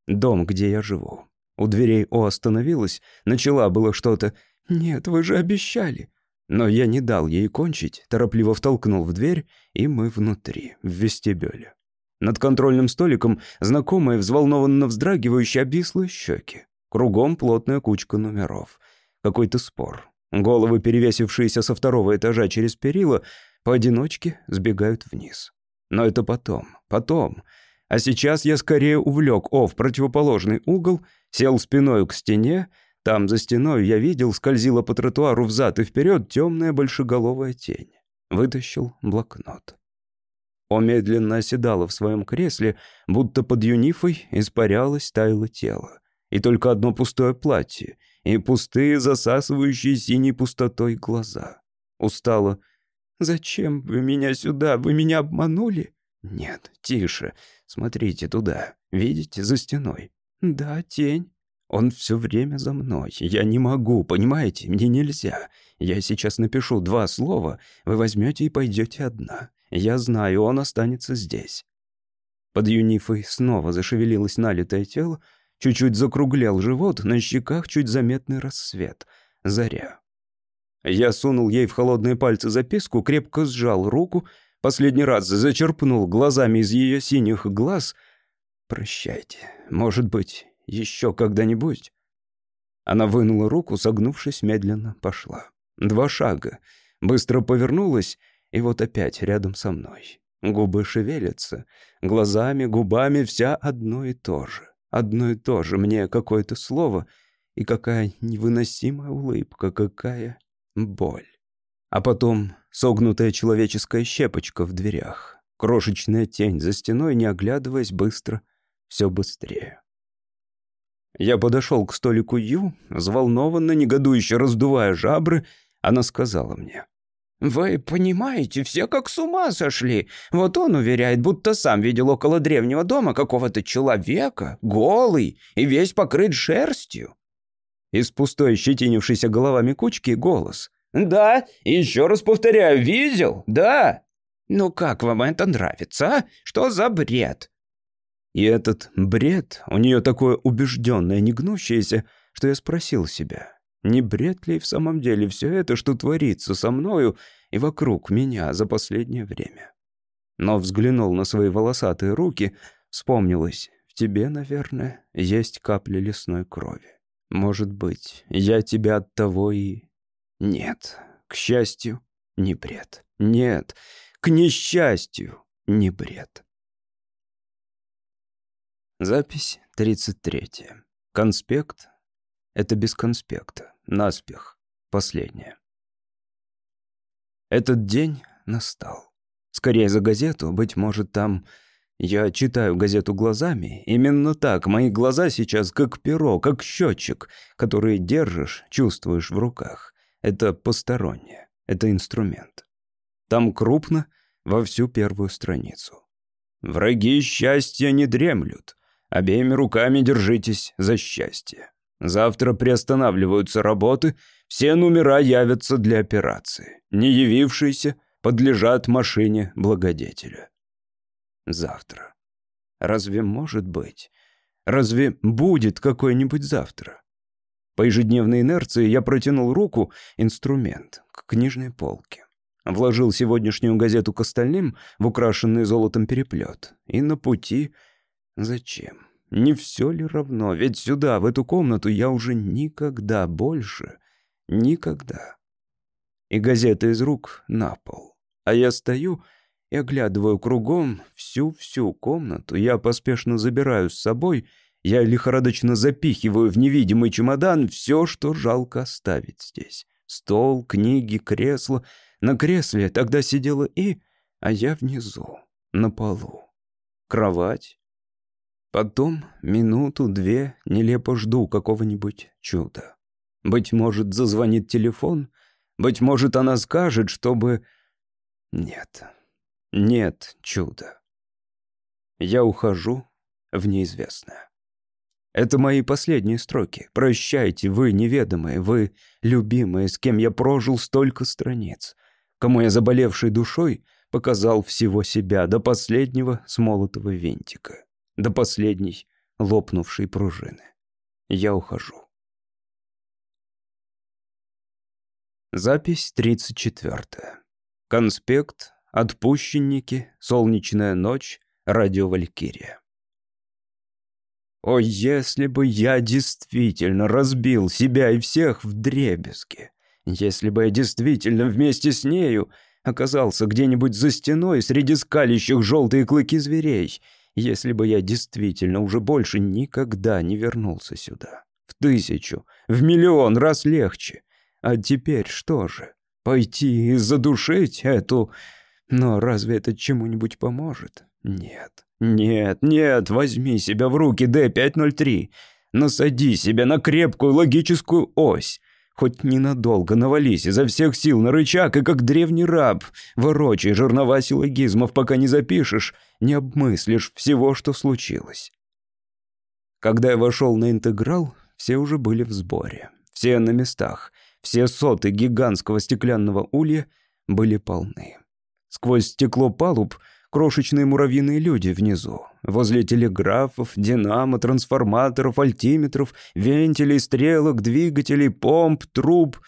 Дом, где я живу. У дверей О остановилась, начала было что-то. «Нет, вы же обещали». Но я не дал ей кончить, торопливо втолкнул в дверь, и мы внутри, в вестибюле. Над контрольным столиком знакомые, взволнованно вздрагивающие, обвислые щеки. Кругом плотная кучка номеров. Какой-то спор. Головы, перевесившиеся со второго этажа через перила, поодиночке сбегают вниз. Но это потом, потом. А сейчас я скорее увлек О в противоположный угол, сел спиной к стене, там за стеной я видел, скользила по тротуару взад и вперед темная большеголовая тень. Вытащил блокнот. О медленно оседала в своем кресле, будто под юнифой испарялось, таяло тело. И только одно пустое платье, и пустые, засасывающие синей пустотой глаза. Устала. «Зачем вы меня сюда? Вы меня обманули?» «Нет, тише. Смотрите туда. Видите, за стеной?» «Да, тень». «Он все время за мной. Я не могу, понимаете? Мне нельзя. Я сейчас напишу два слова, вы возьмете и пойдете одна. Я знаю, он останется здесь. Под юнифой снова зашевелилось налитое тело, чуть-чуть закруглял живот, на щеках чуть заметный рассвет. Заря. Я сунул ей в холодные пальцы записку, крепко сжал руку, последний раз зачерпнул глазами из ее синих глаз. «Прощайте. Может быть, еще когда-нибудь?» Она вынула руку, согнувшись, медленно пошла. Два шага. Быстро повернулась и вот опять рядом со мной. Губы шевелятся. Глазами, губами вся одно и то же. Одно и то же. Мне какое-то слово. И какая невыносимая улыбка, какая боль. А потом согнутая человеческая щепочка в дверях. Крошечная тень за стеной, не оглядываясь быстро, все быстрее. Я подошел к столику Ю, взволнованно, негодующе раздувая жабры, она сказала мне — «Вы понимаете, все как с ума сошли. Вот он уверяет, будто сам видел около древнего дома какого-то человека, голый и весь покрыт шерстью». Из пустой щетинившейся головами кучки голос. «Да, еще раз повторяю, видел? Да!» «Ну как вам это нравится, а? Что за бред?» И этот бред у нее такое убежденное, негнущееся, что я спросил себя, не бред ли в самом деле все это, что творится со мною и вокруг меня за последнее время? Но взглянул на свои волосатые руки, вспомнилось, в тебе, наверное, есть капля лесной крови. Может быть, я тебя от того и... Нет, к счастью, не бред. Нет, к несчастью, не бред. Запись 33. Конспект. Это без конспекта. Наспех. Последнее. Этот день настал. Скорее за газету, быть может, там... Я читаю газету глазами. Именно так. Мои глаза сейчас как перо, как счетчик, который держишь, чувствуешь в руках. Это постороннее. Это инструмент. Там крупно во всю первую страницу. Враги счастья не дремлют. Обеими руками держитесь за счастье. Завтра приостанавливаются работы, все номера явятся для операции. Не явившиеся подлежат машине благодетеля. Завтра. Разве может быть? Разве будет какой-нибудь завтра? По ежедневной инерции я протянул руку, инструмент, к книжной полке. Вложил сегодняшнюю газету к остальным в украшенный золотом переплет. И на пути... Зачем? Не все ли равно? Ведь сюда, в эту комнату, я уже никогда больше... Никогда. И газета из рук на пол. А я стою и оглядываю кругом всю-всю комнату. Я поспешно забираю с собой... Я лихорадочно запихиваю в невидимый чемодан все, что жалко оставить здесь. Стол, книги, кресло — на кресле тогда сидела И, а я внизу, на полу. Кровать. Потом минуту-две нелепо жду какого-нибудь чуда. Быть может, зазвонит телефон, быть может, она скажет, чтобы... Нет, нет чуда. Я ухожу в неизвестное. Это мои последние строки. Прощайте, вы неведомые, вы любимые, с кем я прожил столько страниц кому я заболевшей душой показал всего себя до последнего смолотого винтика, до последней лопнувшей пружины. Я ухожу. Запись 34. Конспект, отпущенники, солнечная ночь, радио Валькирия. О, если бы я действительно разбил себя и всех в дребезги! Если бы я действительно вместе с нею оказался где-нибудь за стеной среди скалящих желтые клыки зверей, если бы я действительно уже больше никогда не вернулся сюда. В тысячу, в миллион раз легче. А теперь что же? Пойти и задушить эту... Но разве это чему-нибудь поможет? Нет, нет, нет, возьми себя в руки, Д-503. Насади себя на крепкую логическую ось. Хоть ненадолго навались изо всех сил на рычаг, и как древний раб, ворочай жернова силлогизмов, пока не запишешь, не обмыслишь всего, что случилось. Когда я вошел на интеграл, все уже были в сборе. Все на местах. Все соты гигантского стеклянного улья были полны. Сквозь стекло палуб крошечные муравьиные люди внизу. Возле телеграфов, динамо, трансформаторов, альтиметров, вентилей, стрелок, двигателей, помп, труб.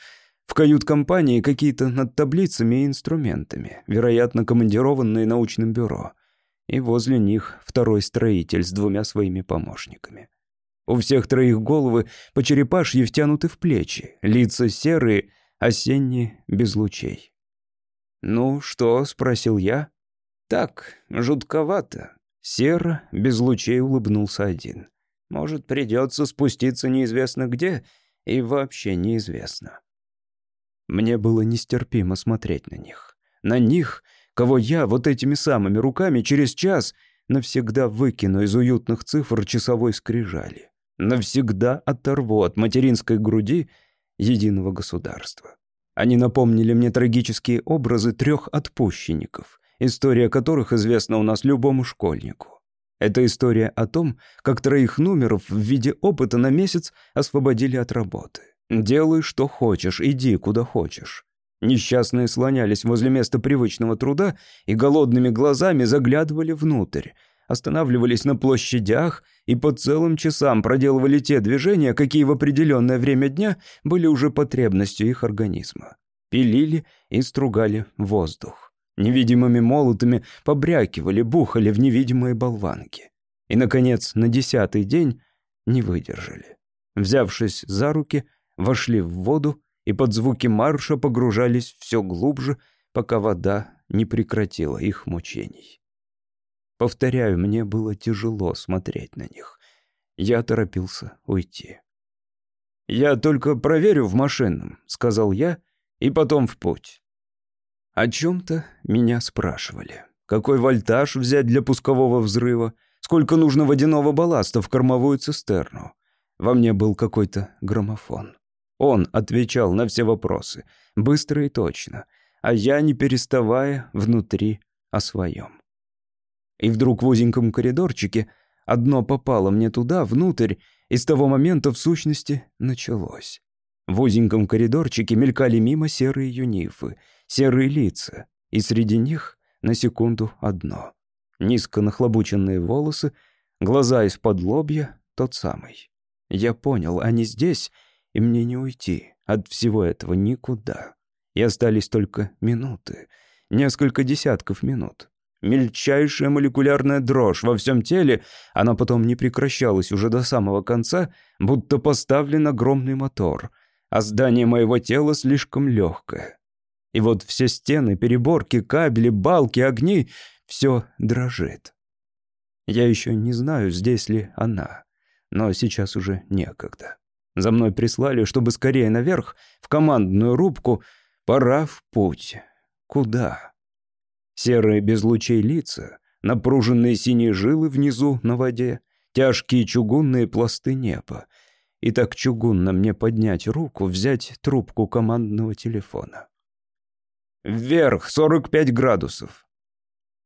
В кают-компании какие-то над таблицами и инструментами, вероятно, командированные научным бюро. И возле них второй строитель с двумя своими помощниками. У всех троих головы по черепашьи втянуты в плечи, лица серые, осенние, без лучей. «Ну что?» — спросил я. «Так, жутковато». Серо, без лучей улыбнулся один. «Может, придется спуститься неизвестно где, и вообще неизвестно». Мне было нестерпимо смотреть на них. На них, кого я вот этими самыми руками через час навсегда выкину из уютных цифр часовой скрижали. Навсегда оторву от материнской груди единого государства. Они напомнили мне трагические образы трех отпущенников история которых известна у нас любому школьнику. Это история о том, как троих номеров в виде опыта на месяц освободили от работы. Делай, что хочешь, иди, куда хочешь. Несчастные слонялись возле места привычного труда и голодными глазами заглядывали внутрь, останавливались на площадях и по целым часам проделывали те движения, какие в определенное время дня были уже потребностью их организма. Пилили и стругали воздух невидимыми молотами побрякивали, бухали в невидимые болванки. И, наконец, на десятый день не выдержали. Взявшись за руки, вошли в воду и под звуки марша погружались все глубже, пока вода не прекратила их мучений. Повторяю, мне было тяжело смотреть на них. Я торопился уйти. «Я только проверю в машинном», — сказал я, — «и потом в путь». О чем-то меня спрашивали. Какой вольтаж взять для пускового взрыва? Сколько нужно водяного балласта в кормовую цистерну? Во мне был какой-то граммофон. Он отвечал на все вопросы, быстро и точно, а я, не переставая, внутри о своем. И вдруг в узеньком коридорчике одно попало мне туда, внутрь, и с того момента, в сущности, началось. В узеньком коридорчике мелькали мимо серые юнифы, серые лица, и среди них на секунду одно. Низко нахлобученные волосы, глаза из-под лобья, тот самый. Я понял, они здесь, и мне не уйти от всего этого никуда. И остались только минуты, несколько десятков минут. Мельчайшая молекулярная дрожь во всем теле, она потом не прекращалась уже до самого конца, будто поставлен огромный мотор, а здание моего тела слишком легкое. И вот все стены, переборки, кабели, балки, огни — все дрожит. Я еще не знаю, здесь ли она, но сейчас уже некогда. За мной прислали, чтобы скорее наверх, в командную рубку. Пора в путь. Куда? Серые без лучей лица, напруженные синие жилы внизу на воде, тяжкие чугунные пласты неба. И так чугунно мне поднять руку, взять трубку командного телефона. Вверх, 45 градусов.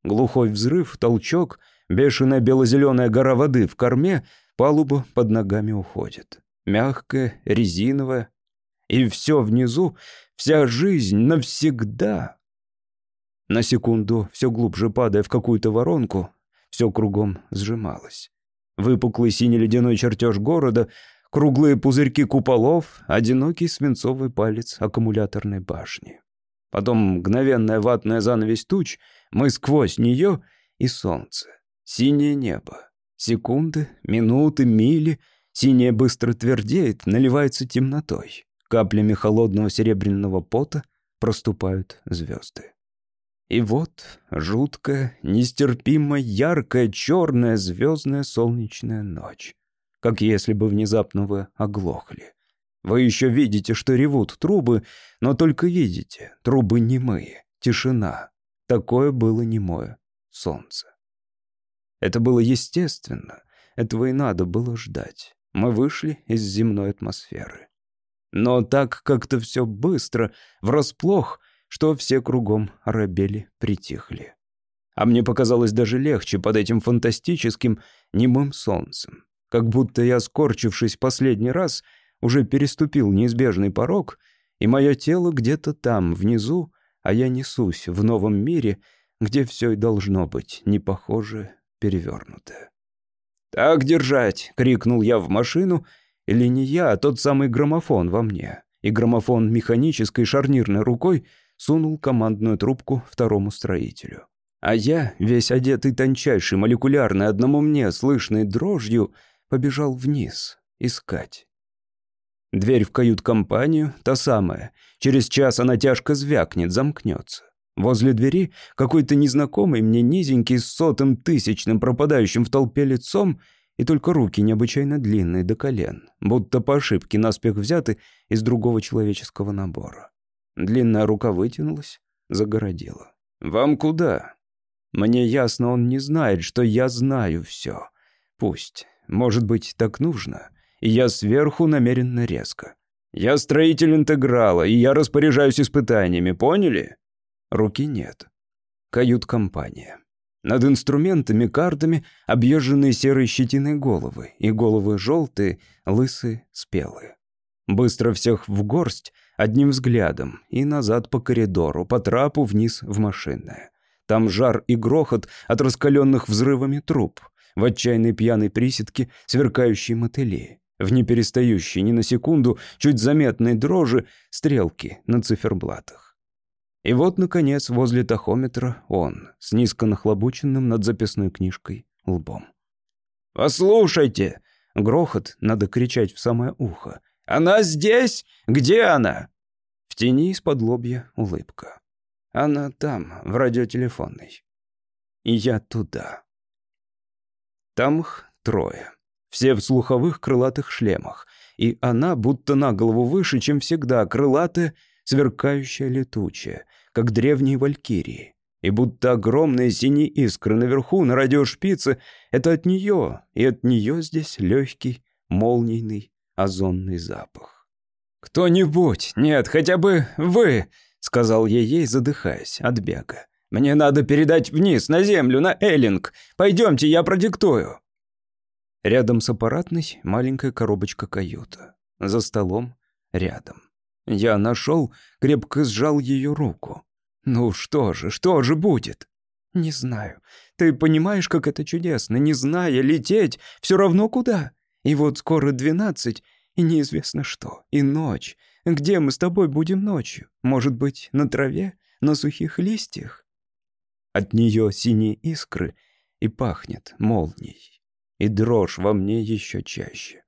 Глухой взрыв, толчок, бешеная бело-зеленая гора воды в корме, палуба под ногами уходит. Мягкая, резиновая. И все внизу, вся жизнь навсегда. На секунду, все глубже падая в какую-то воронку, все кругом сжималось. Выпуклый синий ледяной чертеж города, круглые пузырьки куполов, одинокий свинцовый палец аккумуляторной башни. Потом мгновенная ватная занавесь туч, мы сквозь нее и солнце. Синее небо. Секунды, минуты, мили. Синее быстро твердеет, наливается темнотой. Каплями холодного серебряного пота проступают звезды. И вот жуткая, нестерпимо яркая, черная звездная солнечная ночь. Как если бы внезапно вы оглохли. Вы еще видите, что ревут трубы, но только видите, трубы немые, тишина. Такое было немое солнце. Это было естественно, этого и надо было ждать. Мы вышли из земной атмосферы. Но так как-то все быстро, врасплох, что все кругом оробели, притихли. А мне показалось даже легче под этим фантастическим немым солнцем. Как будто я, скорчившись последний раз, уже переступил неизбежный порог, и мое тело где-то там, внизу, а я несусь в новом мире, где все и должно быть не похоже, перевернутое. «Так держать!» — крикнул я в машину, или не я, а тот самый граммофон во мне. И граммофон механической шарнирной рукой сунул командную трубку второму строителю. А я, весь одетый тончайшей молекулярной одному мне слышной дрожью, побежал вниз искать. Дверь в кают-компанию та самая. Через час она тяжко звякнет, замкнется. Возле двери какой-то незнакомый мне низенький с сотым тысячным пропадающим в толпе лицом и только руки необычайно длинные до колен, будто по ошибке наспех взяты из другого человеческого набора. Длинная рука вытянулась, загородила. «Вам куда?» Мне ясно, он не знает, что я знаю все. Пусть. Может быть, так нужно и я сверху намеренно резко. «Я строитель интеграла, и я распоряжаюсь испытаниями, поняли?» Руки нет. Кают-компания. Над инструментами, картами объезженные серой щетиной головы, и головы желтые, лысые, спелые. Быстро всех в горсть, одним взглядом, и назад по коридору, по трапу вниз в машинное. Там жар и грохот от раскаленных взрывами труб, в отчаянной пьяной приседке сверкающие мотыли в неперестающей ни на секунду чуть заметной дрожи стрелки на циферблатах. И вот, наконец, возле тахометра он, с низко нахлобученным над записной книжкой лбом. «Послушайте!» — грохот, надо кричать в самое ухо. «Она здесь? Где она?» В тени из-под лобья улыбка. Она там, в радиотелефонной. И я туда. Там их трое. Все в слуховых крылатых шлемах. И она будто на голову выше, чем всегда, крылатая, сверкающая летучая, как древние валькирии. И будто огромные синие искры наверху, на радиошпице, это от нее, и от нее здесь легкий, молнийный, озонный запах. «Кто-нибудь, нет, хотя бы вы!» — сказал я ей, задыхаясь от бега. «Мне надо передать вниз, на землю, на Эллинг. Пойдемте, я продиктую». Рядом с аппаратной маленькая коробочка-каюта. За столом рядом. Я нашел, крепко сжал ее руку. «Ну что же, что же будет?» «Не знаю. Ты понимаешь, как это чудесно, не зная, лететь, все равно куда. И вот скоро двенадцать, и неизвестно что, и ночь. Где мы с тобой будем ночью? Может быть, на траве, на сухих листьях?» От нее синие искры и пахнет молнией. И дрожь во мне еще чаще.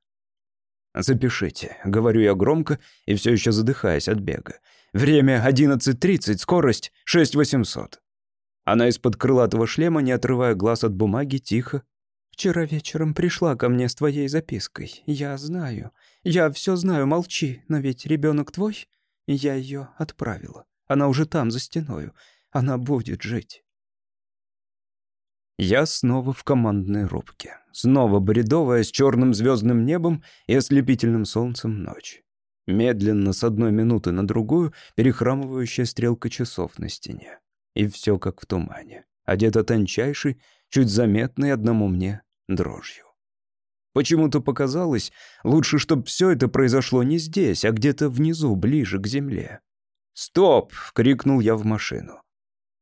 «Запишите», — говорю я громко и все еще задыхаясь от бега. «Время 11.30, скорость 6800». Она из-под крылатого шлема, не отрывая глаз от бумаги, тихо. «Вчера вечером пришла ко мне с твоей запиской. Я знаю. Я все знаю, молчи. Но ведь ребенок твой? Я ее отправила. Она уже там, за стеною. Она будет жить». Я снова в командной рубке. Снова бредовая, с черным звездным небом и ослепительным солнцем ночь. Медленно, с одной минуты на другую, перехрамывающая стрелка часов на стене. И все как в тумане. Одета тончайший, чуть заметный одному мне дрожью. Почему-то показалось, лучше, чтобы все это произошло не здесь, а где-то внизу, ближе к земле. «Стоп!» — крикнул я в машину.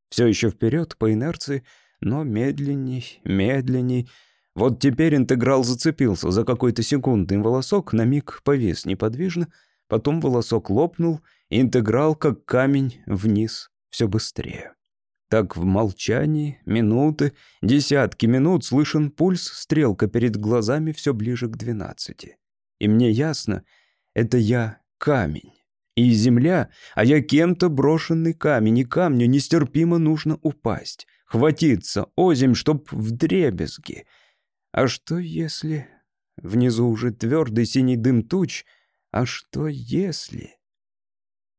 Все еще вперед, по инерции, но медленней, медленней. Вот теперь интеграл зацепился за какой-то секундный волосок, на миг повис неподвижно, потом волосок лопнул, интеграл, как камень, вниз, все быстрее. Так в молчании, минуты, десятки минут слышен пульс, стрелка перед глазами все ближе к двенадцати. И мне ясно, это я камень. И земля, а я кем-то брошенный камень, и камню нестерпимо нужно упасть хватиться озимь, чтоб в дребезги. А что если... Внизу уже твердый синий дым туч. А что если...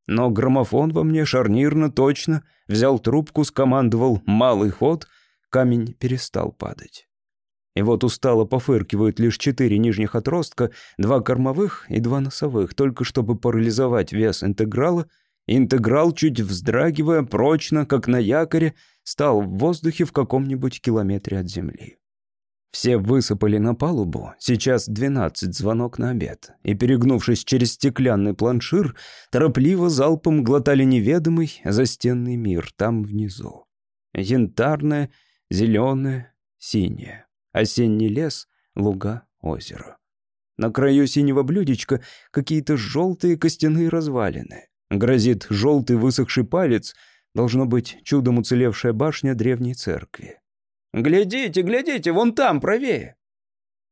Но граммофон во мне шарнирно, точно, взял трубку, скомандовал «малый ход», камень перестал падать. И вот устало пофыркивают лишь четыре нижних отростка, два кормовых и два носовых, только чтобы парализовать вес интеграла. Интеграл, чуть вздрагивая, прочно, как на якоре, стал в воздухе в каком-нибудь километре от земли. Все высыпали на палубу, сейчас двенадцать звонок на обед, и, перегнувшись через стеклянный планшир, торопливо залпом глотали неведомый застенный мир там внизу. Янтарное, зеленое, синее. Осенний лес, луга, озеро. На краю синего блюдечка какие-то желтые костяные развалины. Грозит желтый высохший палец — Должно быть чудом уцелевшая башня древней церкви. «Глядите, глядите, вон там, правее!»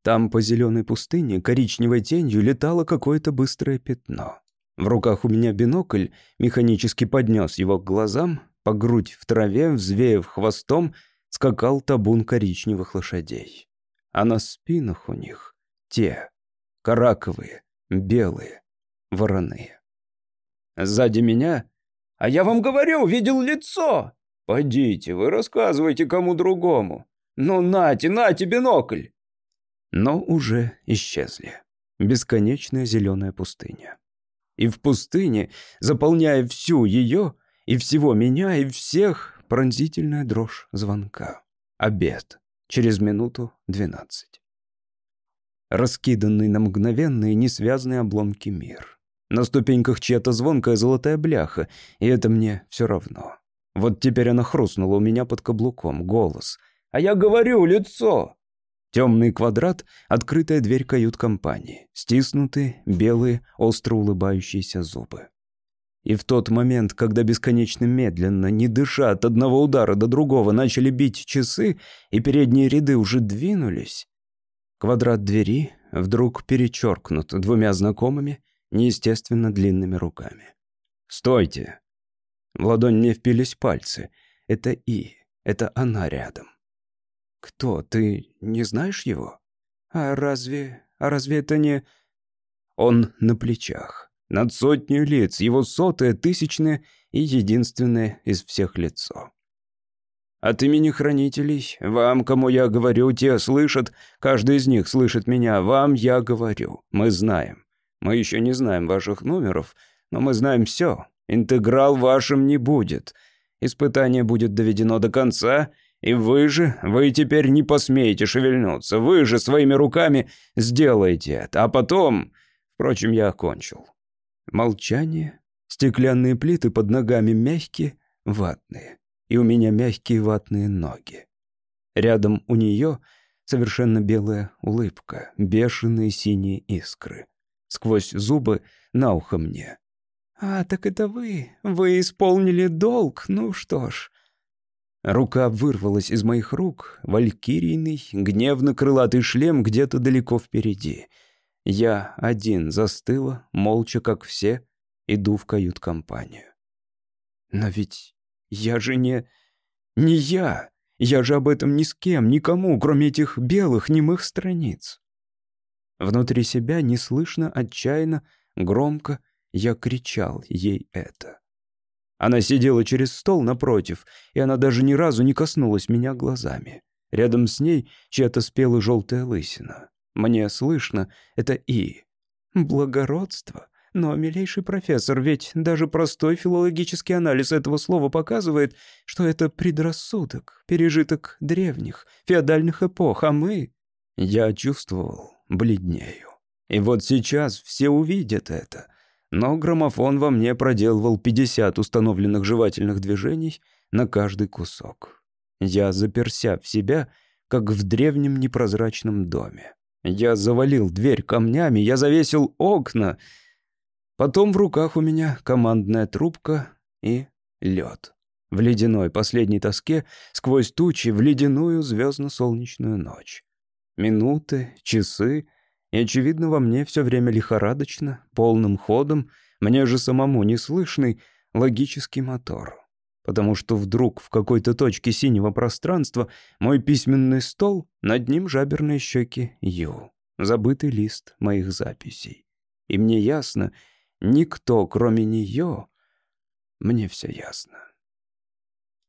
Там по зеленой пустыне коричневой тенью летало какое-то быстрое пятно. В руках у меня бинокль, механически поднес его к глазам, по грудь в траве, взвеяв хвостом, скакал табун коричневых лошадей. А на спинах у них те, караковые, белые, вороные. Сзади меня а я вам говорю, видел лицо. Пойдите, вы рассказывайте кому другому. Ну, нате, нате бинокль. Но уже исчезли. Бесконечная зеленая пустыня. И в пустыне, заполняя всю ее, и всего меня, и всех, пронзительная дрожь звонка. Обед. Через минуту двенадцать. Раскиданный на мгновенные несвязные обломки мир. На ступеньках чья-то звонкая золотая бляха, и это мне все равно. Вот теперь она хрустнула у меня под каблуком, голос. «А я говорю, лицо!» Темный квадрат, открытая дверь кают-компании, стиснутые, белые, остро улыбающиеся зубы. И в тот момент, когда бесконечно медленно, не дыша от одного удара до другого, начали бить часы, и передние ряды уже двинулись, квадрат двери вдруг перечеркнут двумя знакомыми, неестественно длинными руками. «Стойте!» В ладонь мне впились пальцы. Это И, это она рядом. Кто? Ты не знаешь его? А разве... А разве это не... Он на плечах. Над сотней лиц, его сотое, тысячное и единственное из всех лицо. От имени хранителей, вам, кому я говорю, те слышат, каждый из них слышит меня, вам я говорю, мы знаем. Мы еще не знаем ваших номеров, но мы знаем все. Интеграл вашим не будет. Испытание будет доведено до конца, и вы же, вы теперь не посмеете шевельнуться. Вы же своими руками сделаете это. А потом... Впрочем, я окончил. Молчание. Стеклянные плиты под ногами мягкие, ватные. И у меня мягкие ватные ноги. Рядом у нее совершенно белая улыбка, бешеные синие искры. Сквозь зубы на ухо мне. «А, так это вы. Вы исполнили долг. Ну что ж». Рука вырвалась из моих рук, валькирийный, гневно-крылатый шлем где-то далеко впереди. Я один застыла, молча, как все, иду в кают-компанию. Но ведь я же не... не я. Я же об этом ни с кем, никому, кроме этих белых немых страниц. Внутри себя неслышно, отчаянно, громко я кричал ей это. Она сидела через стол напротив, и она даже ни разу не коснулась меня глазами. Рядом с ней чья-то спела желтая лысина. Мне слышно это «и». Благородство. Но, милейший профессор, ведь даже простой филологический анализ этого слова показывает, что это предрассудок, пережиток древних, феодальных эпох, а мы... Я чувствовал, бледнею. И вот сейчас все увидят это. Но граммофон во мне проделывал 50 установленных жевательных движений на каждый кусок. Я заперся в себя, как в древнем непрозрачном доме. Я завалил дверь камнями, я завесил окна. Потом в руках у меня командная трубка и лед. В ледяной последней тоске, сквозь тучи, в ледяную звездно-солнечную ночь. Минуты, часы, и, очевидно, во мне все время лихорадочно, полным ходом, мне же самому неслышный, логический мотор. Потому что вдруг в какой-то точке синего пространства мой письменный стол, над ним жаберные щеки Ю, забытый лист моих записей. И мне ясно, никто, кроме нее, мне все ясно.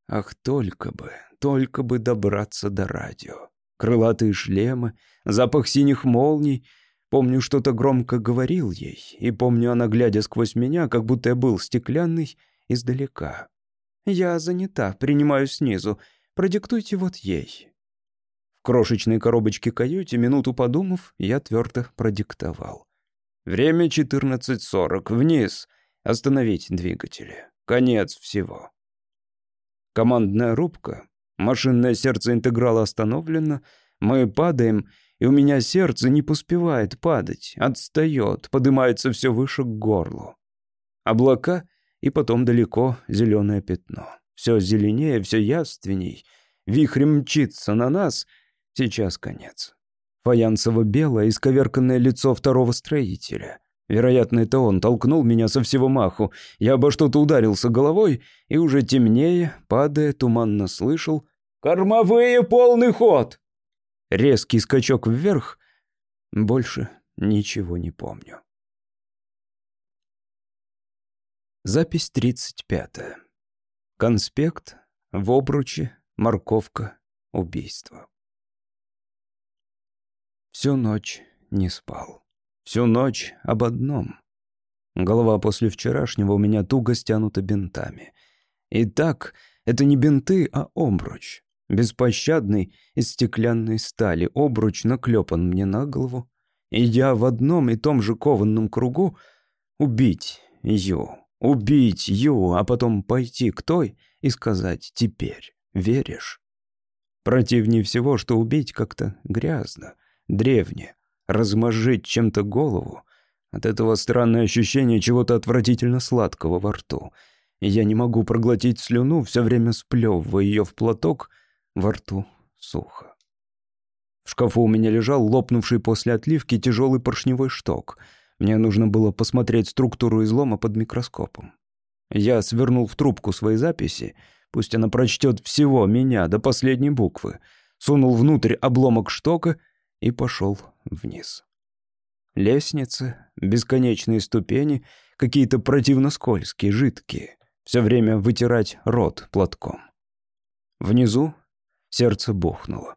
Ах, только бы, только бы добраться до радио крылатые шлемы, запах синих молний. Помню, что-то громко говорил ей, и помню, она, глядя сквозь меня, как будто я был стеклянный, издалека. «Я занята, принимаю снизу. Продиктуйте вот ей». В крошечной коробочке каюте, минуту подумав, я твердо продиктовал. «Время 14.40. Вниз. Остановить двигатели. Конец всего». Командная рубка Машинное сердце интеграла остановлено. Мы падаем, и у меня сердце не поспевает падать, отстает, поднимается все выше к горлу. Облака, и потом далеко зеленое пятно. Все зеленее, все яственней. Вихрем мчится на нас. Сейчас конец. Фаянсово-белое, исковерканное лицо второго строителя. Вероятно, это он толкнул меня со всего маху. Я обо что-то ударился головой, и уже темнее, падая, туманно слышал «Кормовые полный ход!» Резкий скачок вверх. Больше ничего не помню. Запись 35. Конспект, в обруче, морковка, убийство. Всю ночь не спал. Всю ночь об одном. Голова после вчерашнего у меня туго стянута бинтами. И так, это не бинты, а обруч. Беспощадный из стеклянной стали обруч наклепан мне на голову. И я в одном и том же кованном кругу убить Ю, убить Ю, а потом пойти к той и сказать «теперь веришь?». Противнее всего, что убить как-то грязно, древне, размозжить чем-то голову. От этого странное ощущение чего-то отвратительно сладкого во рту. Я не могу проглотить слюну, все время сплевывая ее в платок, во рту сухо. В шкафу у меня лежал лопнувший после отливки тяжелый поршневой шток. Мне нужно было посмотреть структуру излома под микроскопом. Я свернул в трубку свои записи, пусть она прочтет всего меня до последней буквы — сунул внутрь обломок штока и пошел вниз. Лестницы, бесконечные ступени, какие-то противно скользкие, жидкие. Все время вытирать рот платком. Внизу сердце бухнуло.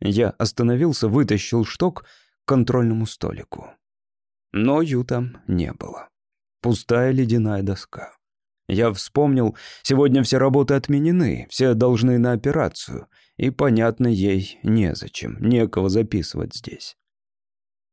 Я остановился, вытащил шток к контрольному столику. Но Ю там не было. Пустая ледяная доска. Я вспомнил, сегодня все работы отменены, все должны на операцию, и, понятно, ей незачем, некого записывать здесь.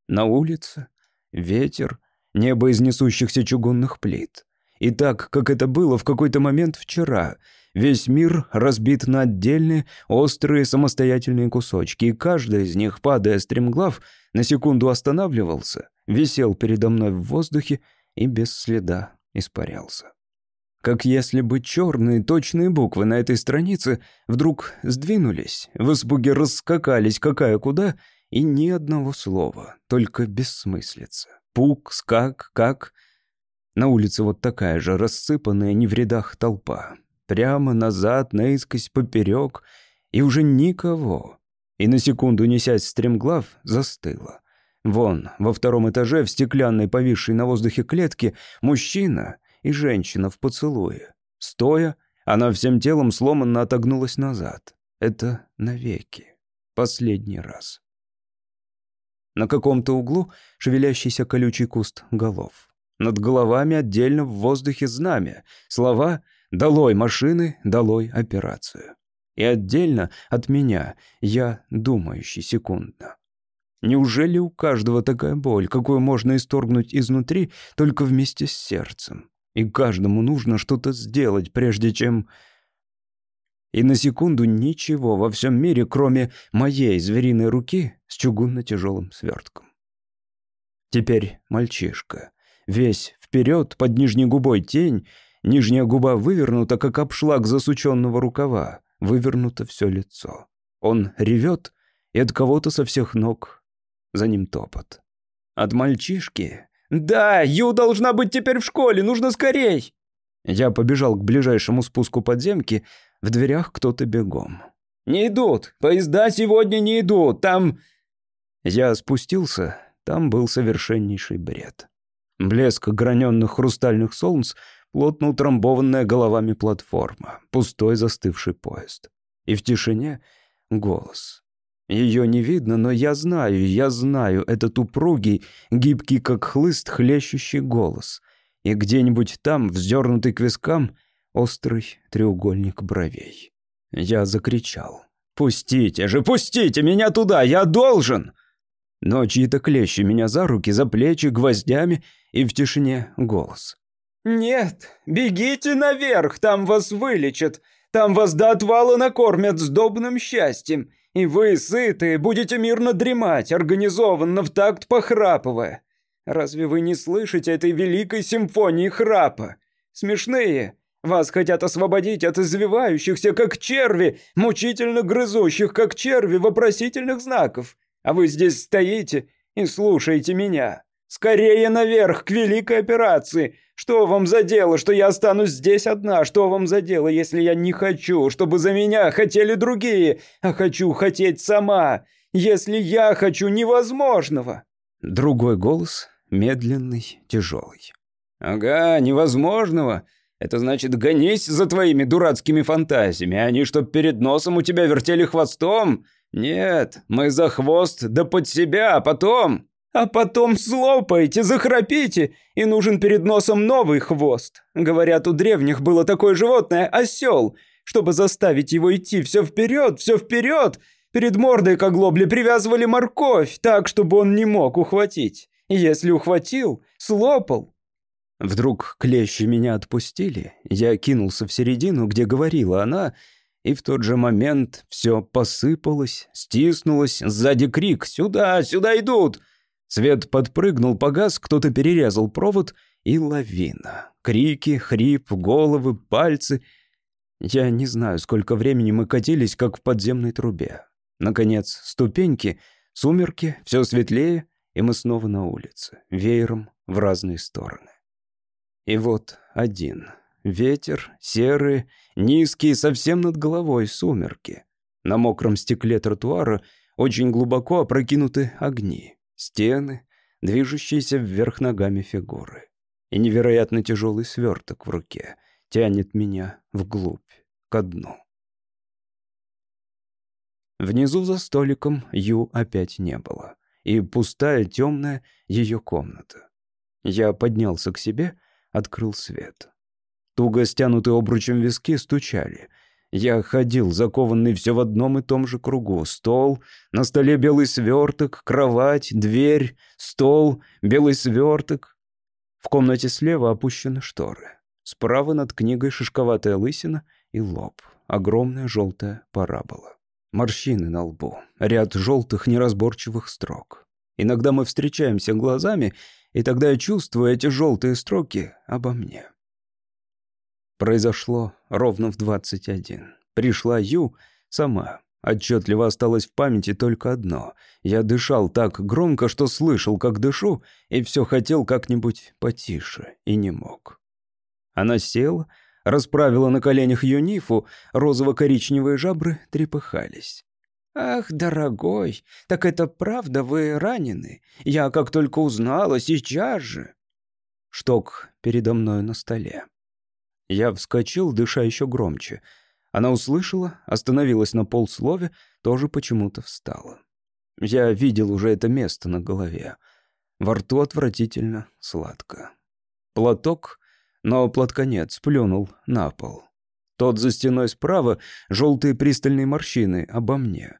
На улице ветер, небо из несущихся чугунных плит. И так, как это было в какой-то момент вчера, весь мир разбит на отдельные, острые, самостоятельные кусочки, и каждый из них, падая стремглав, на секунду останавливался, висел передо мной в воздухе и без следа испарялся. Как если бы черные точные буквы на этой странице вдруг сдвинулись, в испуге раскакались какая куда, и ни одного слова, только бессмыслица. Пук, скак, как. На улице вот такая же рассыпанная, не в рядах толпа. Прямо, назад, наискось, поперек, и уже никого. И на секунду, несясь стремглав, застыла. Вон, во втором этаже, в стеклянной повисшей на воздухе клетке, мужчина и женщина в поцелуе. Стоя, она всем телом сломанно отогнулась назад. Это навеки. Последний раз. На каком-то углу шевелящийся колючий куст голов. Над головами отдельно в воздухе знамя. Слова «Долой машины, долой операцию». И отдельно от меня я думающий секундно. Неужели у каждого такая боль, какую можно исторгнуть изнутри только вместе с сердцем? И каждому нужно что-то сделать, прежде чем... И на секунду ничего во всем мире, кроме моей звериной руки с чугунно-тяжелым свертком. Теперь мальчишка. Весь вперед, под нижней губой тень, нижняя губа вывернута, как обшлаг засученного рукава, вывернуто все лицо. Он ревет, и от кого-то со всех ног за ним топот. От мальчишки... «Да, Ю должна быть теперь в школе, нужно скорей!» Я побежал к ближайшему спуску подземки, в дверях кто-то бегом. «Не идут! Поезда сегодня не идут! Там...» Я спустился, там был совершеннейший бред. Блеск граненных хрустальных солнц, плотно утрамбованная головами платформа, пустой застывший поезд. И в тишине голос. Ее не видно, но я знаю, я знаю этот упругий, гибкий как хлыст, хлещущий голос. И где-нибудь там, вздернутый к вискам, острый треугольник бровей. Я закричал. «Пустите же, пустите меня туда, я должен!» Но чьи-то клещи меня за руки, за плечи, гвоздями, и в тишине голос. «Нет, бегите наверх, там вас вылечат, там вас до отвала накормят сдобным счастьем, и вы, сытые, будете мирно дремать, организованно в такт похрапывая. Разве вы не слышите этой великой симфонии храпа? Смешные, вас хотят освободить от извивающихся, как черви, мучительно грызущих, как черви, вопросительных знаков. А вы здесь стоите и слушаете меня. Скорее наверх, к великой операции. Что вам за дело, что я останусь здесь одна? Что вам за дело, если я не хочу, чтобы за меня хотели другие, а хочу хотеть сама? Если я хочу невозможного. Другой голос, медленный, тяжелый. Ага, невозможного. Это значит, гонись за твоими дурацкими фантазиями, а не чтоб перед носом у тебя вертели хвостом. Нет, мы за хвост, да под себя, а потом... А потом слопаете, захрапите, и нужен перед носом новый хвост. Говорят, у древних было такое животное – осел. Чтобы заставить его идти все вперед, все вперед, перед мордой к оглобле привязывали морковь, так, чтобы он не мог ухватить. Если ухватил, слопал, Вдруг клещи меня отпустили, я кинулся в середину, где говорила она, и в тот же момент все посыпалось, стиснулось, сзади крик «Сюда, сюда идут!» Свет подпрыгнул, погас, кто-то перерезал провод, и лавина. Крики, хрип, головы, пальцы. Я не знаю, сколько времени мы катились, как в подземной трубе. Наконец, ступеньки, сумерки, все светлее, и мы снова на улице, веером в разные стороны. И вот один. Ветер, серые, низкие, совсем над головой сумерки. На мокром стекле тротуара очень глубоко опрокинуты огни, стены, движущиеся вверх ногами фигуры. И невероятно тяжелый сверток в руке тянет меня вглубь, ко дну. Внизу за столиком Ю опять не было. И пустая, темная ее комната. Я поднялся к себе, открыл свет. Туго стянутые обручем виски стучали. Я ходил, закованный все в одном и том же кругу. Стол, на столе белый сверток, кровать, дверь, стол, белый сверток. В комнате слева опущены шторы. Справа над книгой шишковатая лысина и лоб. Огромная желтая парабола. Морщины на лбу, ряд желтых неразборчивых строк. Иногда мы встречаемся глазами, и тогда я чувствую эти желтые строки обо мне. Произошло ровно в 21. Пришла Ю сама. Отчетливо осталось в памяти только одно. Я дышал так громко, что слышал, как дышу, и все хотел как-нибудь потише, и не мог. Она села, расправила на коленях юнифу, розово-коричневые жабры трепыхались. «Ах, дорогой, так это правда вы ранены? Я как только узнала, сейчас же...» Шток передо мной на столе. Я вскочил, дыша еще громче. Она услышала, остановилась на полслове, тоже почему-то встала. Я видел уже это место на голове. Во рту отвратительно сладко. Платок но плотконец плюнул на пол. Тот за стеной справа — желтые пристальные морщины обо мне.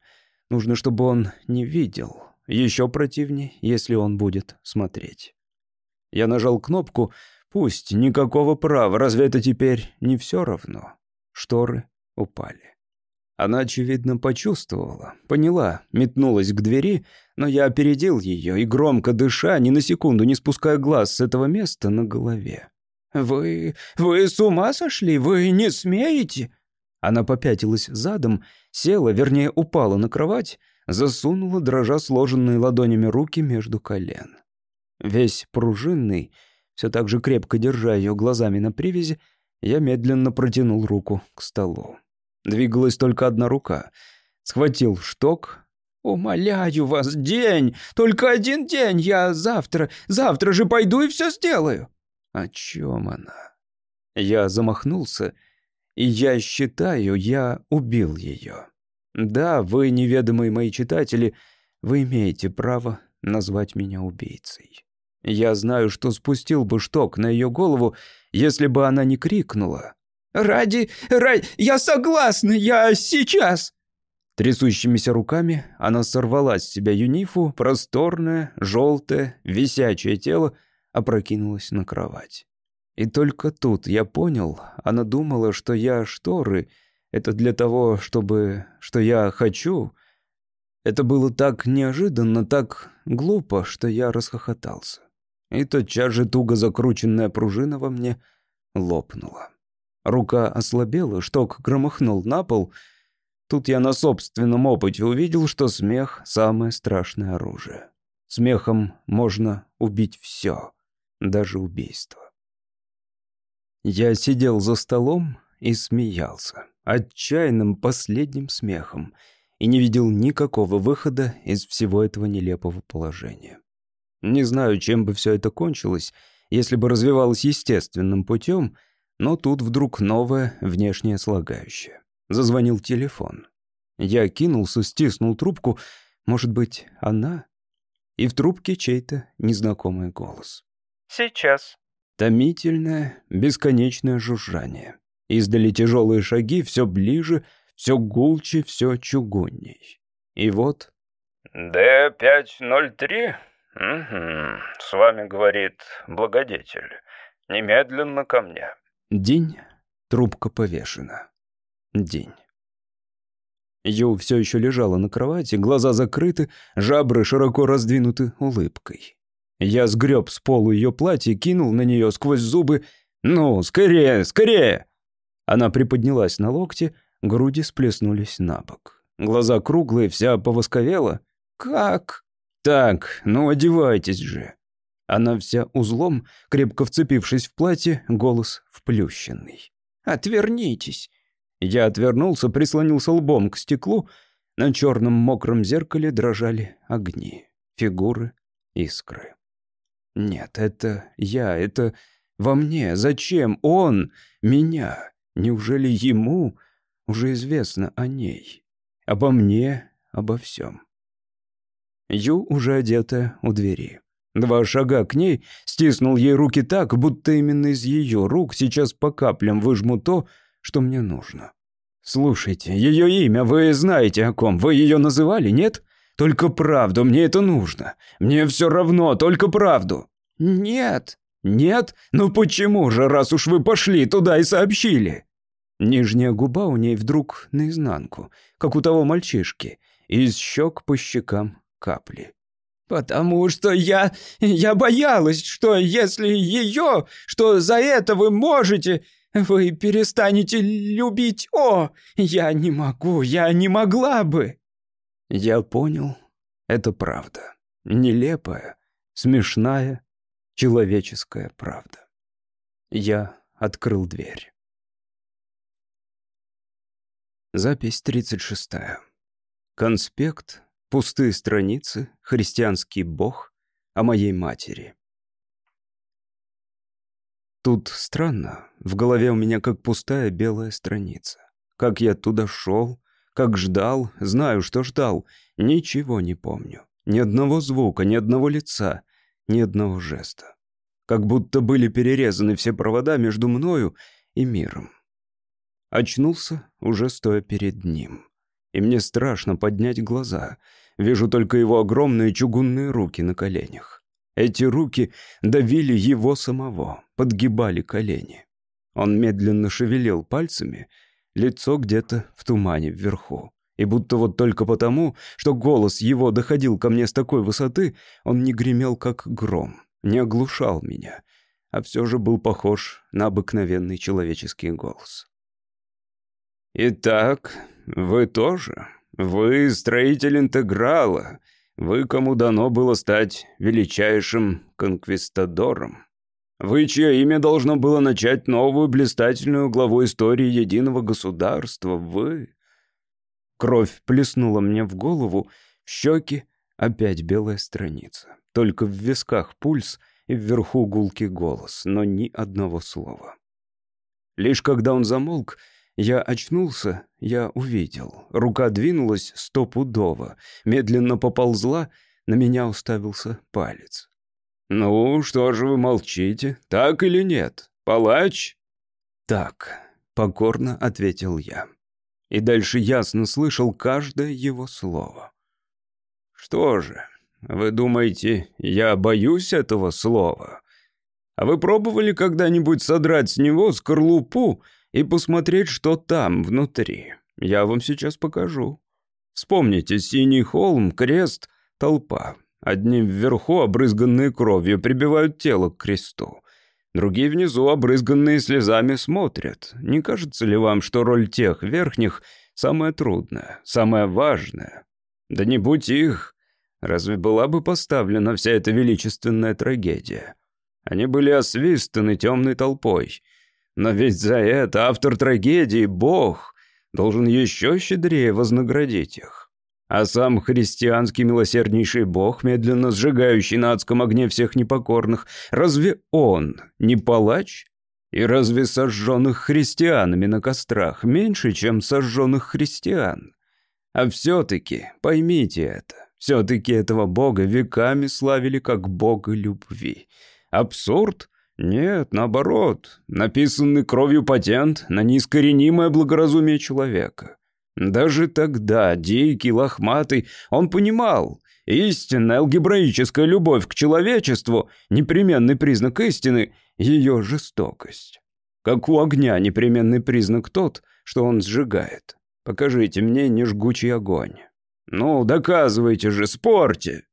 Нужно, чтобы он не видел. Еще противнее, если он будет смотреть. Я нажал кнопку «Пусть, никакого права, разве это теперь не все равно?» Шторы упали. Она, очевидно, почувствовала, поняла, метнулась к двери, но я опередил ее и, громко дыша, ни на секунду не спуская глаз с этого места на голове. «Вы... вы с ума сошли? Вы не смеете?» Она попятилась задом, села, вернее, упала на кровать, засунула, дрожа сложенные ладонями руки между колен. Весь пружинный, все так же крепко держа ее глазами на привязи, я медленно протянул руку к столу. Двигалась только одна рука. Схватил шток. «Умоляю вас, день! Только один день! Я завтра, завтра же пойду и все сделаю!» О чем она? Я замахнулся, и я считаю, я убил ее. Да, вы, неведомые мои читатели, вы имеете право назвать меня убийцей. Я знаю, что спустил бы шток на ее голову, если бы она не крикнула. «Ради... ради... я согласна, я сейчас!» Трясущимися руками она сорвала с себя юнифу, просторное, желтое, висячее тело, опрокинулась на кровать. И только тут я понял, она думала, что я шторы. Это для того, чтобы... что я хочу. Это было так неожиданно, так глупо, что я расхохотался. И тотчас же туго закрученная пружина во мне лопнула. Рука ослабела, шток громыхнул на пол. Тут я на собственном опыте увидел, что смех — самое страшное оружие. Смехом можно убить все даже убийство. Я сидел за столом и смеялся, отчаянным последним смехом, и не видел никакого выхода из всего этого нелепого положения. Не знаю, чем бы все это кончилось, если бы развивалось естественным путем, но тут вдруг новое внешнее слагающее. Зазвонил телефон. Я кинулся, стиснул трубку. Может быть, она? И в трубке чей-то незнакомый голос. Сейчас». Томительное, бесконечное жужжание. Издали тяжелые шаги, все ближе, все гулче, все чугунней. И вот... «Д-503? Угу. С вами, говорит, благодетель. Немедленно ко мне». День. Трубка повешена. День. Ю все еще лежала на кровати, глаза закрыты, жабры широко раздвинуты улыбкой. Я сгреб с полу ее платье, кинул на нее сквозь зубы. «Ну, скорее, скорее!» Она приподнялась на локте, груди сплеснулись на бок. Глаза круглые, вся повосковела. «Как?» «Так, ну одевайтесь же!» Она вся узлом, крепко вцепившись в платье, голос вплющенный. «Отвернитесь!» Я отвернулся, прислонился лбом к стеклу. На черном мокром зеркале дрожали огни, фигуры, искры. Нет, это я, это во мне. Зачем он меня? Неужели ему уже известно о ней? Обо мне, обо всем. Ю уже одета у двери. Два шага к ней, стиснул ей руки так, будто именно из ее рук сейчас по каплям выжму то, что мне нужно. «Слушайте, ее имя вы знаете о ком? Вы ее называли, нет? Только правду, мне это нужно. Мне все равно, только правду». «Нет». «Нет? Ну почему же, раз уж вы пошли туда и сообщили?» Нижняя губа у ней вдруг наизнанку, как у того мальчишки, из щек по щекам капли. «Потому что я... я боялась, что если ее, что за это вы можете, вы перестанете любить О! Я не могу, я не могла бы!» Я понял, это правда. Нелепая, смешная, человеческая правда. Я открыл дверь. Запись 36. Конспект Пустые страницы, христианский бог о моей матери. Тут странно, в голове у меня как пустая белая страница. Как я туда шел, как ждал, знаю, что ждал, ничего не помню. Ни одного звука, ни одного лица, ни одного жеста. Как будто были перерезаны все провода между мною и миром. Очнулся, уже стоя перед ним. И мне страшно поднять глаза — Вижу только его огромные чугунные руки на коленях. Эти руки давили его самого, подгибали колени. Он медленно шевелил пальцами, лицо где-то в тумане вверху. И будто вот только потому, что голос его доходил ко мне с такой высоты, он не гремел, как гром, не оглушал меня, а все же был похож на обыкновенный человеческий голос. «Итак, вы тоже?» Вы строитель интеграла. Вы, кому дано было стать величайшим конквистадором. Вы, чье имя должно было начать новую блистательную главу истории единого государства. Вы... Кровь плеснула мне в голову, в щеки опять белая страница. Только в висках пульс и вверху гулкий голос, но ни одного слова. Лишь когда он замолк, я очнулся, я увидел. Рука двинулась стопудово, медленно поползла, на меня уставился палец. «Ну, что же вы молчите? Так или нет? Палач?» «Так», — покорно ответил я. И дальше ясно слышал каждое его слово. «Что же, вы думаете, я боюсь этого слова? А вы пробовали когда-нибудь содрать с него скорлупу и посмотреть, что там внутри. Я вам сейчас покажу. Вспомните синий холм, крест, толпа. Одни вверху, обрызганные кровью, прибивают тело к кресту. Другие внизу, обрызганные слезами, смотрят. Не кажется ли вам, что роль тех верхних самая трудная, самая важная? Да не будь их, разве была бы поставлена вся эта величественная трагедия? Они были освистаны темной толпой — но ведь за это автор трагедии, Бог, должен еще щедрее вознаградить их. А сам христианский милосерднейший Бог, медленно сжигающий на адском огне всех непокорных, разве он не палач? И разве сожженных христианами на кострах меньше, чем сожженных христиан? А все-таки, поймите это, все-таки этого Бога веками славили как Бога любви. Абсурд? Нет, наоборот, написанный кровью патент на неискоренимое благоразумие человека. Даже тогда, дикий, лохматый, он понимал, истинная алгебраическая любовь к человечеству, непременный признак истины, ее жестокость. Как у огня непременный признак тот, что он сжигает. Покажите мне нежгучий огонь. Ну, доказывайте же, спорьте.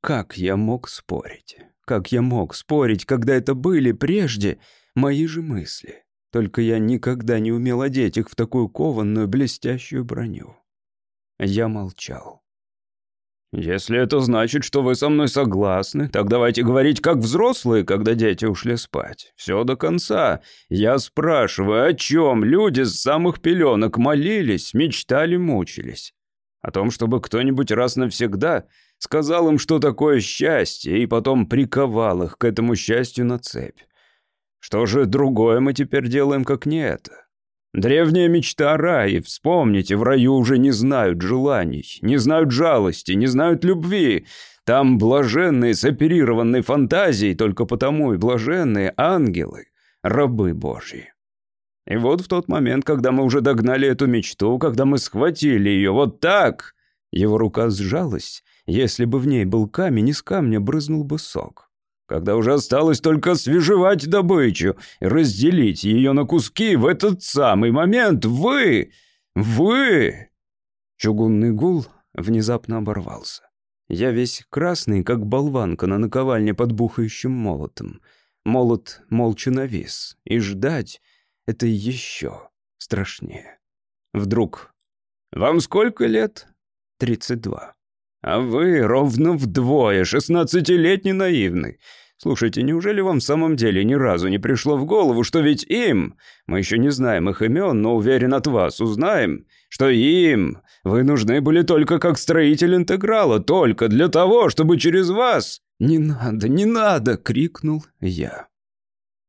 Как я мог спорить? Как я мог спорить, когда это были прежде мои же мысли? Только я никогда не умел одеть их в такую кованную блестящую броню. Я молчал. Если это значит, что вы со мной согласны, так давайте говорить как взрослые, когда дети ушли спать. Все до конца. Я спрашиваю, о чем люди с самых пеленок молились, мечтали, мучились? О том, чтобы кто-нибудь раз навсегда сказал им, что такое счастье, и потом приковал их к этому счастью на цепь. Что же другое мы теперь делаем, как не это? Древняя мечта о рае, вспомните, в раю уже не знают желаний, не знают жалости, не знают любви. Там блаженные с оперированной фантазией, только потому и блаженные ангелы, рабы Божьи. И вот в тот момент, когда мы уже догнали эту мечту, когда мы схватили ее вот так, его рука сжалась, если бы в ней был камень, из камня брызнул бы сок. Когда уже осталось только свежевать добычу и разделить ее на куски, в этот самый момент вы... вы... Чугунный гул внезапно оборвался. Я весь красный, как болванка на наковальне под бухающим молотом. Молот молча навис, и ждать — это еще страшнее. Вдруг... «Вам сколько лет?» «Тридцать два». А вы ровно вдвое, шестнадцатилетний наивный. Слушайте, неужели вам в самом деле ни разу не пришло в голову, что ведь им, мы еще не знаем их имен, но уверен от вас узнаем, что им вы нужны были только как строитель интеграла, только для того, чтобы через вас... «Не надо, не надо!» — крикнул я.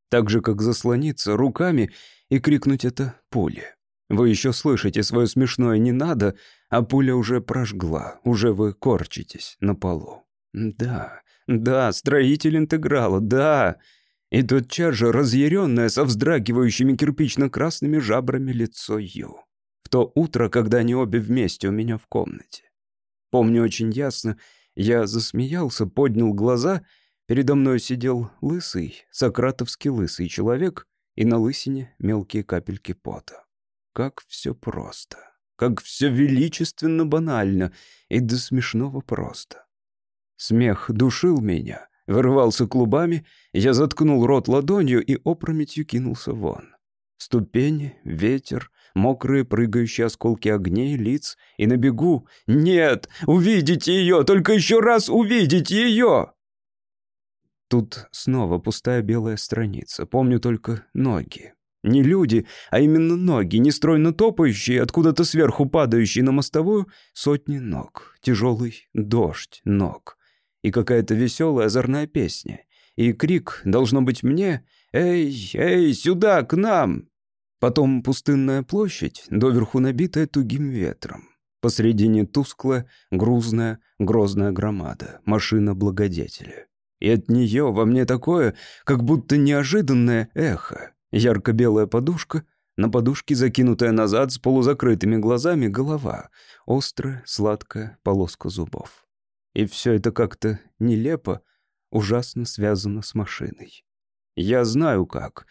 Так же, как заслониться руками и крикнуть это пуле. Вы еще слышите свое смешное «не надо», а пуля уже прожгла, уже вы корчитесь на полу. Да, да, строитель интеграла, да. И тотчас же разъяренное со вздрагивающими кирпично-красными жабрами лицо Ю. В то утро, когда они обе вместе у меня в комнате. Помню очень ясно, я засмеялся, поднял глаза, передо мной сидел лысый, сократовский лысый человек, и на лысине мелкие капельки пота. Как все просто как все величественно банально и до смешного просто. Смех душил меня, вырывался клубами, я заткнул рот ладонью и опрометью кинулся вон. Ступени, ветер, мокрые прыгающие осколки огней, лиц, и на бегу «Нет! Увидите ее! Только еще раз увидите ее!» Тут снова пустая белая страница, помню только ноги. Не люди, а именно ноги, нестройно топающие, откуда-то сверху падающие на мостовую, сотни ног, тяжелый дождь ног. И какая-то веселая озорная песня. И крик, должно быть мне, «Эй, эй, сюда, к нам!» Потом пустынная площадь, доверху набитая тугим ветром. Посредине тусклая, грузная, грозная громада, машина благодетеля. И от нее во мне такое, как будто неожиданное эхо. Ярко-белая подушка, на подушке закинутая назад с полузакрытыми глазами голова, острая, сладкая полоска зубов. И все это как-то нелепо, ужасно связано с машиной. Я знаю как,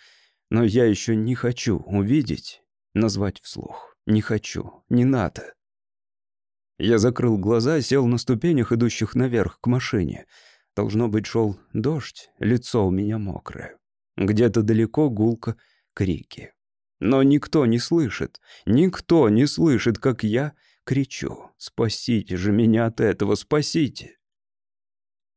но я еще не хочу увидеть, назвать вслух. Не хочу, не надо. Я закрыл глаза, сел на ступенях, идущих наверх к машине. Должно быть, шел дождь, лицо у меня мокрое. Где-то далеко гулко крики. Но никто не слышит, никто не слышит, как я кричу. «Спасите же меня от этого, спасите!»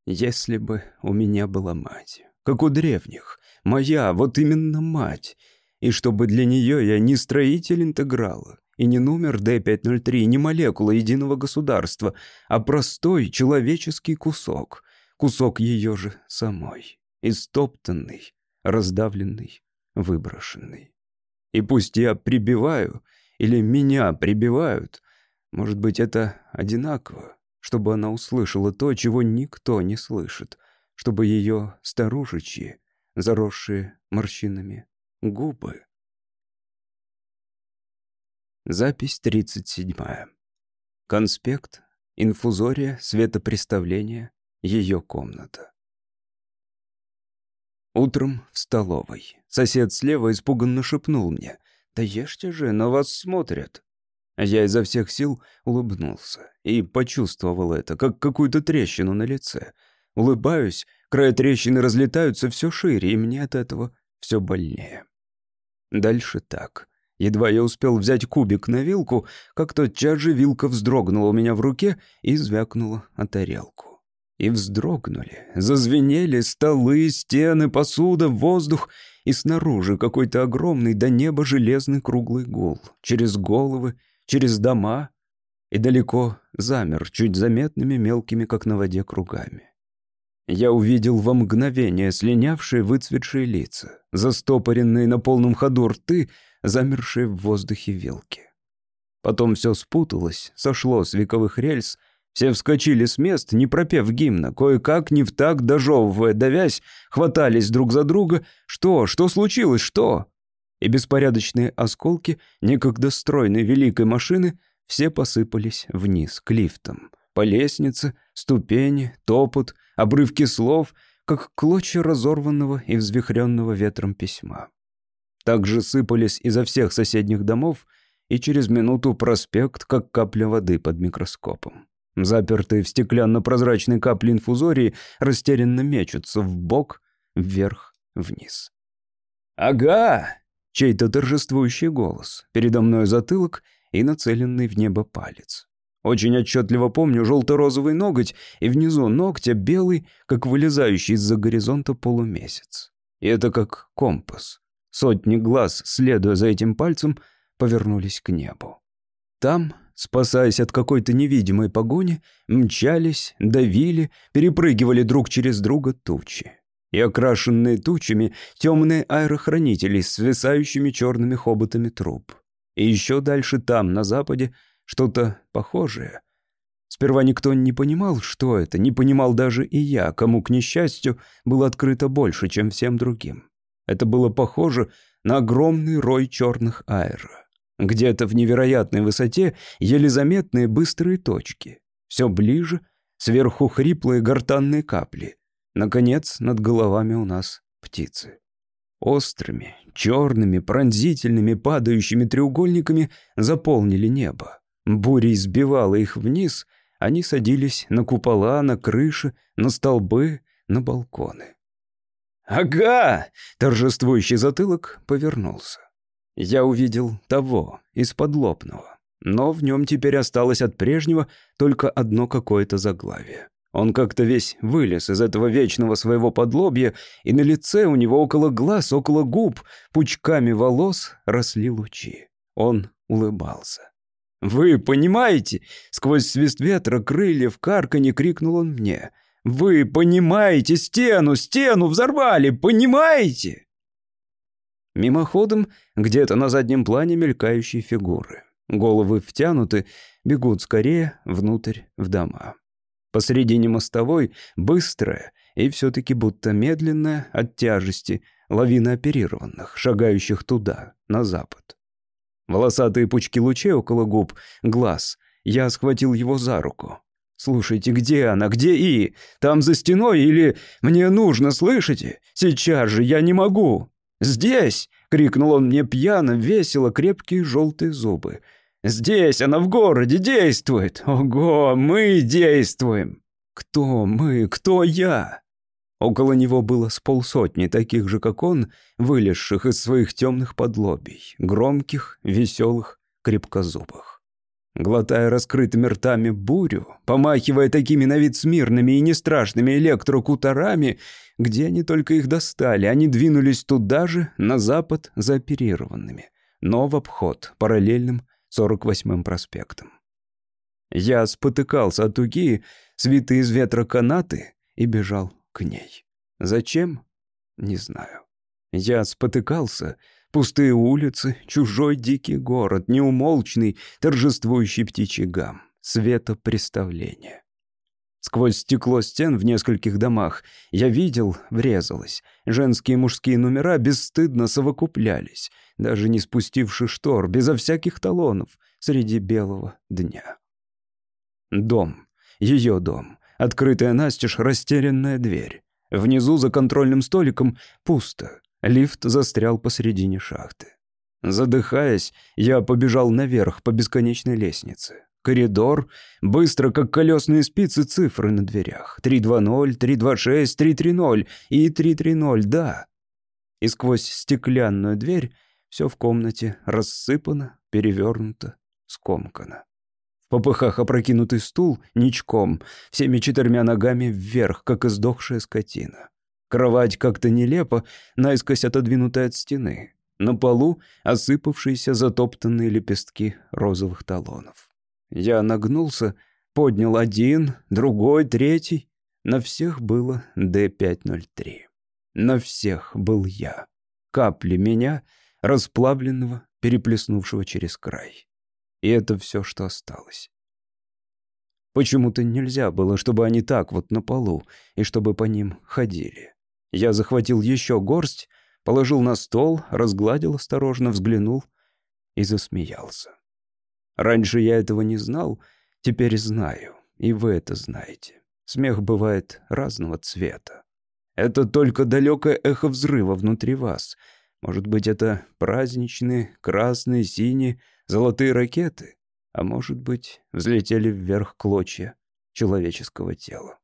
Если бы у меня была мать, как у древних, моя, вот именно мать, и чтобы для нее я не строитель интеграла, и не номер D503, не молекула единого государства, а простой человеческий кусок, кусок ее же самой, истоптанный, раздавленный, выброшенный. И пусть я прибиваю, или меня прибивают, может быть, это одинаково, чтобы она услышала то, чего никто не слышит, чтобы ее старушечьи, заросшие морщинами, губы. Запись 37. Конспект, инфузория, светопреставление, ее комната. Утром в столовой. Сосед слева испуганно шепнул мне. «Да ешьте же, на вас смотрят». Я изо всех сил улыбнулся и почувствовал это, как какую-то трещину на лице. Улыбаюсь, края трещины разлетаются все шире, и мне от этого все больнее. Дальше так. Едва я успел взять кубик на вилку, как тотчас же вилка вздрогнула у меня в руке и звякнула о тарелку. И вздрогнули, зазвенели столы, стены, посуда, воздух, и снаружи какой-то огромный до неба железный круглый гул, через головы, через дома, и далеко замер, чуть заметными мелкими, как на воде, кругами. Я увидел во мгновение слинявшие выцветшие лица, застопоренные на полном ходу рты, замершие в воздухе вилки. Потом все спуталось, сошло с вековых рельс, все вскочили с мест, не пропев гимна, кое-как, не в так, дожевывая, давясь, хватались друг за друга. Что? Что случилось? Что? И беспорядочные осколки некогда стройной великой машины все посыпались вниз, к лифтам. По лестнице, ступени, топот, обрывки слов, как клочья разорванного и взвихренного ветром письма. Также сыпались изо всех соседних домов, и через минуту проспект, как капля воды под микроскопом. Запертые в стеклянно-прозрачной капле инфузории растерянно мечутся в бок, вверх, вниз. «Ага!» — чей-то торжествующий голос. Передо мной затылок и нацеленный в небо палец. Очень отчетливо помню желто-розовый ноготь и внизу ногтя белый, как вылезающий из-за горизонта полумесяц. И это как компас. Сотни глаз, следуя за этим пальцем, повернулись к небу. Там, спасаясь от какой-то невидимой погони, мчались, давили, перепрыгивали друг через друга тучи. И окрашенные тучами темные аэрохранители с свисающими черными хоботами труб. И еще дальше там, на западе, что-то похожее. Сперва никто не понимал, что это, не понимал даже и я, кому, к несчастью, было открыто больше, чем всем другим. Это было похоже на огромный рой черных аэро. Где-то в невероятной высоте еле заметные быстрые точки. Все ближе, сверху хриплые гортанные капли. Наконец, над головами у нас птицы. Острыми, черными, пронзительными, падающими треугольниками заполнили небо. Буря избивала их вниз, они садились на купола, на крыши, на столбы, на балконы. «Ага!» — торжествующий затылок повернулся. Я увидел того, из-под лопного. Но в нем теперь осталось от прежнего только одно какое-то заглавие. Он как-то весь вылез из этого вечного своего подлобья, и на лице у него около глаз, около губ, пучками волос росли лучи. Он улыбался. «Вы понимаете?» — сквозь свист ветра, крыльев, карканье крикнул он мне. «Вы понимаете? Стену, стену взорвали! Понимаете?» Мимоходом где-то на заднем плане мелькающие фигуры. Головы втянуты, бегут скорее внутрь в дома. Посредине мостовой быстрая и все-таки будто медленная от тяжести лавина оперированных, шагающих туда, на запад. Волосатые пучки лучей около губ, глаз. Я схватил его за руку. «Слушайте, где она? Где И? Там за стеной или... Мне нужно, слышите? Сейчас же я не могу!» «Здесь!» — крикнул он мне пьяно, весело, крепкие желтые зубы. «Здесь она в городе действует! Ого, мы действуем!» «Кто мы? Кто я?» Около него было с полсотни таких же, как он, вылезших из своих темных подлобий, громких, веселых, крепкозубых. Глотая раскрытыми ртами бурю, помахивая такими на вид смирными и нестрашными электрокуторами, где они только их достали, они двинулись туда же, на запад, за оперированными, но в обход, параллельным 48-м проспектом. Я спотыкался от туги, свитые из ветра канаты, и бежал к ней. Зачем? Не знаю. Я спотыкался. Пустые улицы, чужой дикий город, неумолчный, торжествующий птичий гам, светопреставление. Сквозь стекло стен в нескольких домах я видел, врезалось. Женские и мужские номера бесстыдно совокуплялись, даже не спустивши штор, безо всяких талонов, среди белого дня. Дом. Ее дом. Открытая настежь растерянная дверь. Внизу за контрольным столиком пусто. Лифт застрял посредине шахты. Задыхаясь, я побежал наверх по бесконечной лестнице. Коридор, быстро, как колесные спицы, цифры на дверях. 320, 326, 330 и 330, да. И сквозь стеклянную дверь Все в комнате рассыпано, перевернуто, скомкано. В попыхах опрокинутый стул ничком, всеми четырьмя ногами вверх, как издохшая скотина. Кровать как-то нелепо, наискось отодвинутая от стены. На полу осыпавшиеся затоптанные лепестки розовых талонов. Я нагнулся, поднял один, другой, третий. На всех было Д-503. На всех был я. Капли меня, расплавленного, переплеснувшего через край. И это все, что осталось. Почему-то нельзя было, чтобы они так вот на полу, и чтобы по ним ходили. Я захватил еще горсть, положил на стол, разгладил осторожно, взглянул и засмеялся. Раньше я этого не знал, теперь знаю, и вы это знаете. Смех бывает разного цвета. Это только далекое эхо взрыва внутри вас. Может быть, это праздничные, красные, синие, золотые ракеты, а может быть, взлетели вверх клочья человеческого тела.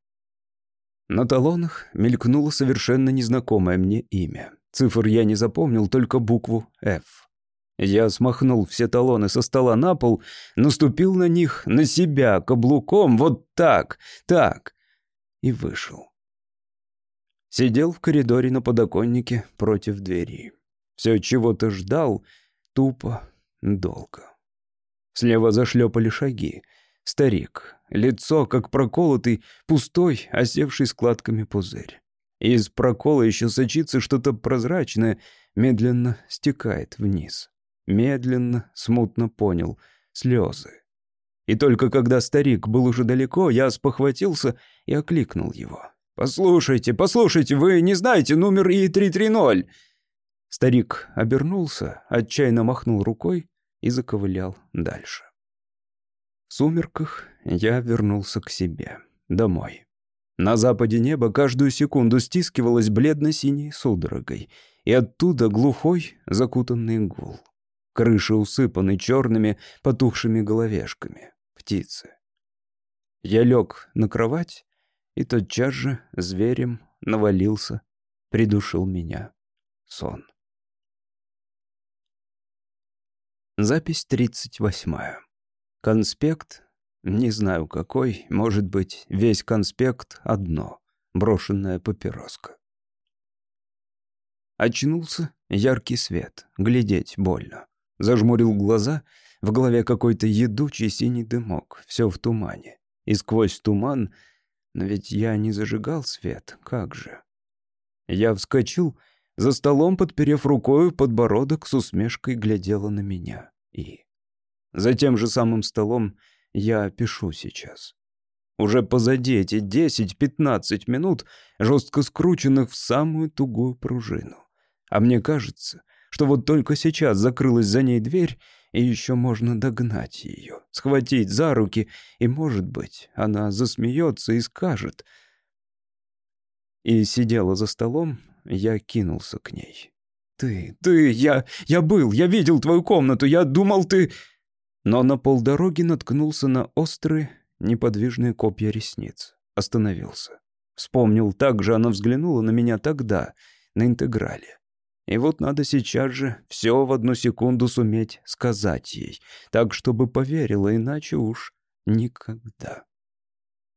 На талонах мелькнуло совершенно незнакомое мне имя. Цифр я не запомнил, только букву «Ф». Я смахнул все талоны со стола на пол, наступил на них, на себя, каблуком, вот так, так, и вышел. Сидел в коридоре на подоконнике против двери. Все чего-то ждал, тупо, долго. Слева зашлепали шаги. Старик. Лицо, как проколотый, пустой, осевший складками пузырь. Из прокола еще сочится что-то прозрачное, медленно стекает вниз. Медленно, смутно понял. Слезы. И только когда старик был уже далеко, я спохватился и окликнул его. «Послушайте, послушайте, вы не знаете номер И-330?» Старик обернулся, отчаянно махнул рукой и заковылял дальше. В сумерках я вернулся к себе, домой. На западе неба каждую секунду стискивалось бледно-синей судорогой, и оттуда глухой, закутанный гул. Крыши усыпаны черными, потухшими головешками. Птицы. Я лег на кровать, и тотчас же зверем навалился, придушил меня сон. Запись тридцать восьмая. Конспект, не знаю какой, может быть, весь конспект одно, брошенная папироска. Очнулся, яркий свет, глядеть больно. Зажмурил глаза, в голове какой-то едучий синий дымок, все в тумане. И сквозь туман, но ведь я не зажигал свет, как же. Я вскочил, за столом, подперев рукою, подбородок с усмешкой глядела на меня. И за тем же самым столом я пишу сейчас. Уже позади эти 10-15 минут, жестко скрученных в самую тугую пружину. А мне кажется, что вот только сейчас закрылась за ней дверь, и еще можно догнать ее, схватить за руки, и, может быть, она засмеется и скажет. И сидела за столом, я кинулся к ней. «Ты, ты, я, я был, я видел твою комнату, я думал, ты...» но на полдороги наткнулся на острые, неподвижные копья ресниц. Остановился. Вспомнил, так же она взглянула на меня тогда, на интеграле. И вот надо сейчас же все в одну секунду суметь сказать ей, так, чтобы поверила, иначе уж никогда.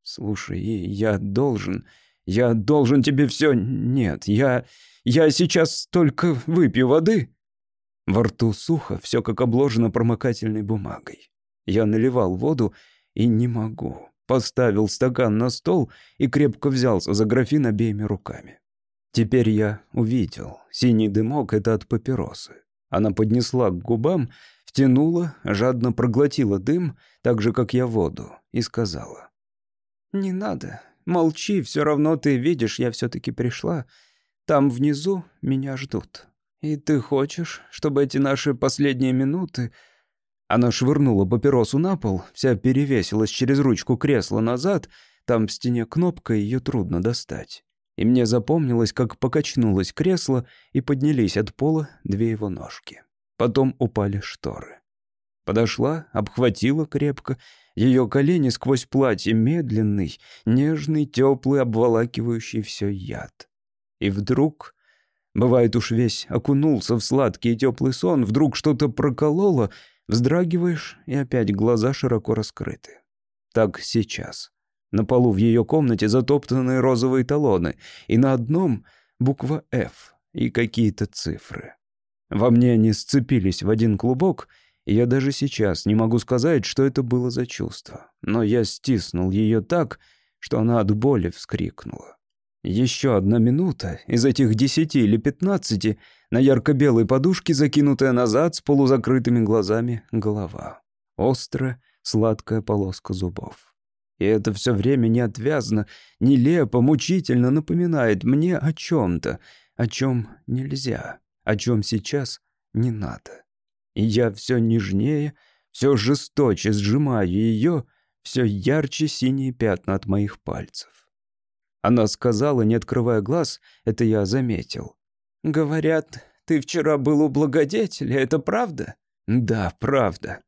Слушай, я должен, я должен тебе все... Нет, я... Я сейчас только выпью воды. Во рту сухо, все как обложено промокательной бумагой. Я наливал воду и не могу. Поставил стакан на стол и крепко взялся за графин обеими руками. Теперь я увидел. Синий дымок — это от папиросы. Она поднесла к губам, втянула, жадно проглотила дым, так же, как я воду, и сказала. «Не надо. Молчи, все равно ты видишь, я все-таки пришла. Там внизу меня ждут. «И ты хочешь, чтобы эти наши последние минуты...» Она швырнула папиросу на пол, вся перевесилась через ручку кресла назад, там в стене кнопка, ее трудно достать. И мне запомнилось, как покачнулось кресло, и поднялись от пола две его ножки. Потом упали шторы. Подошла, обхватила крепко, ее колени сквозь платье медленный, нежный, теплый, обволакивающий все яд. И вдруг Бывает уж весь окунулся в сладкий и теплый сон, вдруг что-то прокололо, вздрагиваешь, и опять глаза широко раскрыты. Так сейчас. На полу в ее комнате затоптанные розовые талоны, и на одном буква «Ф» и какие-то цифры. Во мне они сцепились в один клубок, и я даже сейчас не могу сказать, что это было за чувство. Но я стиснул ее так, что она от боли вскрикнула. Еще одна минута, из этих десяти или пятнадцати, на ярко-белой подушке, закинутая назад с полузакрытыми глазами, голова. Острая, сладкая полоска зубов. И это все время неотвязно, нелепо, мучительно напоминает мне о чем-то, о чем нельзя о чем сейчас не надо. И я все нежнее, все жесточе сжимаю ее, все ярче синие пятна от моих пальцев. Она сказала, не открывая глаз, это я заметил. «Говорят, ты вчера был у благодетеля, это правда?» «Да, правда».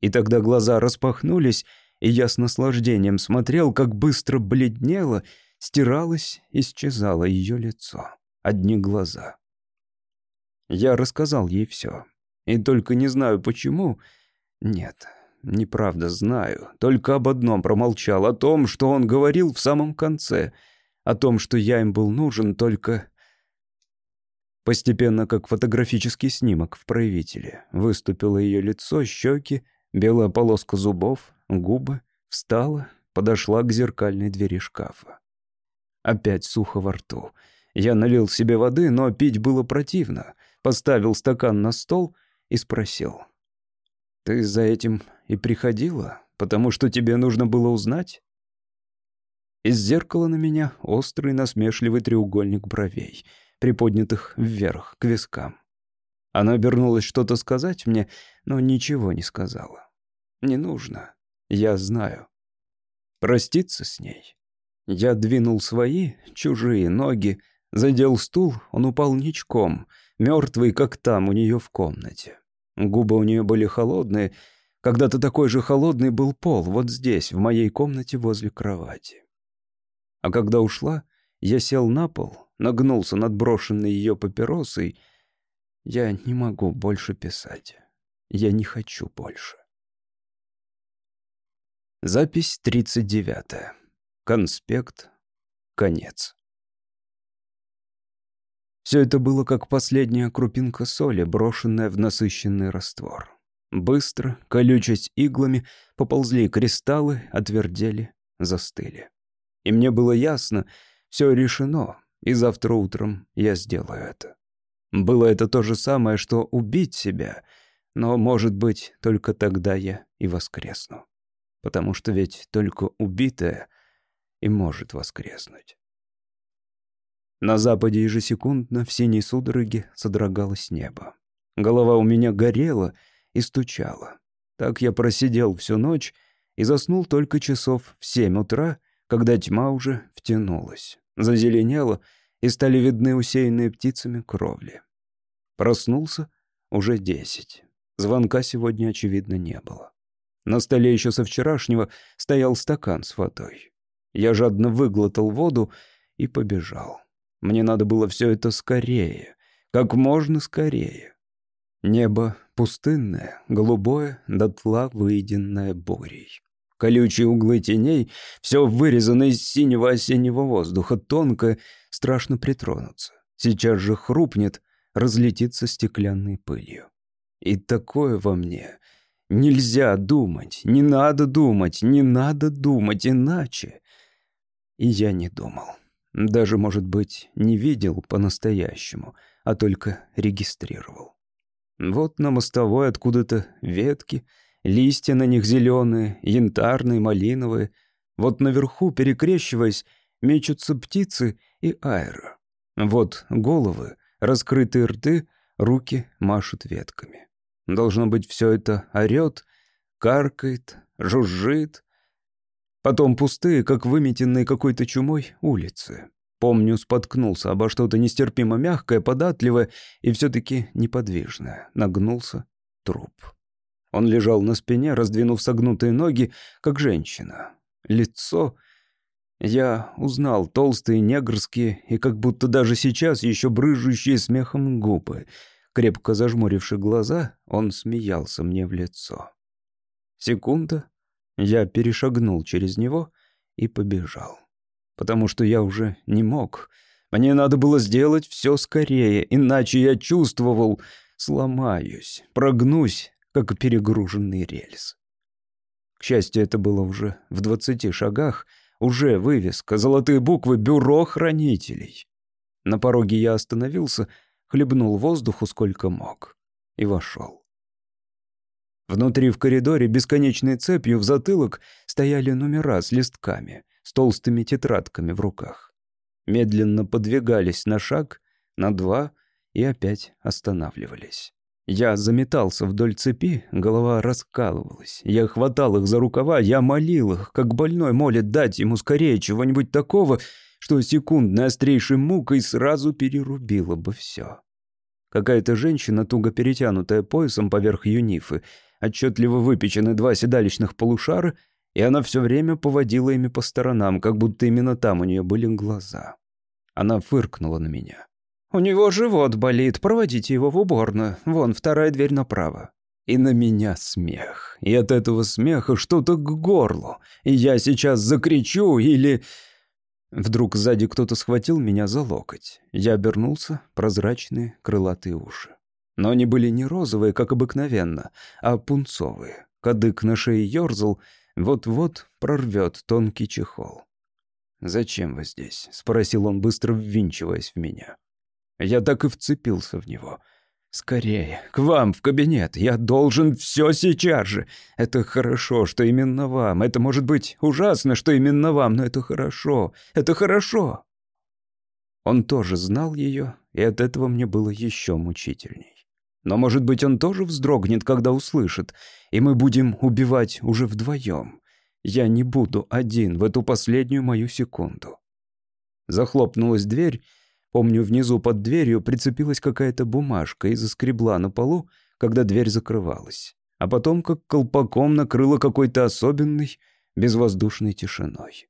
И тогда глаза распахнулись, и я с наслаждением смотрел, как быстро бледнело, стиралось, исчезало ее лицо. Одни глаза. Я рассказал ей все. И только не знаю почему. Нет, неправда знаю. Только об одном промолчал. О том, что он говорил в самом конце. О том, что я им был нужен только... Постепенно, как фотографический снимок в проявителе, выступило ее лицо, щеки, белая полоска зубов, губы, встала, подошла к зеркальной двери шкафа. Опять сухо во рту. Я налил себе воды, но пить было противно поставил стакан на стол и спросил. «Ты за этим и приходила, потому что тебе нужно было узнать?» Из зеркала на меня острый насмешливый треугольник бровей, приподнятых вверх, к вискам. Она обернулась что-то сказать мне, но ничего не сказала. «Не нужно. Я знаю. Проститься с ней?» Я двинул свои, чужие ноги, задел стул, он упал ничком — мертвый, как там у нее в комнате. Губы у нее были холодные. Когда-то такой же холодный был пол, вот здесь, в моей комнате возле кровати. А когда ушла, я сел на пол, нагнулся над брошенной ее папиросой. Я не могу больше писать. Я не хочу больше. Запись 39. Конспект. Конец. Все это было как последняя крупинка соли, брошенная в насыщенный раствор. Быстро, колючесть иглами, поползли кристаллы, отвердели, застыли. И мне было ясно, все решено, и завтра утром я сделаю это. Было это то же самое, что убить себя, но, может быть, только тогда я и воскресну. Потому что ведь только убитое и может воскреснуть. На западе ежесекундно в синей судороге содрогалось небо. Голова у меня горела и стучала. Так я просидел всю ночь и заснул только часов в семь утра, когда тьма уже втянулась, зазеленела и стали видны усеянные птицами кровли. Проснулся уже десять. Звонка сегодня, очевидно, не было. На столе еще со вчерашнего стоял стакан с водой. Я жадно выглотал воду и побежал. Мне надо было все это скорее, как можно скорее. Небо пустынное, голубое, дотла выеденное бурей. Колючие углы теней, все вырезано из синего осеннего воздуха, тонко, страшно притронуться. Сейчас же хрупнет, разлетится стеклянной пылью. И такое во мне. Нельзя думать, не надо думать, не надо думать иначе. И я не думал. Даже, может быть, не видел по-настоящему, а только регистрировал. Вот на мостовой откуда-то ветки, листья на них зеленые, янтарные, малиновые. Вот наверху, перекрещиваясь, мечутся птицы и аэро. Вот головы, раскрытые рты, руки машут ветками. Должно быть, все это орет, каркает, жужжит, Потом пустые, как выметенные какой-то чумой, улицы. Помню, споткнулся обо что-то нестерпимо мягкое, податливое и все-таки неподвижное. Нагнулся труп. Он лежал на спине, раздвинув согнутые ноги, как женщина. Лицо... Я узнал толстые негрские и как будто даже сейчас еще брыжущие смехом губы. Крепко зажмуривши глаза, он смеялся мне в лицо. Секунда, я перешагнул через него и побежал. Потому что я уже не мог. Мне надо было сделать все скорее, иначе я чувствовал, сломаюсь, прогнусь, как перегруженный рельс. К счастью, это было уже в двадцати шагах, уже вывеска, золотые буквы «Бюро хранителей». На пороге я остановился, хлебнул воздуху сколько мог и вошел. Внутри в коридоре бесконечной цепью в затылок стояли номера с листками, с толстыми тетрадками в руках. Медленно подвигались на шаг, на два и опять останавливались. Я заметался вдоль цепи, голова раскалывалась. Я хватал их за рукава, я молил их, как больной молит дать ему скорее чего-нибудь такого, что секундной острейшей мукой сразу перерубило бы все. Какая-то женщина, туго перетянутая поясом поверх юнифы, отчетливо выпечены два седалищных полушара, и она все время поводила ими по сторонам, как будто именно там у нее были глаза. Она фыркнула на меня. «У него живот болит, проводите его в уборную, вон вторая дверь направо». И на меня смех. И от этого смеха что-то к горлу. И я сейчас закричу или... Вдруг сзади кто-то схватил меня за локоть. Я обернулся, прозрачные крылатые уши. Но они были не розовые, как обыкновенно, а пунцовые. Кадык на шее ёрзал, вот-вот прорвет тонкий чехол. «Зачем вы здесь?» — спросил он, быстро ввинчиваясь в меня. Я так и вцепился в него. «Скорее, к вам, в кабинет. Я должен все сейчас же. Это хорошо, что именно вам. Это может быть ужасно, что именно вам, но это хорошо. Это хорошо». Он тоже знал ее, и от этого мне было еще мучительней. Но, может быть, он тоже вздрогнет, когда услышит, и мы будем убивать уже вдвоем. Я не буду один в эту последнюю мою секунду. Захлопнулась дверь. Помню, внизу под дверью прицепилась какая-то бумажка и заскребла на полу, когда дверь закрывалась. А потом, как колпаком, накрыла какой-то особенной безвоздушной тишиной.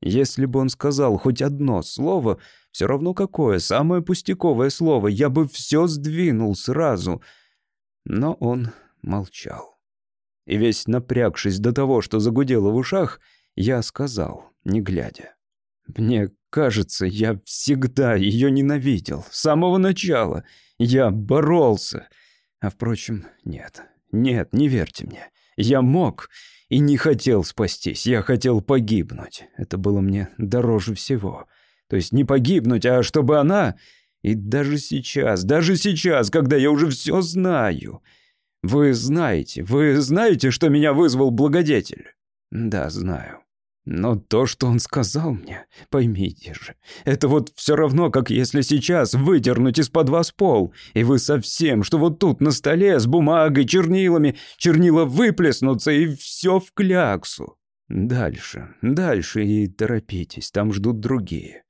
Если бы он сказал хоть одно слово, все равно какое, самое пустяковое слово, я бы все сдвинул сразу. Но он молчал. И весь напрягшись до того, что загудело в ушах, я сказал, не глядя. «Мне кажется, я всегда ее ненавидел, с самого начала. Я боролся. А впрочем, нет, нет, не верьте мне. Я мог и не хотел спастись, я хотел погибнуть. Это было мне дороже всего. То есть не погибнуть, а чтобы она... И даже сейчас, даже сейчас, когда я уже все знаю... Вы знаете, вы знаете, что меня вызвал благодетель? Да, знаю. Но то, что он сказал мне, поймите же, это вот все равно, как если сейчас выдернуть из-под вас пол, и вы совсем, что вот тут на столе с бумагой, чернилами, чернила выплеснутся, и все в кляксу. Дальше, дальше и торопитесь, там ждут другие.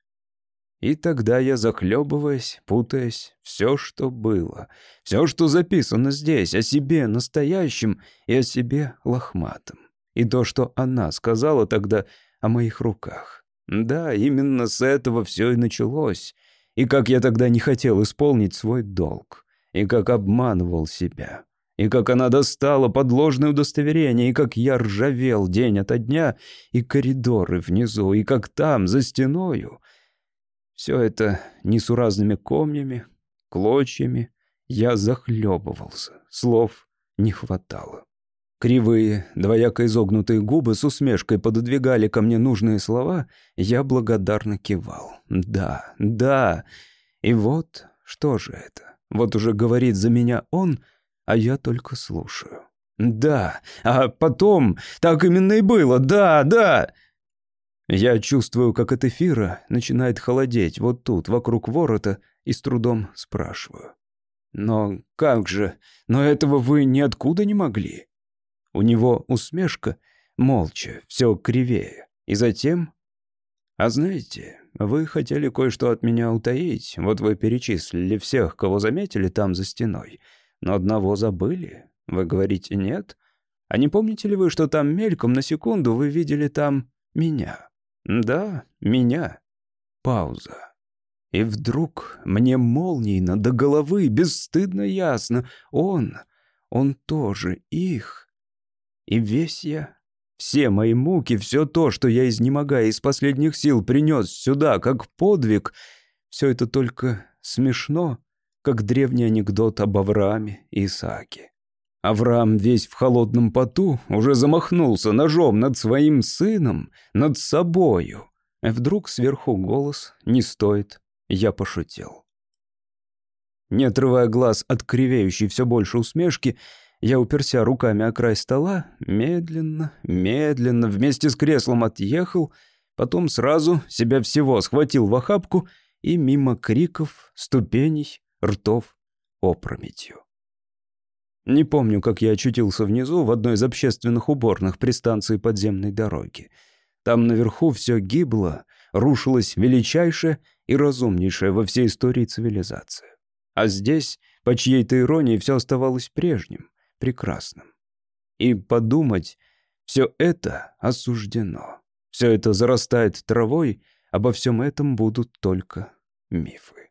И тогда я, захлебываясь, путаясь, все, что было, все, что записано здесь, о себе настоящем и о себе лохматом. И то, что она сказала тогда о моих руках. Да, именно с этого все и началось. И как я тогда не хотел исполнить свой долг. И как обманывал себя. И как она достала подложное удостоверение, и как я ржавел день ото дня, и коридоры внизу, и как там, за стеною. Все это несуразными комьями, клочьями. Я захлебывался, слов не хватало. Кривые, двояко изогнутые губы с усмешкой пододвигали ко мне нужные слова, я благодарно кивал. «Да, да. И вот, что же это? Вот уже говорит за меня он, а я только слушаю. Да, а потом, так именно и было, да, да!» Я чувствую, как от эфира начинает холодеть вот тут, вокруг ворота, и с трудом спрашиваю. «Но как же? Но этого вы ниоткуда не могли?» У него усмешка, молча, все кривее. И затем... А знаете, вы хотели кое-что от меня утаить. Вот вы перечислили всех, кого заметили там за стеной. Но одного забыли. Вы говорите нет? А не помните ли вы, что там мельком на секунду вы видели там меня? Да, меня. Пауза. И вдруг мне молниейно до головы, бесстыдно ясно, он, он тоже их. И весь я, все мои муки, все то, что я, изнемогая из последних сил, принес сюда, как подвиг, все это только смешно, как древний анекдот об Аврааме и Исааке. Авраам весь в холодном поту уже замахнулся ножом над своим сыном, над собою. Вдруг сверху голос «Не стоит, я пошутил». Не отрывая глаз от кривеющей все больше усмешки, я уперся руками о край стола, медленно, медленно, вместе с креслом отъехал, потом сразу себя всего схватил в охапку и мимо криков, ступеней, ртов опрометью. Не помню, как я очутился внизу в одной из общественных уборных при станции подземной дороги. Там наверху все гибло, рушилась величайшая и разумнейшая во всей истории цивилизация. А здесь, по чьей-то иронии, все оставалось прежним, прекрасным. И подумать, все это осуждено. Все это зарастает травой, обо всем этом будут только мифы.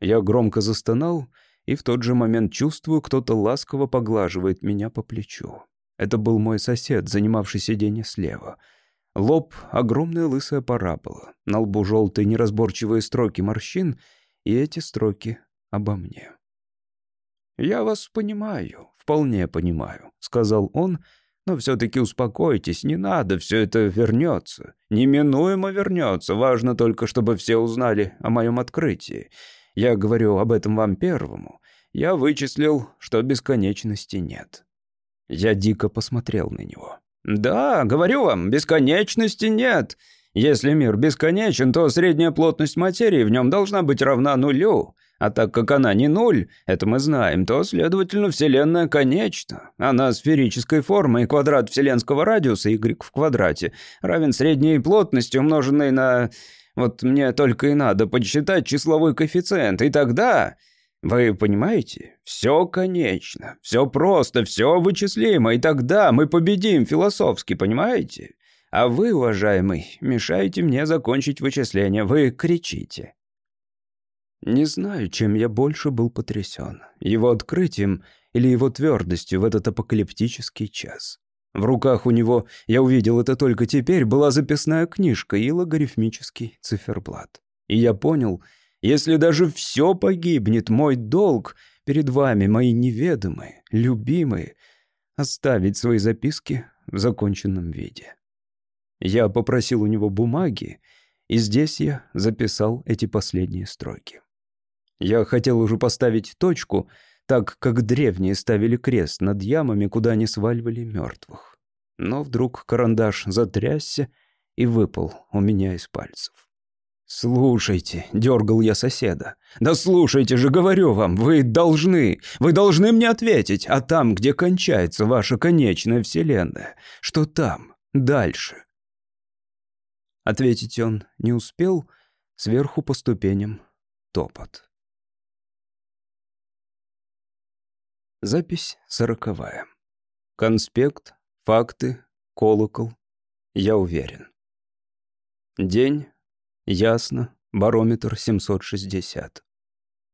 Я громко застонал, и в тот же момент чувствую, кто-то ласково поглаживает меня по плечу. Это был мой сосед, занимавший сиденье слева. Лоб — огромная лысая парабола, на лбу желтые неразборчивые строки морщин, и эти строки обо мне. «Я вас понимаю, вполне понимаю», — сказал он, «но все-таки успокойтесь, не надо, все это вернется. Неминуемо вернется, важно только, чтобы все узнали о моем открытии. Я говорю об этом вам первому. Я вычислил, что бесконечности нет». Я дико посмотрел на него. «Да, говорю вам, бесконечности нет. Если мир бесконечен, то средняя плотность материи в нем должна быть равна нулю. А так как она не нуль, это мы знаем, то, следовательно, Вселенная конечна. Она сферической формы, и квадрат вселенского радиуса, y в квадрате, равен средней плотности, умноженной на... Вот мне только и надо подсчитать числовой коэффициент, и тогда... Вы понимаете? Все конечно, все просто, все вычислимо, и тогда мы победим философски, понимаете? А вы, уважаемый, мешаете мне закончить вычисление, вы кричите. Не знаю, чем я больше был потрясен. Его открытием или его твердостью в этот апокалиптический час. В руках у него, я увидел это только теперь, была записная книжка и логарифмический циферблат. И я понял, если даже все погибнет, мой долг перед вами, мои неведомые, любимые, оставить свои записки в законченном виде. Я попросил у него бумаги, и здесь я записал эти последние строки. Я хотел уже поставить точку, так как древние ставили крест над ямами, куда они сваливали мертвых. Но вдруг карандаш затрясся и выпал у меня из пальцев. «Слушайте», — дергал я соседа. «Да слушайте же, говорю вам, вы должны, вы должны мне ответить, а там, где кончается ваша конечная вселенная, что там, дальше?» Ответить он не успел, сверху по ступеням топот. Запись сороковая. Конспект, факты, колокол. Я уверен. День. Ясно. Барометр 760.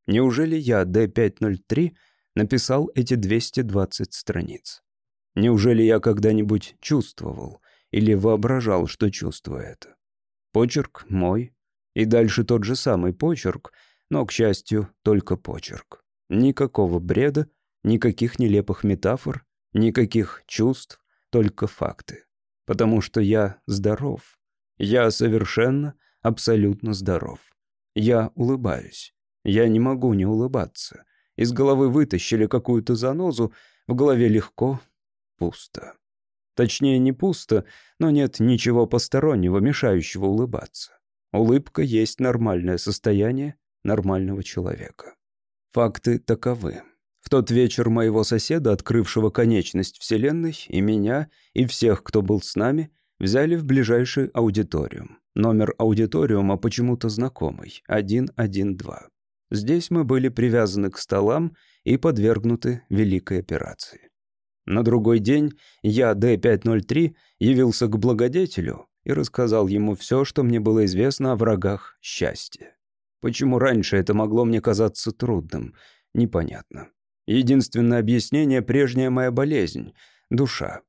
Неужели я, D503, написал эти 220 страниц? Неужели я когда-нибудь чувствовал или воображал, что чувствую это? Почерк мой. И дальше тот же самый почерк, но, к счастью, только почерк. Никакого бреда, Никаких нелепых метафор, никаких чувств, только факты. Потому что я здоров. Я совершенно, абсолютно здоров. Я улыбаюсь. Я не могу не улыбаться. Из головы вытащили какую-то занозу, в голове легко, пусто. Точнее, не пусто, но нет ничего постороннего, мешающего улыбаться. Улыбка есть нормальное состояние нормального человека. Факты таковы. В тот вечер моего соседа, открывшего конечность Вселенной, и меня, и всех, кто был с нами, взяли в ближайший аудиториум. Номер аудиториума почему-то знакомый — 112. Здесь мы были привязаны к столам и подвергнуты великой операции. На другой день я, Д-503, явился к благодетелю и рассказал ему все, что мне было известно о врагах счастья. Почему раньше это могло мне казаться трудным, непонятно. Единственное объяснение — прежняя моя болезнь — душа.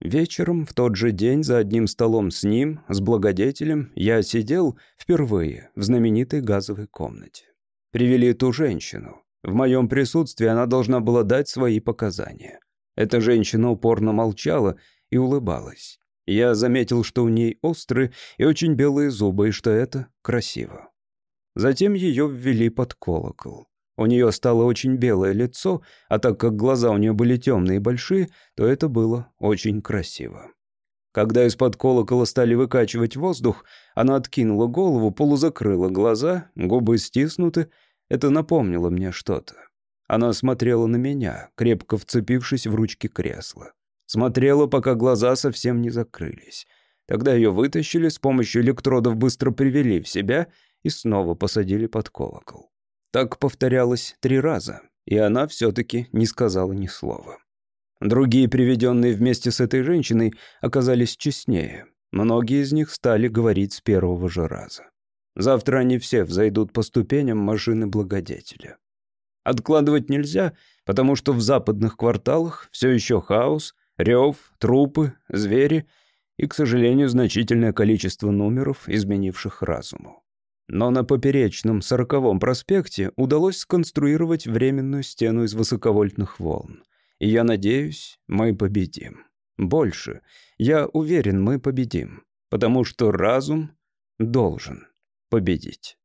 Вечером, в тот же день, за одним столом с ним, с благодетелем, я сидел впервые в знаменитой газовой комнате. Привели ту женщину. В моем присутствии она должна была дать свои показания. Эта женщина упорно молчала и улыбалась. Я заметил, что у ней острые и очень белые зубы, и что это красиво. Затем ее ввели под колокол. У нее стало очень белое лицо, а так как глаза у нее были темные и большие, то это было очень красиво. Когда из-под колокола стали выкачивать воздух, она откинула голову, полузакрыла глаза, губы стиснуты. Это напомнило мне что-то. Она смотрела на меня, крепко вцепившись в ручки кресла. Смотрела, пока глаза совсем не закрылись. Тогда ее вытащили, с помощью электродов быстро привели в себя и снова посадили под колокол. Так повторялось три раза, и она все-таки не сказала ни слова. Другие, приведенные вместе с этой женщиной, оказались честнее. Многие из них стали говорить с первого же раза. Завтра они все взойдут по ступеням машины благодетеля. Откладывать нельзя, потому что в западных кварталах все еще хаос, рев, трупы, звери и, к сожалению, значительное количество номеров, изменивших разуму. Но на поперечном сороковом проспекте удалось сконструировать временную стену из высоковольтных волн. И я надеюсь, мы победим. Больше, я уверен, мы победим. Потому что разум должен победить.